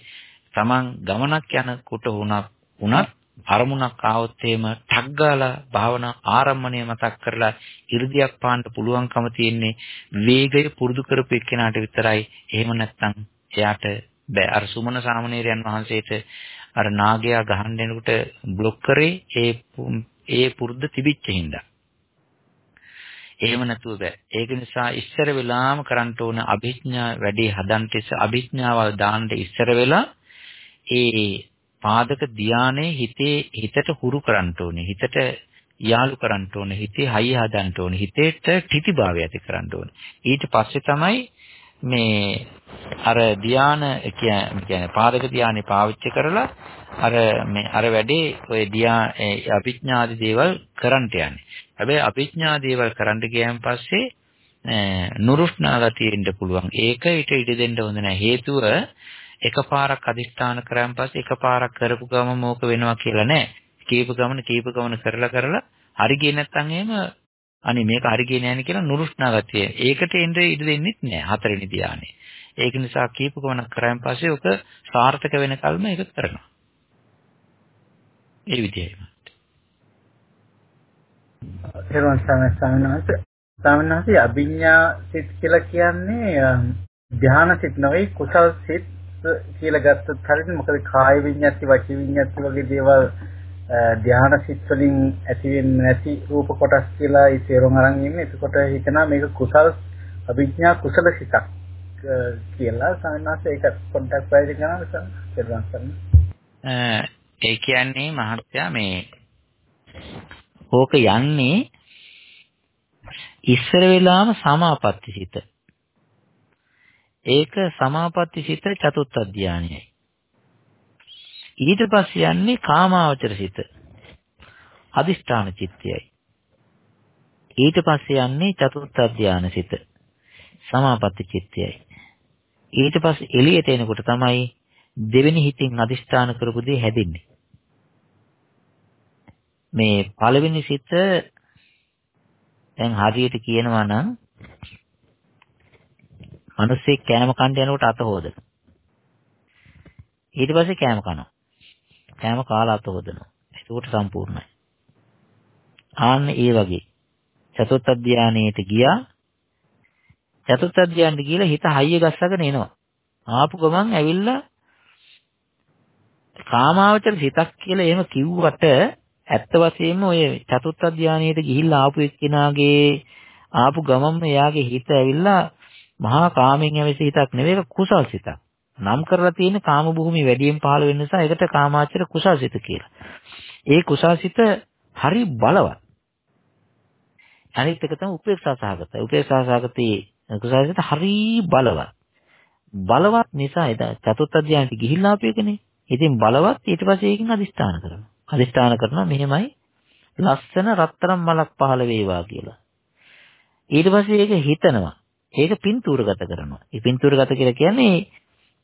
Taman ගමනක් යනකොට වුණත් වුණත් අරමුණක් ආවොත් එහෙම ටක් ගාලා භාවනා ආරම්භණය මතක් කරලා 이르දියක් පාන්න පුළුවන්කම තියෙන්නේ වේගය පුරුදු කරපු එක්කෙනාට විතරයි. එහෙම නැත්නම් එයාට බෑ. අර සුමන සාමණේරයන් වහන්සේට අර නාගයා ගහන්න යනකොට බ්ලොක් කරේ ඒ ඒ පුරුද්ද තිබිච්ච හින්දා. එහෙම නැතුව බෑ. ඒක නිසා ඉස්සර වෙලාම කරන්න ඕන අභිඥා වැඩි හදන්න ඉස්ස අභිඥාවල් දාන්න ඉස්සර වෙලා ඒ පාදක ධානයේ හිතේ හිතට හුරු කරන්න ඕනේ. හිතට යාලු කරන්න ඕනේ. හිතේ හයිය හදන්න ඕනේ. හිතේට ඨිතිභාවය ඇති කරන්න ඕනේ. ඊට පස්සේ තමයි මේ අර ධාන කියන්නේ පාදක ධානය පාවිච්චි කරලා අර මේ අර වැඩේ ඔය ධා අභිඥාදී දේවල් කරන්නට යන්නේ. හැබැයි අභිඥා දේවල් කරන්න ගියන් පස්සේ නුරුස්නා ගතියෙන්න පුළුවන්. ඒක ඊට ඉඩ දෙන්න හොඳ නැහැ. හේතුව එකපාරක් අදිස්ථාන කරාන් පස්සේ එකපාරක් කරපු ගම මොක වෙනවා කියලා නෑ. කීප ගමන කීප ගමන කරලා කරලා හරි ගියේ නැත්නම් එහෙම අනේ මේක හරි ගියේ නෑනේ කියලා නුරුස්නා ගතිය. ඒකට එන්න ඉඩ දෙන්නෙත් නෑ හතරෙනි ධානයේ. ඒක නිසා කීප ගමනක් කරාන් පස්සේ ඔක සාර්ථක වෙනකල්ම ඒක කරනවා. ඒ විදිහයි. තෙරුවන් සරණයි ස්වාමීන් වහන්සේ. ස්වාමීන් වහන්සේ අභිඥා සිත් කියලා කියන්නේ ධානා සිත් නෙවෙයි කුසල් සිත් කියලා ගත්තොත් හරියට මොකද කාය විඤ්ඤාති වචී විඤ්ඤාති වගේ දේවල් ධානා සිත් වලින් ඇති වෙන්නේ නැති රූප කොටස් කියලා ඒ තේරුම් අරන් ඉන්නේ. එතකොට හිතනවා මේක කුසල් අභිඥා කුසල සිතක් කියලා ස්වාමීන් වහන්සේ ඒක පොඩ්ඩක් පැහැදිලි කරනවා තෙරුවන් සරණයි. ඒ කියන්නේ මහත්තයා මේ ඕක යන්නේ ඉස්සර වෙලාම සමාපatti සිත. ඒක සමාපatti සිත චතුත්ථ ධානයයි. ඊට පස්සේ යන්නේ කාමාවචර සිත. අදිෂ්ඨාන චිත්තයයි. ඊට පස්සේ යන්නේ චතුත්ථ ධාන සිත. සමාපatti චිත්තයයි. ඊට පස්සේ එළියට එනකොට තමයි දෙවෙනි හිතින් අදිෂ්ඨාන කරපු දේ හැදෙන්නේ. මේ පළවෙනි සිත දැන් හරියට කියනවා නම් මිනිස්සෙක් කෑම කන්න යනකොට අත හොදන. ඊට පස්සේ කෑම කනවා. කෑම කාලා අත හොදනවා. ඒකට සම්පූර්ණයි. ආන්න ඒ වගේ චතුත්ථ ධානයේට ගියා. චතුත්ථ ධානයට ගිහලා හිත හයිය ගස්සගෙන එනවා. ආපු ගමන් ඇවිල්ලා කාමාවචර සිතක් කියලා එහෙම කිව්වට ඇත්ත වශයෙන්ම ඔය චතුත්ථ ධානයේට ගිහිල්ලා ආපු එක්කෙනාගේ ආපු ගමම්ම එයාගේ හිත ඇවිල්ලා මහා කාමෙන් ඇවිස හිතක් නෙවෙයි කුසල් සිතක්. නම් කරලා තියෙන කාම භූමිය වැඩියෙන් පහළ වෙන නිසා ඒකට කාමාචර කුසල් සිත කියලා. ඒ කුසල් සිත හරි බලවත්. අනිත් එක තමයි උපේක්ෂා සහගතයි. උපේක්ෂා සහගතේ කුසල් සිත හරි බලවත්. බලවත් නිසා එදා චතුත්ථ ධානයට ගිහිල්ලා ආපු එකනේ. ඉතින් බලවත් ඊට පස්සේ ඒකෙන් අදිස්ථාන කරනවා. අදිස්ථාන කරනවා මෙහෙමයි ලස්සන රත්තරන් මලක් පහළ වේවා කියලා. ඊට පස්සේ ඒක හිතනවා. ඒක පින්තූරගත කරනවා. ඒ පින්තූරගත කියලා කියන්නේ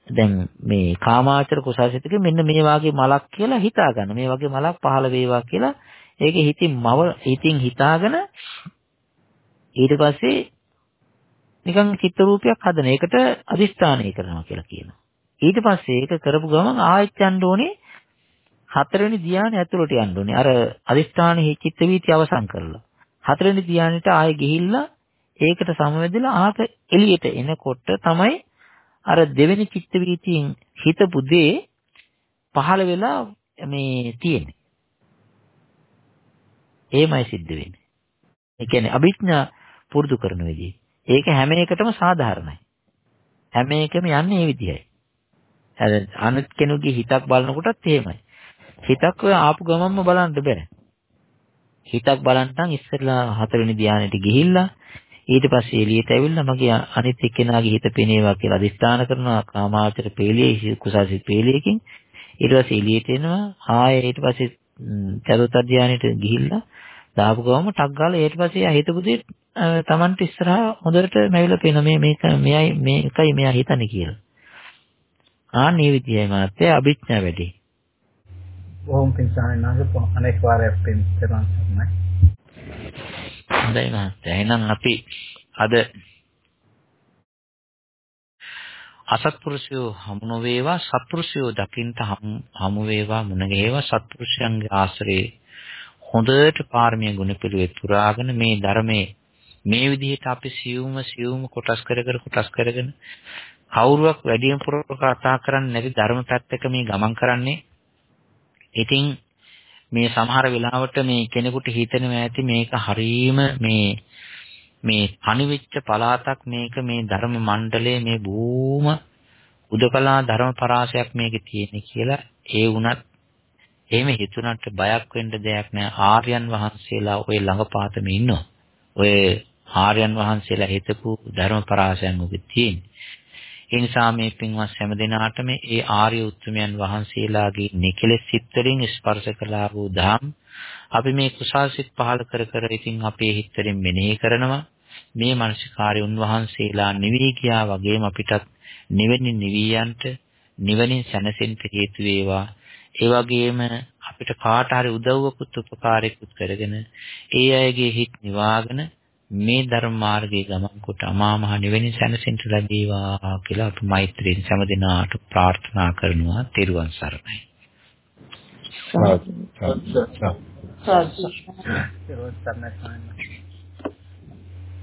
දැන් මේ කාමාචර කුසාසිතක මෙන්න මේ වාගේ මලක් කියලා හිතා ගන්න. මේ වගේ මලක් පහළ වේවා කියලා ඒක හිතින් මව හිතින් හිතාගෙන ඊට පස්සේ නිකන් චිත්ත රූපයක් හදන එකට අදිස්ථානය කරනවා කියලා කියනවා. ඊට පස්සේ ඒක කරපු ගමන් ආයෙත් යන්න ඕනේ හතරවෙනි ධ්‍යානෙ ඇතුළට යන්න ඕනේ. අර අදිස්ථානෙහි චිත්ත වීති අවසන් කරලා. හතරවෙනි ධ්‍යානෙට ආයෙ ගිහිල්ලා ඒකට සමවැදලා ආත එළියට එනකොට තමයි අර දෙවෙනි චිත්ත වීතියෙන් හිතපු දේ පහළ වෙලා මේ තියෙන්නේ. එහෙමයි සිද්ධ වෙන්නේ. ඒ කියන්නේ අභිඥා පුරුදු කරන විදිහ. ඒක හැම එකටම සාධාරණයි. හැම එකම යන්නේ මේ විදිහයි. අනිත් කෙනෙකුගේ හිතක් බලනකොටත් එහෙමයි. හිතක් ඔය ආපු ගමන්ම බලන්න බෑ. හිතක් බලන්නම් ඉස්සෙල්ලා හතරවෙනි ධානයට ගිහිල්ලා ඊට පස්සේ එළියට ඇවිල්ලා මගේ අනිත් එක්කෙනාගේ හිත පෙනේවා කියලා අදිස්ථාන කරනවා කාමාවචර පේලියේ කුසාසිත පේලියකින් ඊට පස්සේ එළියට එනවා ආයෙ ඊට පස්සේ චතුත් ධානයට ගිහිල්ලා දාපු ගමම ටක් ගාලා ඊට පස්සේ ආ හිතපු දේ Tamanට ඉස්සරහා හොඳට නැවිලා පේන මේ මේක මෙයයි මේකයි මෙයා හිතන්නේ කියලා. ආන් මේ විදියයි මාත්‍ය අභිඥා වැඩි. බොහොම පිං සාහනාගේ අනෙක් වාරයක් පිං කරනවා. හොඳයි මාත්‍ය. එහෙනම් අපි අද අසත්පුරුෂයෝ හමු නොවේවා සත්පුරුෂයෝ දකින්ට හමු වේවා මුණ ගැහිවා සත්පුරුෂයන්ගේ ආශ්‍රේ හොඳට පාරමී ගුණ පිළිවෙත් පුරාගෙන මේ ධර්මයේ මේ විදිහට අපි සියුම සියුම කොටස් කර කර කොටස් කරගෙන කවුරුවක් වැඩියෙන් පුර කතා කරන්නේ නැති ධර්ම පැත්තක මේ ගමන් කරන්නේ ඉතින් මේ සමහර වෙලාවට මේ කෙනෙකුට හිතෙනවා ඇති මේක හරීම මේ මේ පණිවිච්ච පලාතක් මේක මේ ධර්ම මණ්ඩලයේ මේ බොහොම උදකලා ධර්ම පරාසයක් මේකේ තියෙන කියලා ඒ වුණත් එහෙම හිතුණට බයක් වෙන්න දෙයක් නෑ ආර්යයන් වහන්සේලා ওই ළඟපාතම ඉන්නවා. ඔය ආර්යයන් වහන්සේලා හිතපු ධර්ම පරාසයන් ඔබ තියෙන්නේ. ඒ නිසා මේ පින්වත් හැම දිනාටම ඒ ආර්ය උත්මයන් වහන්සේලාගේ නිකලෙස් සිත් වලින් ස්පර්ශ කළා වූ ධම් අපි මේ කුසල් සිත් පහල කර කර ඉතින් අපේ හිත වලින් මෙනෙහි කරනවා. මේ මානසිකාර්ය උන්වහන්සේලා නිවි ගියා වගේම අපිටත් නිවෙන නිවියන්ට නිවනින් සැනසෙන්න හේතු වේවා. ඒ වගේම අපිට කාට හරි උදව්වකුත් උපකාරයකුත් කරගෙන ඒ අයගේ හිත් නිවාගෙන මේ ධර්ම මාර්ගයේ ගමන් කොට අමා මහ නිවෙන සැනසෙන්න ලැබේවා කියලා අපි මෛත්‍රියෙන් හැම දිනාට ප්‍රාර්ථනා කරනවා. තෙරුවන් සරණයි. සාදු. සාදු. සාදු